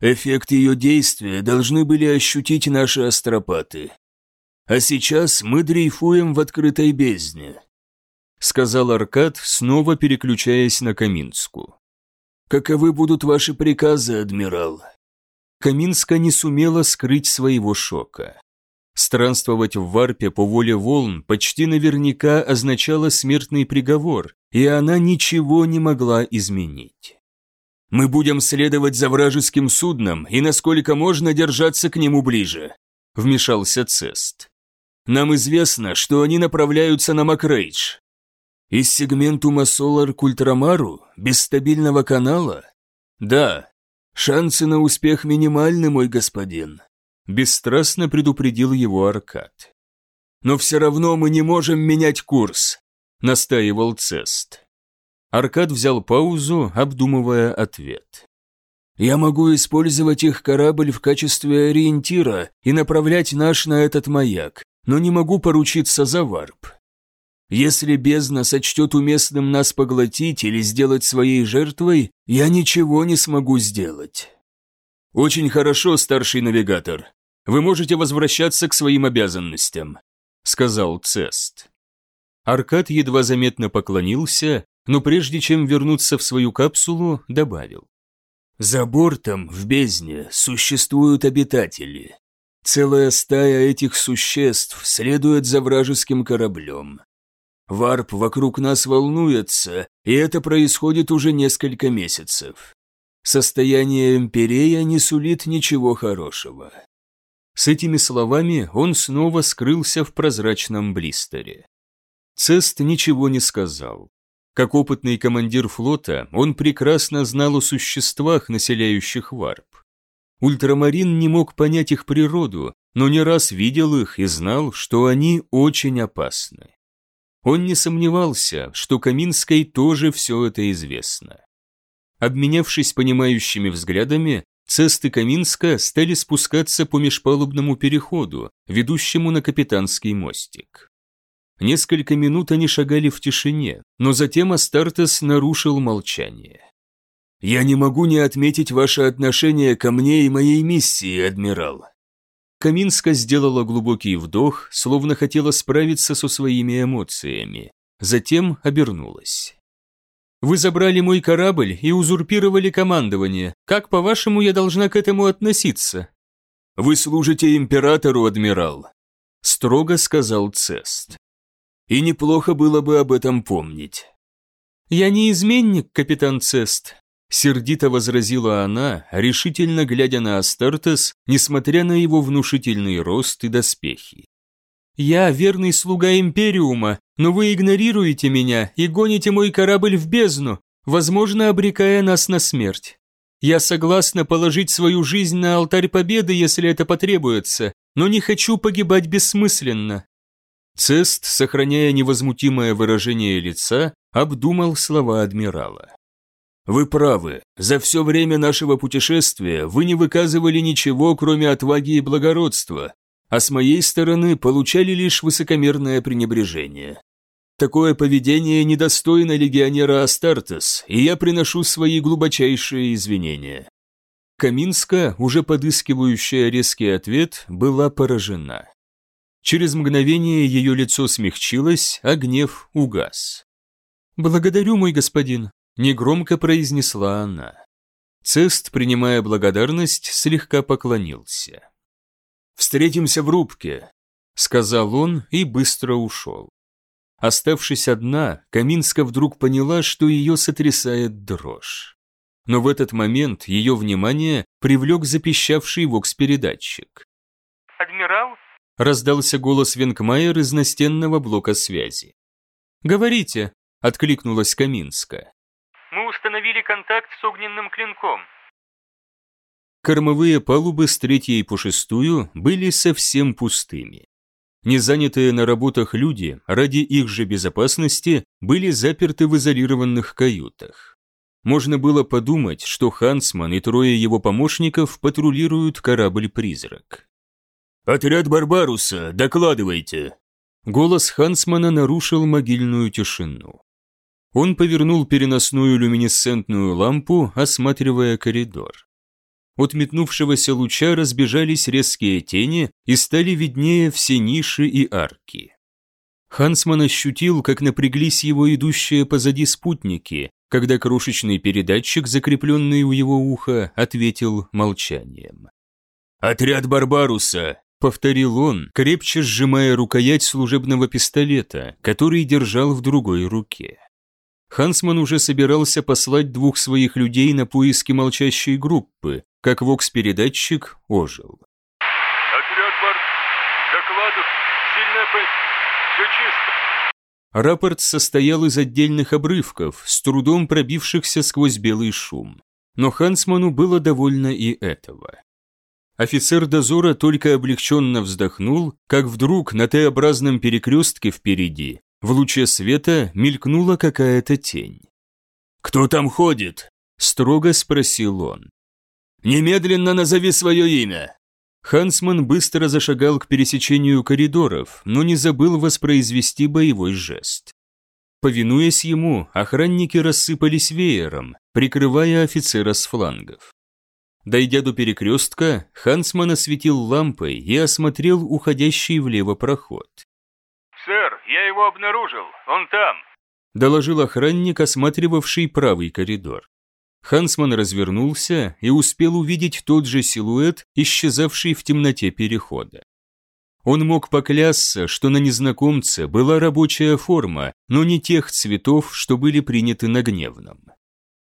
«Эффект ее действия должны были ощутить наши астропаты. а сейчас мы дрейфуем в открытой бездне», сказал Аркад, снова переключаясь на Каминску. «Каковы будут ваши приказы, адмирал?» Каминска не сумела скрыть своего шока. Странствовать в варпе по воле волн почти наверняка означало смертный приговор, и она ничего не могла изменить. «Мы будем следовать за вражеским судном и насколько можно держаться к нему ближе», — вмешался Цест. «Нам известно, что они направляются на Макрейдж, из сегментума Солар к Ультрамару? Без стабильного канала? Да. Шансы на успех минимальны, мой господин. Бесстрастно предупредил его Оркад. Но все равно мы не можем менять курс, настаивал Цест. Оркад взял паузу, обдумывая ответ. «Я могу использовать их корабль в качестве ориентира и направлять наш на этот маяк, но не могу поручиться за варп. Если бездна сочтет уместным нас поглотить или сделать своей жертвой, я ничего не смогу сделать. Очень хорошо, старший навигатор. Вы можете возвращаться к своим обязанностям, сказал Цест. Аркад едва заметно поклонился, но прежде чем вернуться в свою капсулу, добавил. За бортом, в бездне, существуют обитатели. Целая стая этих существ следует за вражеским кораблем. Варп вокруг нас волнуется, и это происходит уже несколько месяцев. Состояние Эмперея не сулит ничего хорошего. С этими словами он снова скрылся в прозрачном блистере. Цест ничего не сказал. Как опытный командир флота, он прекрасно знал о существах, населяющих варп. Ультрамарин не мог понять их природу, но не раз видел их и знал, что они очень опасны. Он не сомневался, что Каминской тоже все это известно. Обменявшись понимающими взглядами, Цест и Каминска стали спускаться по межпалубному переходу, ведущему на капитанский мостик. Несколько минут они шагали в тишине, но затем Астартес нарушил молчание. «Я не могу не отметить ваше отношение ко мне и моей миссии, адмирал», Каминска сделала глубокий вдох, словно хотела справиться со своими эмоциями. Затем обернулась. «Вы забрали мой корабль и узурпировали командование. Как, по-вашему, я должна к этому относиться?» «Вы служите императору, адмирал», — строго сказал Цест. «И неплохо было бы об этом помнить». «Я не изменник, капитан Цест. Сердито возразила она, решительно глядя на Астартес, несмотря на его внушительный рост и доспехи. «Я верный слуга Империума, но вы игнорируете меня и гоните мой корабль в бездну, возможно, обрекая нас на смерть. Я согласна положить свою жизнь на алтарь победы, если это потребуется, но не хочу погибать бессмысленно». Цест, сохраняя невозмутимое выражение лица, обдумал слова адмирала. Вы правы. За все время нашего путешествия вы не выказывали ничего, кроме отваги и благородства, а с моей стороны получали лишь высокомерное пренебрежение. Такое поведение недостойно легионера Астартес, и я приношу свои глубочайшие извинения». Каминска, уже подыскивающая резкий ответ, была поражена. Через мгновение ее лицо смягчилось, а гнев угас. «Благодарю, мой господин. Негромко произнесла она. Цест, принимая благодарность, слегка поклонился. «Встретимся в рубке», — сказал он и быстро ушел. Оставшись одна, Каминска вдруг поняла, что ее сотрясает дрожь. Но в этот момент ее внимание привлек запищавший вокс-передатчик. «Адмирал?» — раздался голос Венкмайер из настенного блока связи. «Говорите», — откликнулась Каминска. Установили контакт с огненным клинком. Кормовые палубы с третьей по шестую были совсем пустыми. Незанятые на работах люди, ради их же безопасности, были заперты в изолированных каютах. Можно было подумать, что Хансман и трое его помощников патрулируют корабль-призрак. «Отряд Барбаруса, докладывайте!» Голос Хансмана нарушил могильную тишину. Он повернул переносную люминесцентную лампу, осматривая коридор. от метнувшегося луча разбежались резкие тени и стали виднее все ниши и арки. Хансман ощутил, как напряглись его идущие позади спутники, когда крошечный передатчик, закрепленный у его уха, ответил молчанием. «Отряд Барбаруса!» — повторил он, крепче сжимая рукоять служебного пистолета, который держал в другой руке. Хансман уже собирался послать двух своих людей на поиски молчащей группы, как вокс-передатчик ожил. Отряд Бар... Докладов. Сильная по... Все чисто. Рапорт состоял из отдельных обрывков, с трудом пробившихся сквозь белый шум. Но Хансману было довольно и этого. Офицер дозора только облегченно вздохнул, как вдруг на Т-образном перекрестке впереди, в луче света, мелькнула какая-то тень. «Кто там ходит?» – строго спросил он. «Немедленно назови свое имя!» Хансман быстро зашагал к пересечению коридоров, но не забыл воспроизвести боевой жест. Повинуясь ему, охранники рассыпались веером, прикрывая офицера с флангов. Дойдя до перекрестка, Хансман осветил лампой и осмотрел уходящий влево проход. «Сэр, я его обнаружил. Он там», – доложил охранник, осматривавший правый коридор. Хансман развернулся и успел увидеть тот же силуэт, исчезавший в темноте перехода. Он мог поклясться, что на незнакомце была рабочая форма, но не тех цветов, что были приняты на гневном.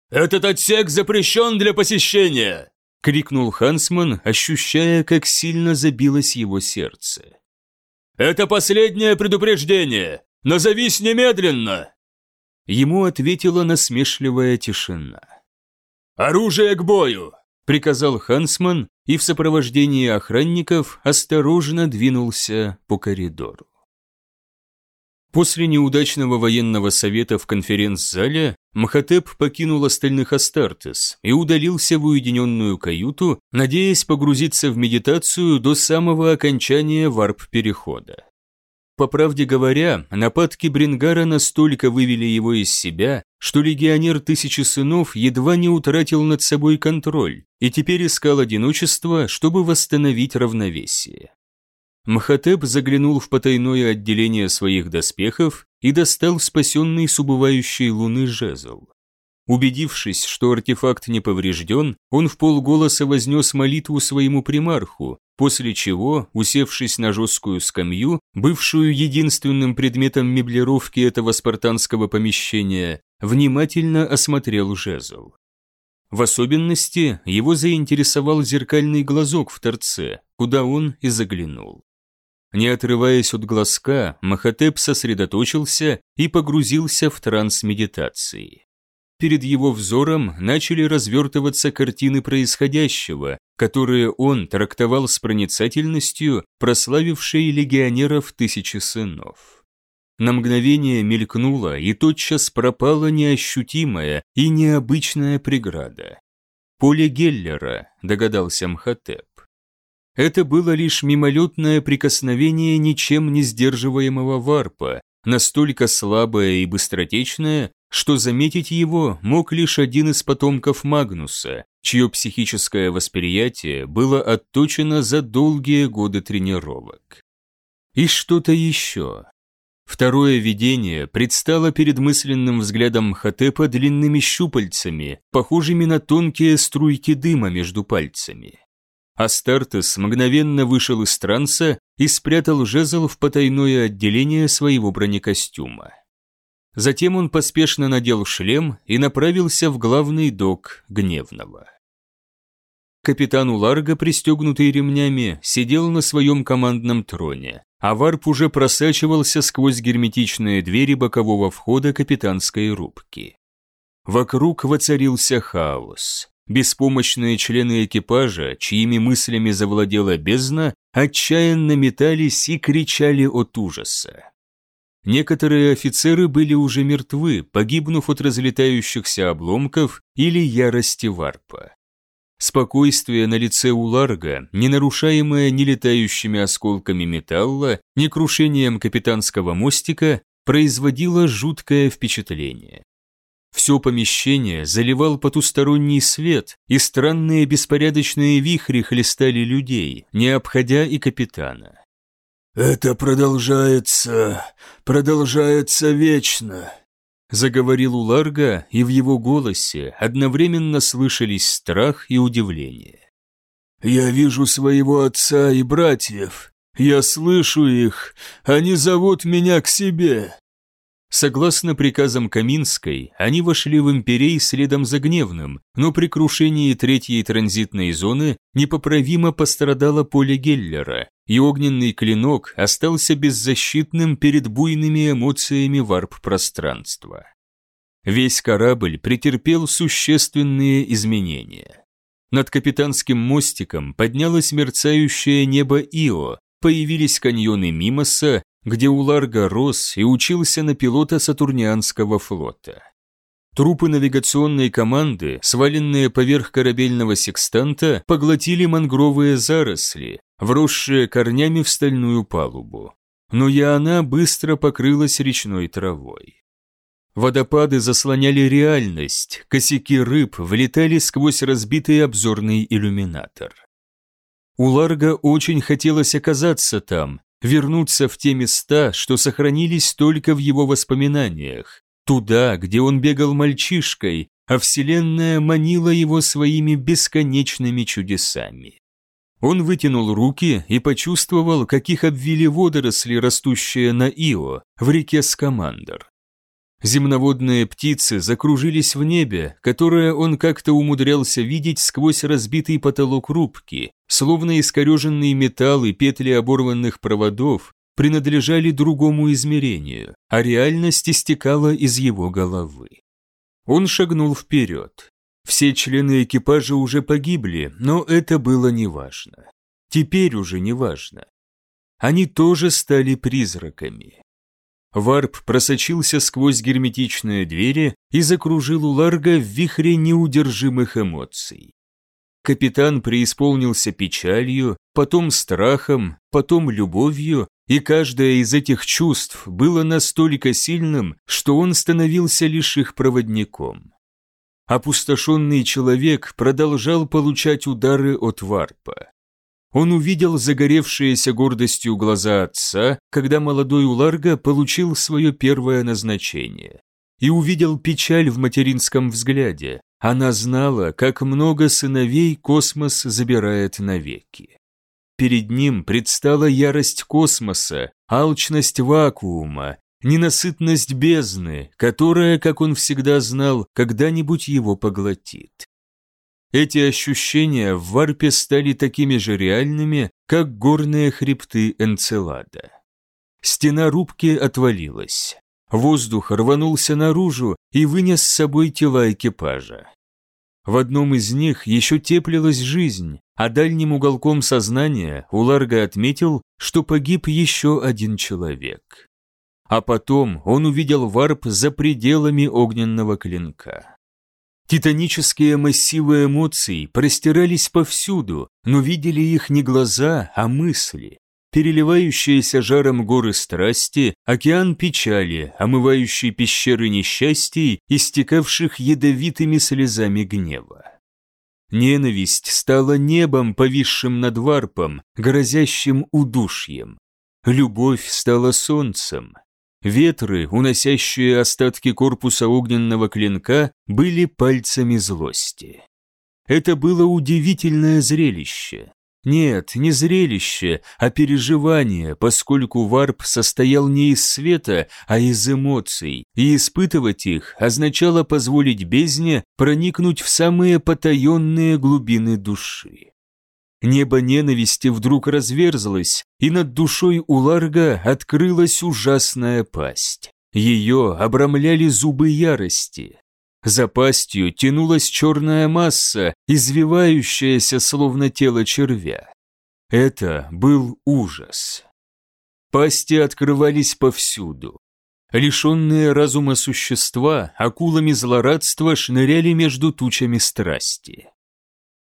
«Этот отсек запрещен для посещения!» — крикнул Хансман, ощущая, как сильно забилось его сердце. «Это последнее предупреждение! Назовись немедленно!» Ему ответила насмешливая тишина. «Оружие к бою!» – приказал Хансман и в сопровождении охранников осторожно двинулся по коридору. После неудачного военного совета в конференц-зале Мхотеп покинул остальных Астартес и удалился в уединенную каюту, надеясь погрузиться в медитацию до самого окончания варп-перехода. По правде говоря, нападки Брингара настолько вывели его из себя, что легионер Тысячи Сынов едва не утратил над собой контроль и теперь искал одиночество, чтобы восстановить равновесие. Мхотеп заглянул в потайное отделение своих доспехов и достал спасенный с убывающей луны жезл. Убедившись, что артефакт не поврежден, он в полголоса вознес молитву своему примарху, после чего, усевшись на жесткую скамью, бывшую единственным предметом меблировки этого спартанского помещения, внимательно осмотрел жезл. В особенности его заинтересовал зеркальный глазок в торце, куда он и заглянул. Не отрываясь от глазка, Махатеп сосредоточился и погрузился в транс медитации перед его взором начали развертываться картины происходящего, которые он трактовал с проницательностью, прославившей легионеров тысячи сынов. На мгновение мелькнула и тотчас пропала неощутимая и необычная преграда. «Поле Геллера», догадался Мхотеп. Это было лишь мимолетное прикосновение ничем не сдерживаемого варпа, настолько слабое и быстротечное, что заметить его мог лишь один из потомков Магнуса, чье психическое восприятие было отточено за долгие годы тренировок. И что-то еще. Второе видение предстало перед мысленным взглядом Хатепа длинными щупальцами, похожими на тонкие струйки дыма между пальцами. Астартес мгновенно вышел из транса и спрятал жезл в потайное отделение своего бронекостюма. Затем он поспешно надел шлем и направился в главный док Гневного. Капитан Уларга, пристегнутый ремнями, сидел на своем командном троне, а варп уже просачивался сквозь герметичные двери бокового входа капитанской рубки. Вокруг воцарился хаос. Беспомощные члены экипажа, чьими мыслями завладела бездна, отчаянно метались и кричали от ужаса. Некоторые офицеры были уже мертвы, погибнув от разлетающихся обломков или ярости варпа. Спокойствие на лице у Ларга, не нарушаемое ни летающими осколками металла, ни крушением капитанского мостика, производило жуткое впечатление. Все помещение заливал потусторонний свет, и странные беспорядочные вихри хлестали людей, не обходя и капитана. «Это продолжается, продолжается вечно», — заговорил Уларга, и в его голосе одновременно слышались страх и удивление. «Я вижу своего отца и братьев, я слышу их, они зовут меня к себе. Согласно приказам Каминской, они вошли в Имперей следом за Гневным, но при крушении третьей транзитной зоны непоправимо пострадало поле Геллера, и огненный клинок остался беззащитным перед буйными эмоциями варп-пространства. Весь корабль претерпел существенные изменения. Над капитанским мостиком поднялось мерцающее небо Ио, появились каньоны Мимоса, где Уларга рос и учился на пилота Сатурнианского флота. Трупы навигационной команды, сваленные поверх корабельного секстанта, поглотили мангровые заросли, вросшие корнями в стальную палубу. Но и она быстро покрылась речной травой. Водопады заслоняли реальность, косяки рыб влетали сквозь разбитый обзорный иллюминатор. У Ларга очень хотелось оказаться там, вернуться в те места, что сохранились только в его воспоминаниях, туда, где он бегал мальчишкой, а Вселенная манила его своими бесконечными чудесами. Он вытянул руки и почувствовал, как их обвили водоросли, растущие на Ио, в реке Скамандр. Земноводные птицы закружились в небе, которое он как-то умудрялся видеть сквозь разбитый потолок рубки, словно искореженный металл и петли оборванных проводов принадлежали другому измерению, а реальность истекала из его головы. Он шагнул вперед. Все члены экипажа уже погибли, но это было неважно. Теперь уже неважно. Они тоже стали призраками. Варп просочился сквозь герметичные двери и закружил у Ларга в вихре неудержимых эмоций. Капитан преисполнился печалью, потом страхом, потом любовью, и каждое из этих чувств было настолько сильным, что он становился лишь их проводником. Опустошенный человек продолжал получать удары от варпа. Он увидел загоревшиеся гордостью глаза отца, когда молодой Уларга получил свое первое назначение. И увидел печаль в материнском взгляде. Она знала, как много сыновей космос забирает навеки. Перед ним предстала ярость космоса, алчность вакуума, ненасытность бездны, которая, как он всегда знал, когда-нибудь его поглотит. Эти ощущения в варпе стали такими же реальными, как горные хребты Энцелада. Стена рубки отвалилась. Воздух рванулся наружу и вынес с собой тела экипажа. В одном из них еще теплилась жизнь, а дальним уголком сознания Уларга отметил, что погиб еще один человек. А потом он увидел варп за пределами огненного клинка. Титанические массивы эмоций простирались повсюду, но видели их не глаза, а мысли. Переливающиеся жаром горы страсти, океан печали, омывающий пещеры несчастий, истекавших ядовитыми слезами гнева. Ненависть стала небом, повисшим над варпом, грозящим удушьем. Любовь стала солнцем, Ветры, уносящие остатки корпуса огненного клинка, были пальцами злости. Это было удивительное зрелище. Нет, не зрелище, а переживание, поскольку варп состоял не из света, а из эмоций, и испытывать их означало позволить бездне проникнуть в самые потаенные глубины души. Небо ненависти вдруг разверзлось, и над душой у Ларга открылась ужасная пасть. Ее обрамляли зубы ярости. За пастью тянулась черная масса, извивающаяся словно тело червя. Это был ужас. Пасти открывались повсюду. Лишенные разума существа, акулами злорадства шныряли между тучами страсти.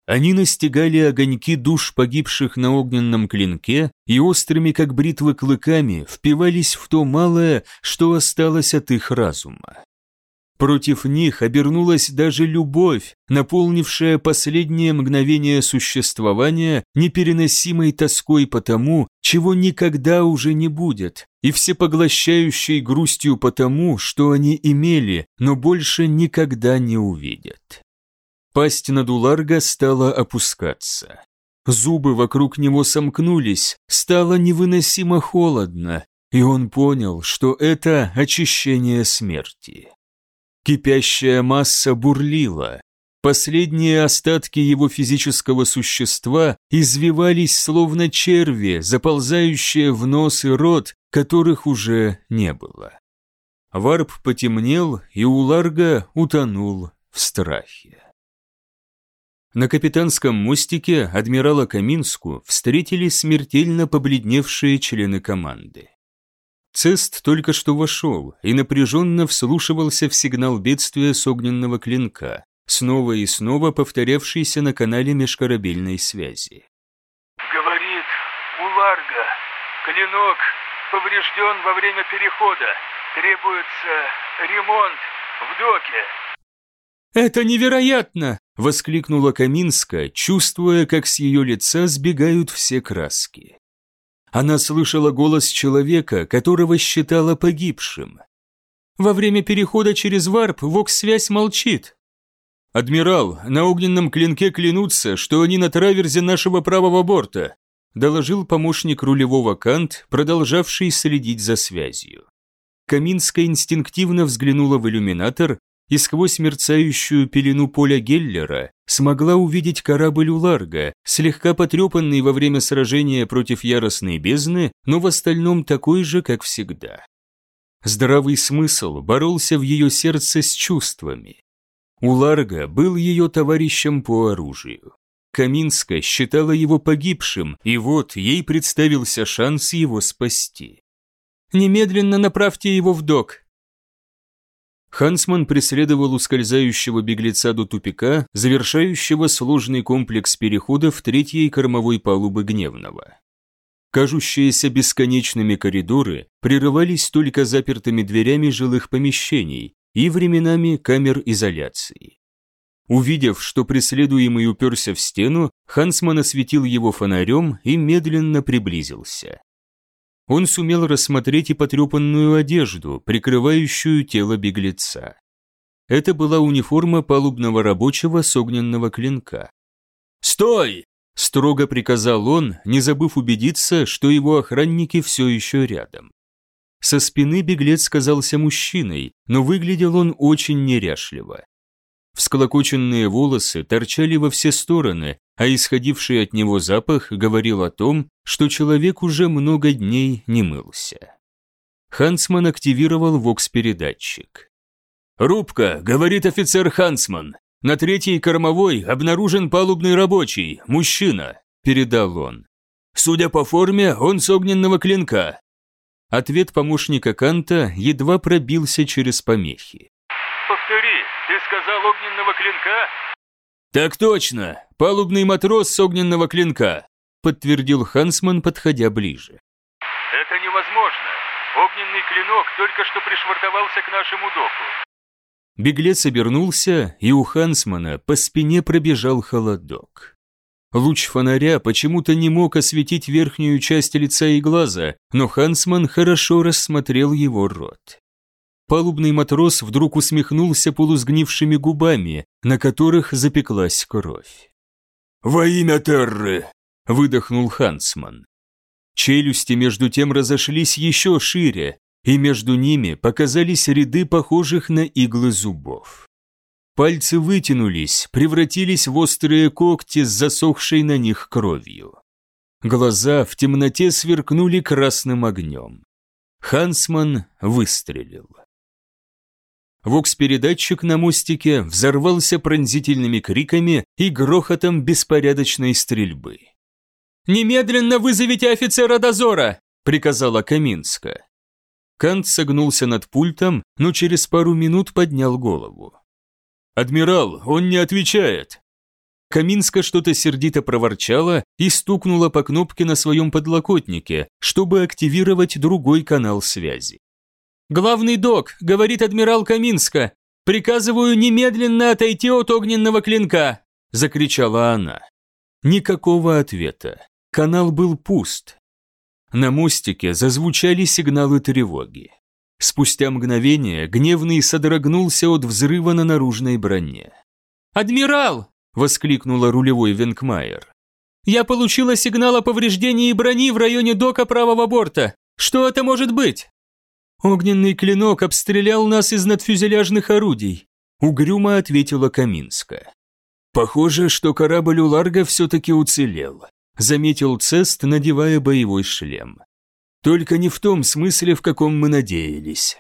Они настигали огоньки душ погибших на огненном клинке и острыми, как бритвы, клыками впивались в то малое, что осталось от их разума. Против них обернулась даже любовь, наполнившая последнее мгновение существования непереносимой тоской по тому, чего никогда уже не будет, и всепоглощающей грустью по тому, что они имели, но больше никогда не увидят. Пасть Надуларга стала опускаться. Зубы вокруг него сомкнулись, стало невыносимо холодно, и он понял, что это очищение смерти. Кипящая масса бурлила. Последние остатки его физического существа извивались словно черви, заползающие в нос и рот, которых уже не было. Варп потемнел, и у Ларга утонул в страхе. На капитанском мостике адмирала Каминску встретили смертельно побледневшие члены команды. Цест только что вошел и напряженно вслушивался в сигнал бедствия с огненного клинка, снова и снова повторявшийся на канале межкорабельной связи. Говорит, у Ларга клинок поврежден во время перехода. Требуется ремонт в доке. «Это невероятно!» – воскликнула Каминска, чувствуя, как с ее лица сбегают все краски. Она слышала голос человека, которого считала погибшим. Во время перехода через варп вокс-связь молчит. «Адмирал, на огненном клинке клянутся, что они на траверзе нашего правого борта», доложил помощник рулевого Кант, продолжавший следить за связью. Каминская инстинктивно взглянула в иллюминатор и сквозь мерцающую пелену поля Геллера смогла увидеть корабль Уларга, слегка потрепанный во время сражения против яростной бездны, но в остальном такой же, как всегда. Здравый смысл боролся в ее сердце с чувствами. Уларга был ее товарищем по оружию. Каминска считала его погибшим, и вот ей представился шанс его спасти. «Немедленно направьте его в док», Хансман преследовал ускользающего беглеца до тупика, завершающего сложный комплекс переходов третьей кормовой палубы Гневного. Кажущиеся бесконечными коридоры прерывались только запертыми дверями жилых помещений и временами камер изоляции. Увидев, что преследуемый уперся в стену, Хансман осветил его фонарем и медленно приблизился он сумел рассмотреть и потрепанную одежду, прикрывающую тело беглеца. Это была униформа палубного рабочего с огненного клинка. «Стой!» – строго приказал он, не забыв убедиться, что его охранники все еще рядом. Со спины беглец казался мужчиной, но выглядел он очень неряшливо. Всклокоченные волосы торчали во все стороны, а исходивший от него запах говорил о том, что человек уже много дней не мылся. Хансман активировал вокс-передатчик. «Рубка», — говорит офицер Хансман. «На третьей кормовой обнаружен палубный рабочий, мужчина», — передал он. «Судя по форме, он с огненного клинка». Ответ помощника Канта едва пробился через помехи. Повтори, ты сказал огненного клинка? Так точно, палубный матрос с огненного клинка, подтвердил Хансман, подходя ближе. Это невозможно. Огненный клинок только что пришвартовался к нашему доку. Беглец обернулся, и у Хансмана по спине пробежал холодок. Луч фонаря почему-то не мог осветить верхнюю часть лица и глаза, но Хансман хорошо рассмотрел его рот. Палубный матрос вдруг усмехнулся полусгнившими губами, на которых запеклась кровь. «Во имя Терры!» – выдохнул Хансман. Челюсти между тем разошлись еще шире, и между ними показались ряды похожих на иглы зубов. Пальцы вытянулись, превратились в острые когти с засохшей на них кровью. Глаза в темноте сверкнули красным огнем. Хансман выстрелил. Вокс-передатчик на мостике взорвался пронзительными криками и грохотом беспорядочной стрельбы. «Немедленно вызовите офицера дозора!» – приказала Каминска. Кант согнулся над пультом, но через пару минут поднял голову. «Адмирал, он не отвечает!» Каминска что-то сердито проворчала и стукнула по кнопке на своем подлокотнике, чтобы активировать другой канал связи. «Главный док», — говорит адмирал Каминска. Приказываю немедленно отойти от огненного клинка!» – закричала она. Никакого ответа. Канал был пуст. На мостике зазвучали сигналы тревоги. Спустя мгновение гневный содрогнулся от взрыва на наружной броне. «Адмирал!» – воскликнула рулевой Венкмайер. «Я получила сигнал о повреждении брони в районе дока правого борта. Что это может быть?» «Огненный клинок обстрелял нас из надфюзеляжных орудий», – угрюмо ответила Каминска. «Похоже, что корабль у Ларга все-таки уцелел», – заметил Цест, надевая боевой шлем. «Только не в том смысле, в каком мы надеялись».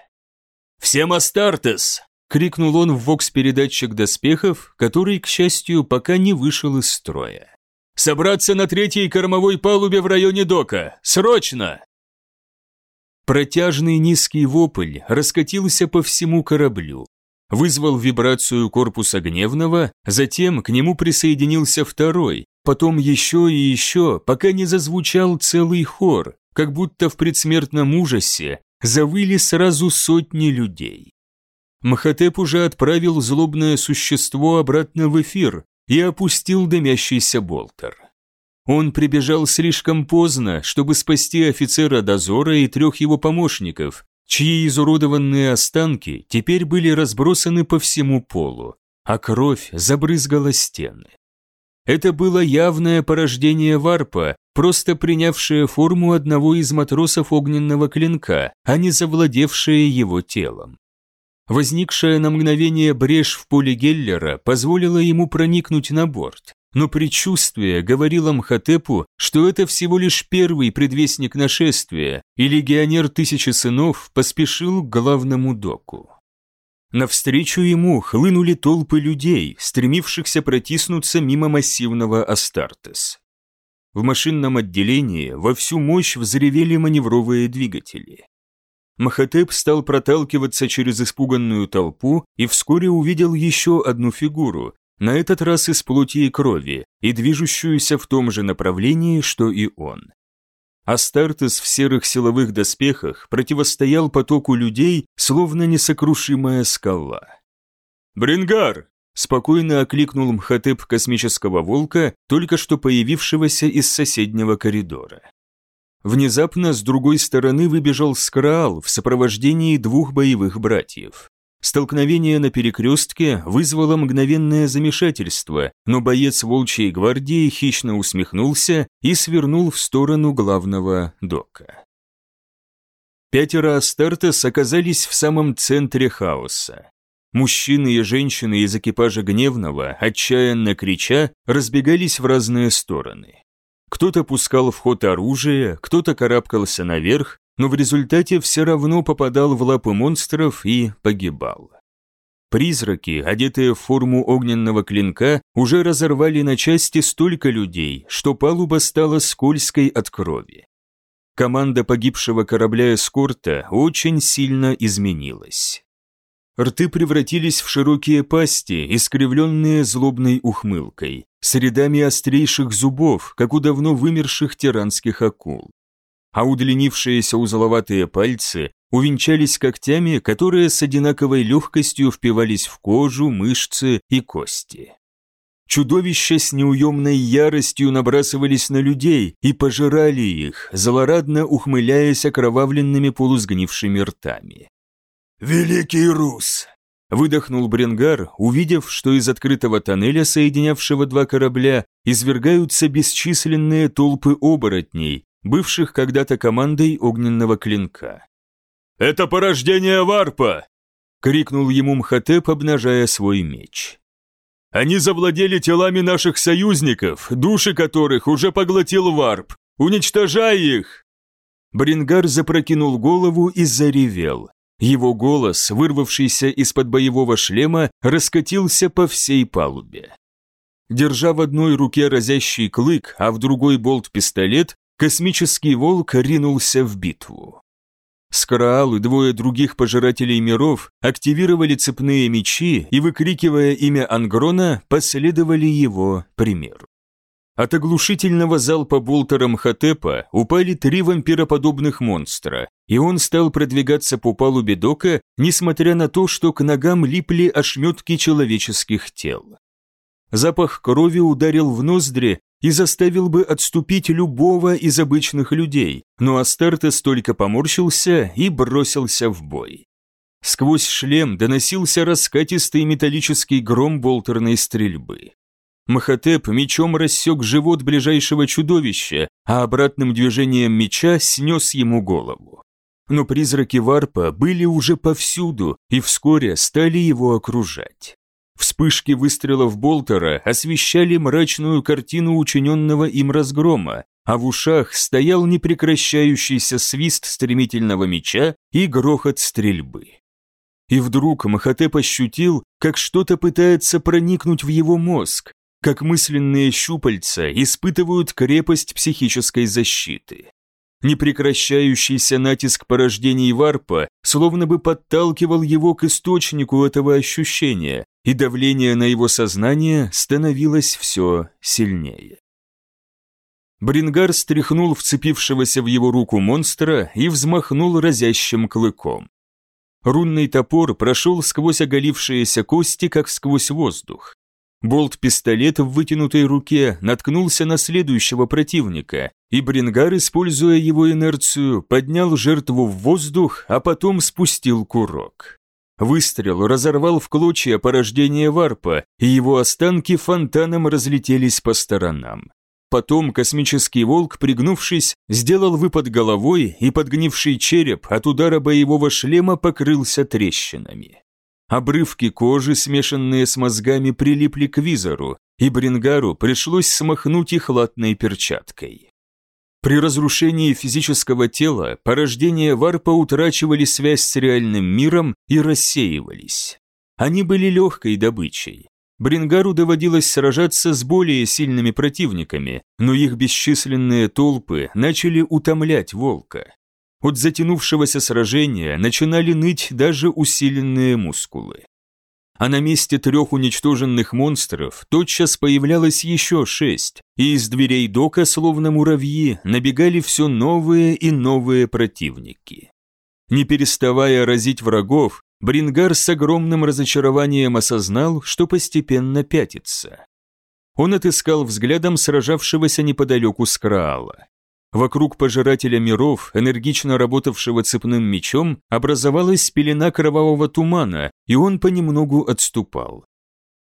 «Всем Астартес!» – крикнул он в вокс-передатчик доспехов, который, к счастью, пока не вышел из строя. «Собраться на третьей кормовой палубе в районе дока! Срочно!» Протяжный низкий вопль раскатился по всему кораблю, вызвал вибрацию корпуса гневного, затем к нему присоединился второй, потом еще и еще, пока не зазвучал целый хор, как будто в предсмертном ужасе завыли сразу сотни людей. Мхотеп уже отправил злобное существо обратно в эфир и опустил дымящийся болтер. Он прибежал слишком поздно, чтобы спасти офицера дозора и трех его помощников, чьи изуродованные останки теперь были разбросаны по всему полу, а кровь забрызгала стены. Это было явное порождение варпа, просто принявшее форму одного из матросов огненного клинка, а не завладевшее его телом. Возникшая на мгновение брешь в поле Геллера позволила ему проникнуть на борт, но предчувствие говорило Мхотепу, что это всего лишь первый предвестник нашествия, и легионер Тысячи Сынов поспешил к главному доку. Навстречу ему хлынули толпы людей, стремившихся протиснуться мимо массивного Астартес. В машинном отделении во всю мощь взревели маневровые двигатели. Махатеп стал проталкиваться через испуганную толпу и вскоре увидел еще одну фигуру, на этот раз из плоти и крови, и движущуюся в том же направлении, что и он. Астартес в серых силовых доспехах противостоял потоку людей, словно несокрушимая скала. «Брингар!» – спокойно окликнул Мхотеп космического волка, только что появившегося из соседнего коридора. Внезапно с другой стороны выбежал Скраал в сопровождении двух боевых братьев. Столкновение на перекрестке вызвало мгновенное замешательство, но боец волчьей гвардии хищно усмехнулся и свернул в сторону главного дока. Пятеро Астартес оказались в самом центре хаоса. Мужчины и женщины из экипажа Гневного, отчаянно крича, разбегались в разные стороны. Кто-то пускал в ход оружие, кто-то карабкался наверх, но в результате все равно попадал в лапы монстров и погибал. Призраки, одетые в форму огненного клинка, уже разорвали на части столько людей, что палуба стала скользкой от крови. Команда погибшего корабля эскорта очень сильно изменилась. Рты превратились в широкие пасти, искривленные злобной ухмылкой, с рядами острейших зубов, как у давно вымерших тиранских акул а удлинившиеся узловатые пальцы увенчались когтями, которые с одинаковой легкостью впивались в кожу, мышцы и кости. Чудовища с неуемной яростью набрасывались на людей и пожирали их, злорадно ухмыляясь окровавленными полусгнившими ртами. «Великий Рус!» – выдохнул Бренгар, увидев, что из открытого тоннеля, соединявшего два корабля, извергаются бесчисленные толпы оборотней, бывших когда-то командой огненного клинка. «Это порождение варпа!» — крикнул ему Мхотеп, обнажая свой меч. «Они завладели телами наших союзников, души которых уже поглотил варп! Уничтожай их!» Брингар запрокинул голову и заревел. Его голос, вырвавшийся из-под боевого шлема, раскатился по всей палубе. Держа в одной руке разящий клык, а в другой болт-пистолет, Космический волк ринулся в битву. Скраал и двое других пожирателей миров активировали цепные мечи и, выкрикивая имя Ангрона, последовали его примеру. От оглушительного залпа болтера Мхотепа упали три вампироподобных монстра, и он стал продвигаться по палубе дока, несмотря на то, что к ногам липли ошметки человеческих тел. Запах крови ударил в ноздри и заставил бы отступить любого из обычных людей, но Астартес только поморщился и бросился в бой. Сквозь шлем доносился раскатистый металлический гром болтерной стрельбы. Махатеп мечом рассек живот ближайшего чудовища, а обратным движением меча снес ему голову. Но призраки варпа были уже повсюду и вскоре стали его окружать. Вспышки выстрелов Болтера освещали мрачную картину учиненного им разгрома, а в ушах стоял непрекращающийся свист стремительного меча и грохот стрельбы. И вдруг Махатеп ощутил, как что-то пытается проникнуть в его мозг, как мысленные щупальца испытывают крепость психической защиты. Непрекращающийся натиск порождений варпа словно бы подталкивал его к источнику этого ощущения, и давление на его сознание становилось все сильнее. Брингар стряхнул вцепившегося в его руку монстра и взмахнул разящим клыком. Рунный топор прошел сквозь оголившиеся кости, как сквозь воздух. Болт-пистолет в вытянутой руке наткнулся на следующего противника, и Брингар, используя его инерцию, поднял жертву в воздух, а потом спустил курок. Выстрел разорвал в клочья порождение варпа, и его останки фонтаном разлетелись по сторонам. Потом космический волк, пригнувшись, сделал выпад головой, и подгнивший череп от удара боевого шлема покрылся трещинами. Обрывки кожи, смешанные с мозгами, прилипли к визору, и Брингару пришлось смахнуть их латной перчаткой. При разрушении физического тела порождения варпа утрачивали связь с реальным миром и рассеивались. Они были легкой добычей. Брингару доводилось сражаться с более сильными противниками, но их бесчисленные толпы начали утомлять волка. От затянувшегося сражения начинали ныть даже усиленные мускулы. А на месте трех уничтоженных монстров тотчас появлялось еще шесть, и из дверей дока, словно муравьи, набегали все новые и новые противники. Не переставая разить врагов, Брингар с огромным разочарованием осознал, что постепенно пятится. Он отыскал взглядом сражавшегося неподалеку Скраала. Вокруг пожирателя миров, энергично работавшего цепным мечом, образовалась пелена кровавого тумана, и он понемногу отступал.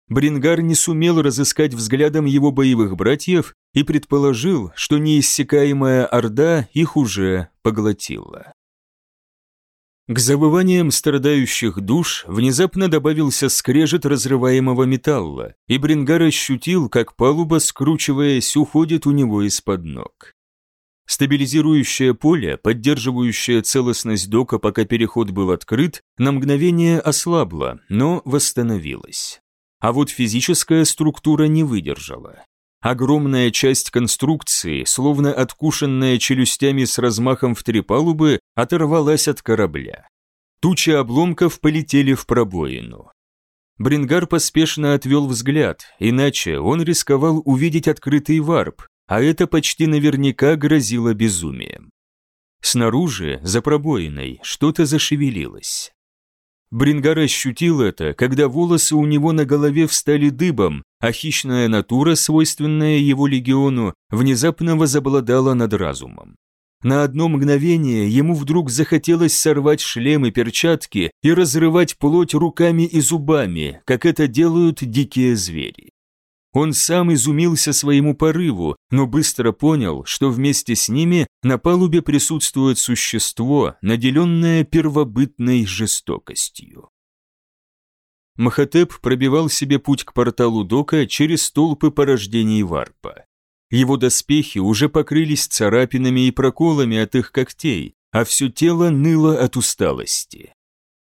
Брингар не сумел разыскать взглядом его боевых братьев и предположил, что неиссякаемая орда их уже поглотила. К завываниям страдающих душ внезапно добавился скрежет разрываемого металла, и Брингар ощутил, как палуба, скручиваясь, уходит у него из-под ног. Стабилизирующее поле, поддерживающее целостность дока, пока переход был открыт, на мгновение ослабло, но восстановилось. А вот физическая структура не выдержала. Огромная часть конструкции, словно откушенная челюстями с размахом в три палубы, оторвалась от корабля. Тучи обломков полетели в пробоину. Брингар поспешно отвел взгляд, иначе он рисковал увидеть открытый варп, а это почти наверняка грозило безумием. Снаружи, за пробоиной, что-то зашевелилось. Брингар ощутил это, когда волосы у него на голове встали дыбом, а хищная натура, свойственная его легиону, внезапно возобладала над разумом. На одно мгновение ему вдруг захотелось сорвать шлем и перчатки и разрывать плоть руками и зубами, как это делают дикие звери. Он сам изумился своему порыву, но быстро понял, что вместе с ними на палубе присутствует существо, наделенное первобытной жестокостью. Махатеп пробивал себе путь к порталу дока через толпы порождений варпа. Его доспехи уже покрылись царапинами и проколами от их когтей, а все тело ныло от усталости.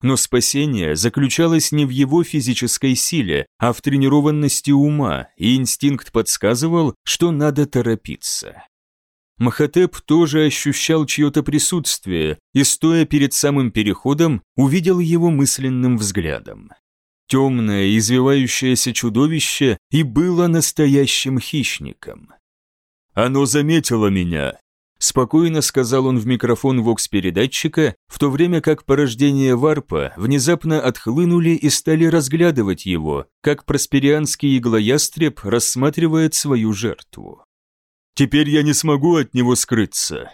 Но спасение заключалось не в его физической силе, а в тренированности ума, и инстинкт подсказывал, что надо торопиться. Махатеп тоже ощущал чье-то присутствие и, стоя перед самым переходом, увидел его мысленным взглядом. Темное, извивающееся чудовище и было настоящим хищником. Оно заметило меня. Спокойно сказал он в микрофон вокс-передатчика, в то время как порождения варпа внезапно отхлынули и стали разглядывать его, как просперианский иглоястреб рассматривает свою жертву. «Теперь я не смогу от него скрыться».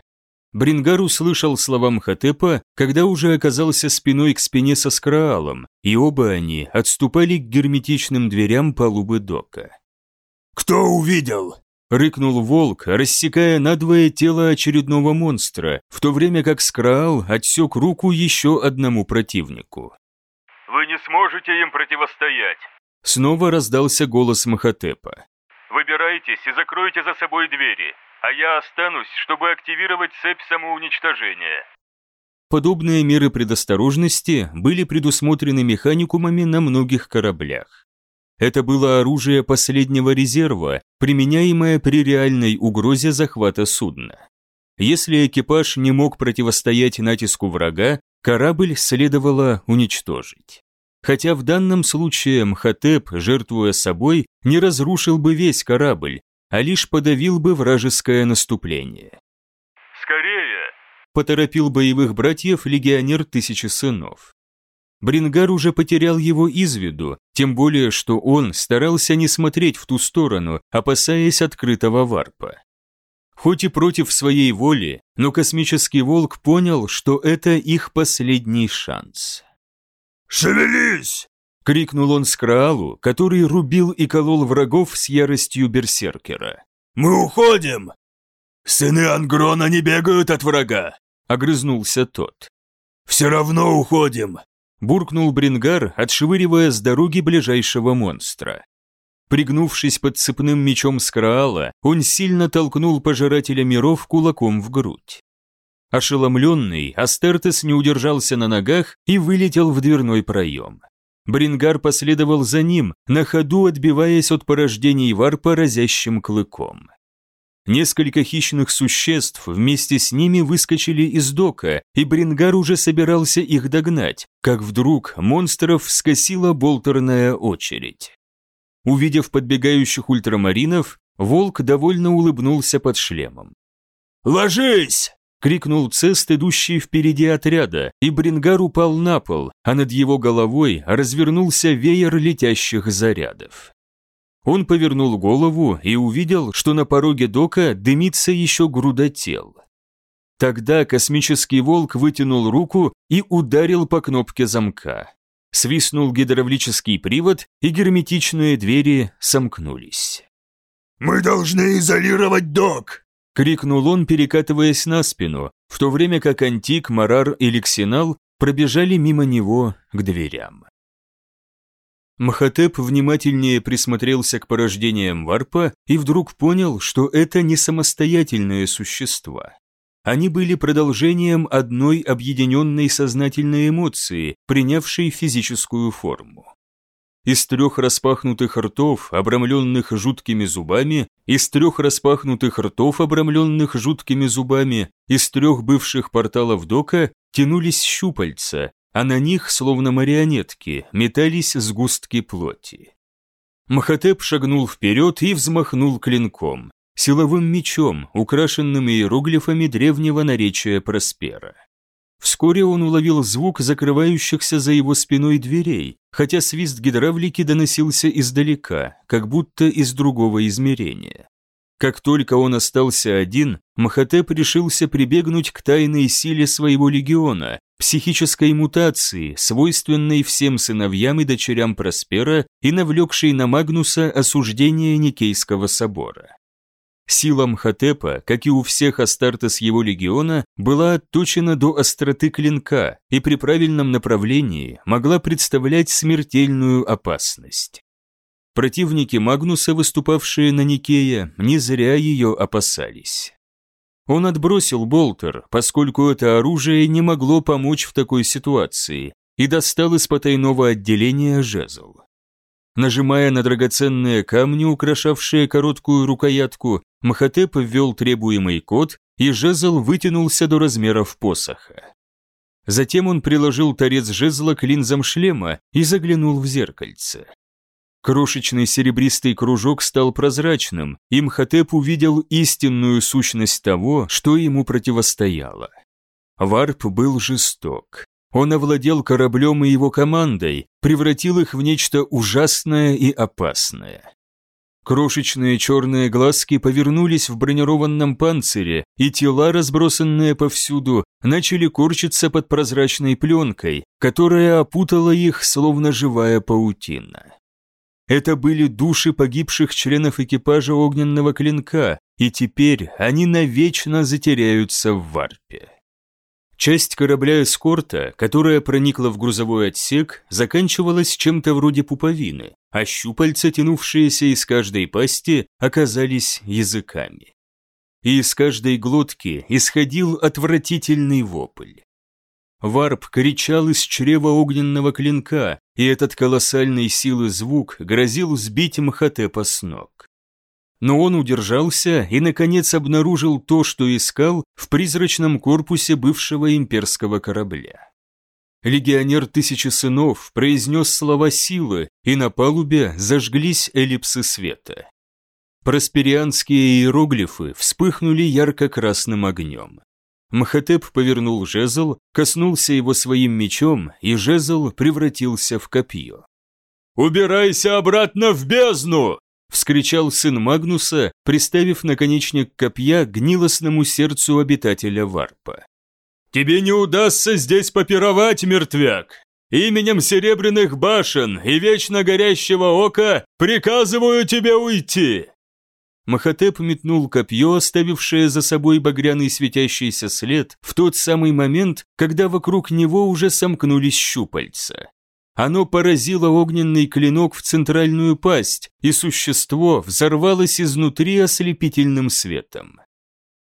Брингар услышал слова Мхотепа, когда уже оказался спиной к спине со Скраалом, и оба они отступали к герметичным дверям палубы дока. «Кто увидел?» Рыкнул волк, рассекая надвое тело очередного монстра, в то время как Скраал отсек руку еще одному противнику. «Вы не сможете им противостоять!» Снова раздался голос Махатепа. «Выбирайтесь и закройте за собой двери, а я останусь, чтобы активировать цепь самоуничтожения». Подобные меры предосторожности были предусмотрены механикумами на многих кораблях. Это было оружие последнего резерва, применяемое при реальной угрозе захвата судна. Если экипаж не мог противостоять натиску врага, корабль следовало уничтожить. Хотя в данном случае Мхотеп, жертвуя собой, не разрушил бы весь корабль, а лишь подавил бы вражеское наступление. «Скорее!» – поторопил боевых братьев легионер Тысячи Сынов. Брингар уже потерял его из виду, тем более, что он старался не смотреть в ту сторону, опасаясь открытого варпа. Хоть и против своей воли, но космический волк понял, что это их последний шанс. «Шевелись!» — крикнул он Скраалу, который рубил и колол врагов с яростью берсеркера. «Мы уходим!» «Сыны Ангрона не бегают от врага!» — огрызнулся тот. «Все равно уходим! Буркнул Брингар, отшвыривая с дороги ближайшего монстра. Пригнувшись под цепным мечом Скраала, он сильно толкнул пожирателя миров кулаком в грудь. Ошеломленный, Астертес не удержался на ногах и вылетел в дверной проем. Брингар последовал за ним, на ходу отбиваясь от порождений варпа разящим клыком. Несколько хищных существ вместе с ними выскочили из дока, и Брингар уже собирался их догнать, как вдруг монстров скосила болтерная очередь. Увидев подбегающих ультрамаринов, волк довольно улыбнулся под шлемом. «Ложись!» — крикнул Цест, идущий впереди отряда, и Брингар упал на пол, а над его головой развернулся веер летящих зарядов. Он повернул голову и увидел, что на пороге дока дымится еще груда тел. Тогда космический волк вытянул руку и ударил по кнопке замка. Свистнул гидравлический привод, и герметичные двери сомкнулись. «Мы должны изолировать док!» — крикнул он, перекатываясь на спину, в то время как Антик, Марар и Лексинал пробежали мимо него к дверям. Махатеп внимательнее присмотрелся к порождениям варпа и вдруг понял, что это не самостоятельные существа. Они были продолжением одной объединенной сознательной эмоции, принявшей физическую форму. Из трех распахнутых ртов, обрамленных жуткими зубами, из трех распахнутых ртов, обрамленных жуткими зубами, из трех бывших порталов дока тянулись щупальца, а на них, словно марионетки, метались сгустки плоти. Махатеп шагнул вперед и взмахнул клинком, силовым мечом, украшенным иероглифами древнего наречия Проспера. Вскоре он уловил звук закрывающихся за его спиной дверей, хотя свист гидравлики доносился издалека, как будто из другого измерения. Как только он остался один, Махатеп решился прибегнуть к тайной силе своего легиона, психической мутации, свойственной всем сыновьям и дочерям Проспера и навлекшей на Магнуса осуждение Никейского собора. Сила Мхотепа, как и у всех Астартес его легиона, была отточена до остроты клинка и при правильном направлении могла представлять смертельную опасность. Противники Магнуса, выступавшие на Никея, не зря ее опасались. Он отбросил болтер, поскольку это оружие не могло помочь в такой ситуации, и достал из потайного отделения жезл. Нажимая на драгоценные камни, украшавшие короткую рукоятку, Махатеп ввел требуемый код, и жезл вытянулся до размеров посоха. Затем он приложил торец жезла к линзам шлема и заглянул в зеркальце. Крошечный серебристый кружок стал прозрачным, и Мхотеп увидел истинную сущность того, что ему противостояло. Варп был жесток. Он овладел кораблем и его командой, превратил их в нечто ужасное и опасное. Крошечные черные глазки повернулись в бронированном панцире, и тела, разбросанные повсюду, начали корчиться под прозрачной пленкой, которая опутала их, словно живая паутина. Это были души погибших членов экипажа огненного клинка, и теперь они навечно затеряются в варпе. Часть корабля эскорта, которая проникла в грузовой отсек, заканчивалась чем-то вроде пуповины, а щупальца, тянувшиеся из каждой пасти, оказались языками. И из каждой глотки исходил отвратительный вопль. Варп кричал из чрева огненного клинка, и этот колоссальной силы звук грозил сбить Мхотепа с ног но он удержался и, наконец, обнаружил то, что искал в призрачном корпусе бывшего имперского корабля. Легионер Тысячи Сынов произнес слова силы, и на палубе зажглись эллипсы света. Просперианские иероглифы вспыхнули ярко-красным огнем. Мхотеп повернул жезл, коснулся его своим мечом, и жезл превратился в копье. «Убирайся обратно в бездну!» вскричал сын Магнуса, приставив наконечник копья к гнилостному сердцу обитателя Варпа. «Тебе не удастся здесь попировать, мертвяк! Именем серебряных башен и вечно горящего ока приказываю тебе уйти!» Махатеп метнул копье, оставившее за собой багряный светящийся след, в тот самый момент, когда вокруг него уже сомкнулись щупальца. Оно поразило огненный клинок в центральную пасть, и существо взорвалось изнутри ослепительным светом.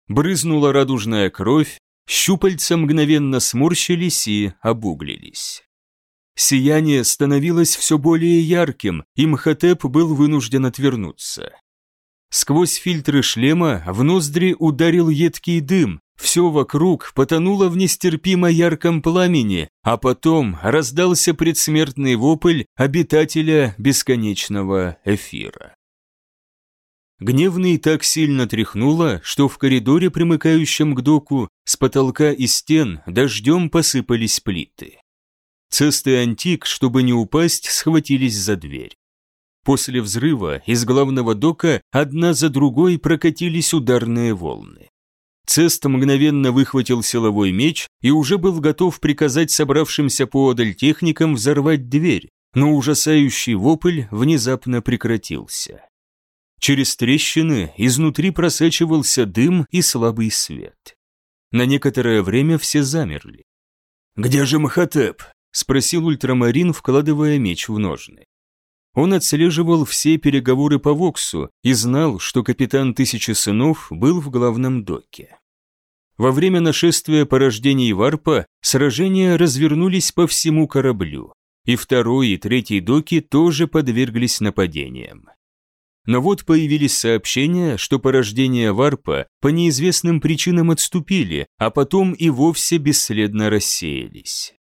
Брызнула радужная кровь, щупальца мгновенно сморщились и обуглились. Сияние становилось все более ярким, и Мхотеп был вынужден отвернуться. Сквозь фильтры шлема в ноздри ударил едкий дым, все вокруг потонуло в нестерпимо ярком пламени, а потом раздался предсмертный вопль обитателя бесконечного эфира. Гневный так сильно тряхнуло, что в коридоре, примыкающем к доку, с потолка и стен дождем посыпались плиты. Цест и Антик, чтобы не упасть, схватились за дверь. После взрыва из главного дока одна за другой прокатились ударные волны. Цест мгновенно выхватил силовой меч и уже был готов приказать собравшимся поодаль техникам взорвать дверь, но ужасающий вопль внезапно прекратился. Через трещины изнутри просачивался дым и слабый свет. На некоторое время все замерли. «Где же Махатеп?» – спросил ультрамарин, вкладывая меч в ножны. Он отслеживал все переговоры по Воксу и знал, что капитан Тысячи Сынов был в главном доке. Во время нашествия порождений Варпа сражения развернулись по всему кораблю, и второй и третий доки тоже подверглись нападениям. Но вот появились сообщения, что порождения Варпа по неизвестным причинам отступили, а потом и вовсе бесследно рассеялись.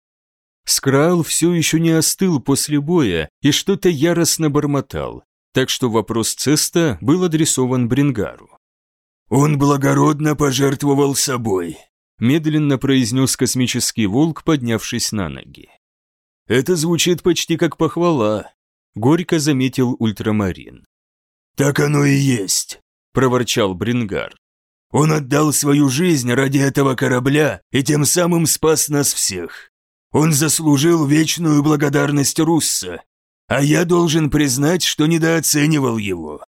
Скрал все еще не остыл после боя и что-то яростно бормотал, так что вопрос Цеста был адресован Брингару. «Он благородно пожертвовал собой», медленно произнес космический волк, поднявшись на ноги. «Это звучит почти как похвала», — горько заметил ультрамарин. «Так оно и есть», — проворчал Брингар. «Он отдал свою жизнь ради этого корабля и тем самым спас нас всех. Он заслужил вечную благодарность Русса, а я должен признать, что недооценивал его».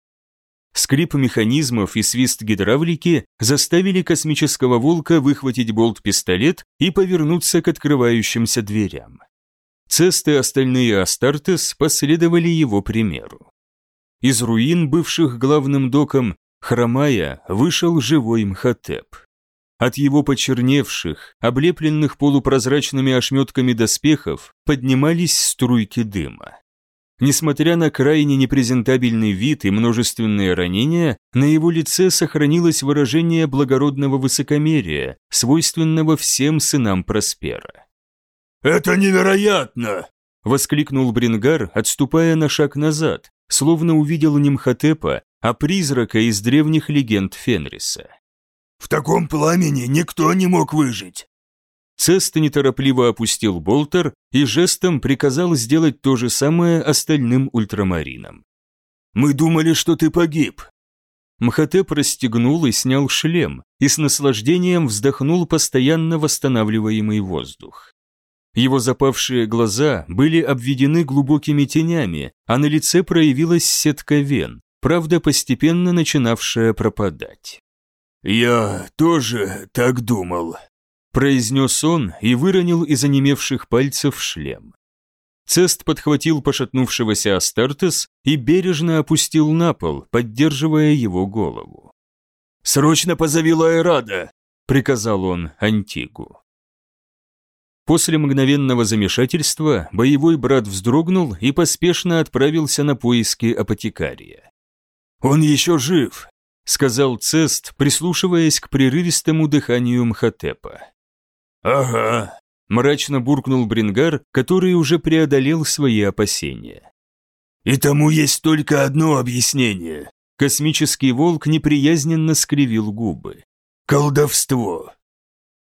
Скрип механизмов и свист гидравлики заставили космического волка выхватить болт-пистолет и повернуться к открывающимся дверям. Цест и остальные Астартес последовали его примеру. Из руин, бывших главным доком, хромая, вышел живой Мхотеп. От его почерневших, облепленных полупрозрачными ошметками доспехов, поднимались струйки дыма. Несмотря на крайне непрезентабельный вид и множественные ранения, на его лице сохранилось выражение благородного высокомерия, свойственного всем сынам Проспера. «Это невероятно!» – воскликнул Брингар, отступая на шаг назад, словно увидел Нимхотепа, а призрака из древних легенд Фенриса. «В таком пламени никто не мог выжить!» Цест неторопливо опустил болтер и жестом приказал сделать то же самое остальным ультрамаринам. «Мы думали, что ты погиб». Мхотеп расстегнул и снял шлем, и с наслаждением вздохнул постоянно восстанавливаемый воздух. Его запавшие глаза были обведены глубокими тенями, а на лице проявилась сетка вен, правда постепенно начинавшая пропадать. «Я тоже так думал», – произнес он и выронил из онемевших пальцев шлем. Цест подхватил пошатнувшегося Астартес и бережно опустил на пол, поддерживая его голову. «Срочно позови Лаэрада!» – приказал он Антигу. После мгновенного замешательства боевой брат вздрогнул и поспешно отправился на поиски апотекария. «Он еще жив», — сказал Цест, прислушиваясь к прерывистому дыханию Мхотепа. «Ага», — мрачно буркнул Брингар, который уже преодолел свои опасения. «И тому есть только одно объяснение». Космический волк неприязненно скривил губы. «Колдовство.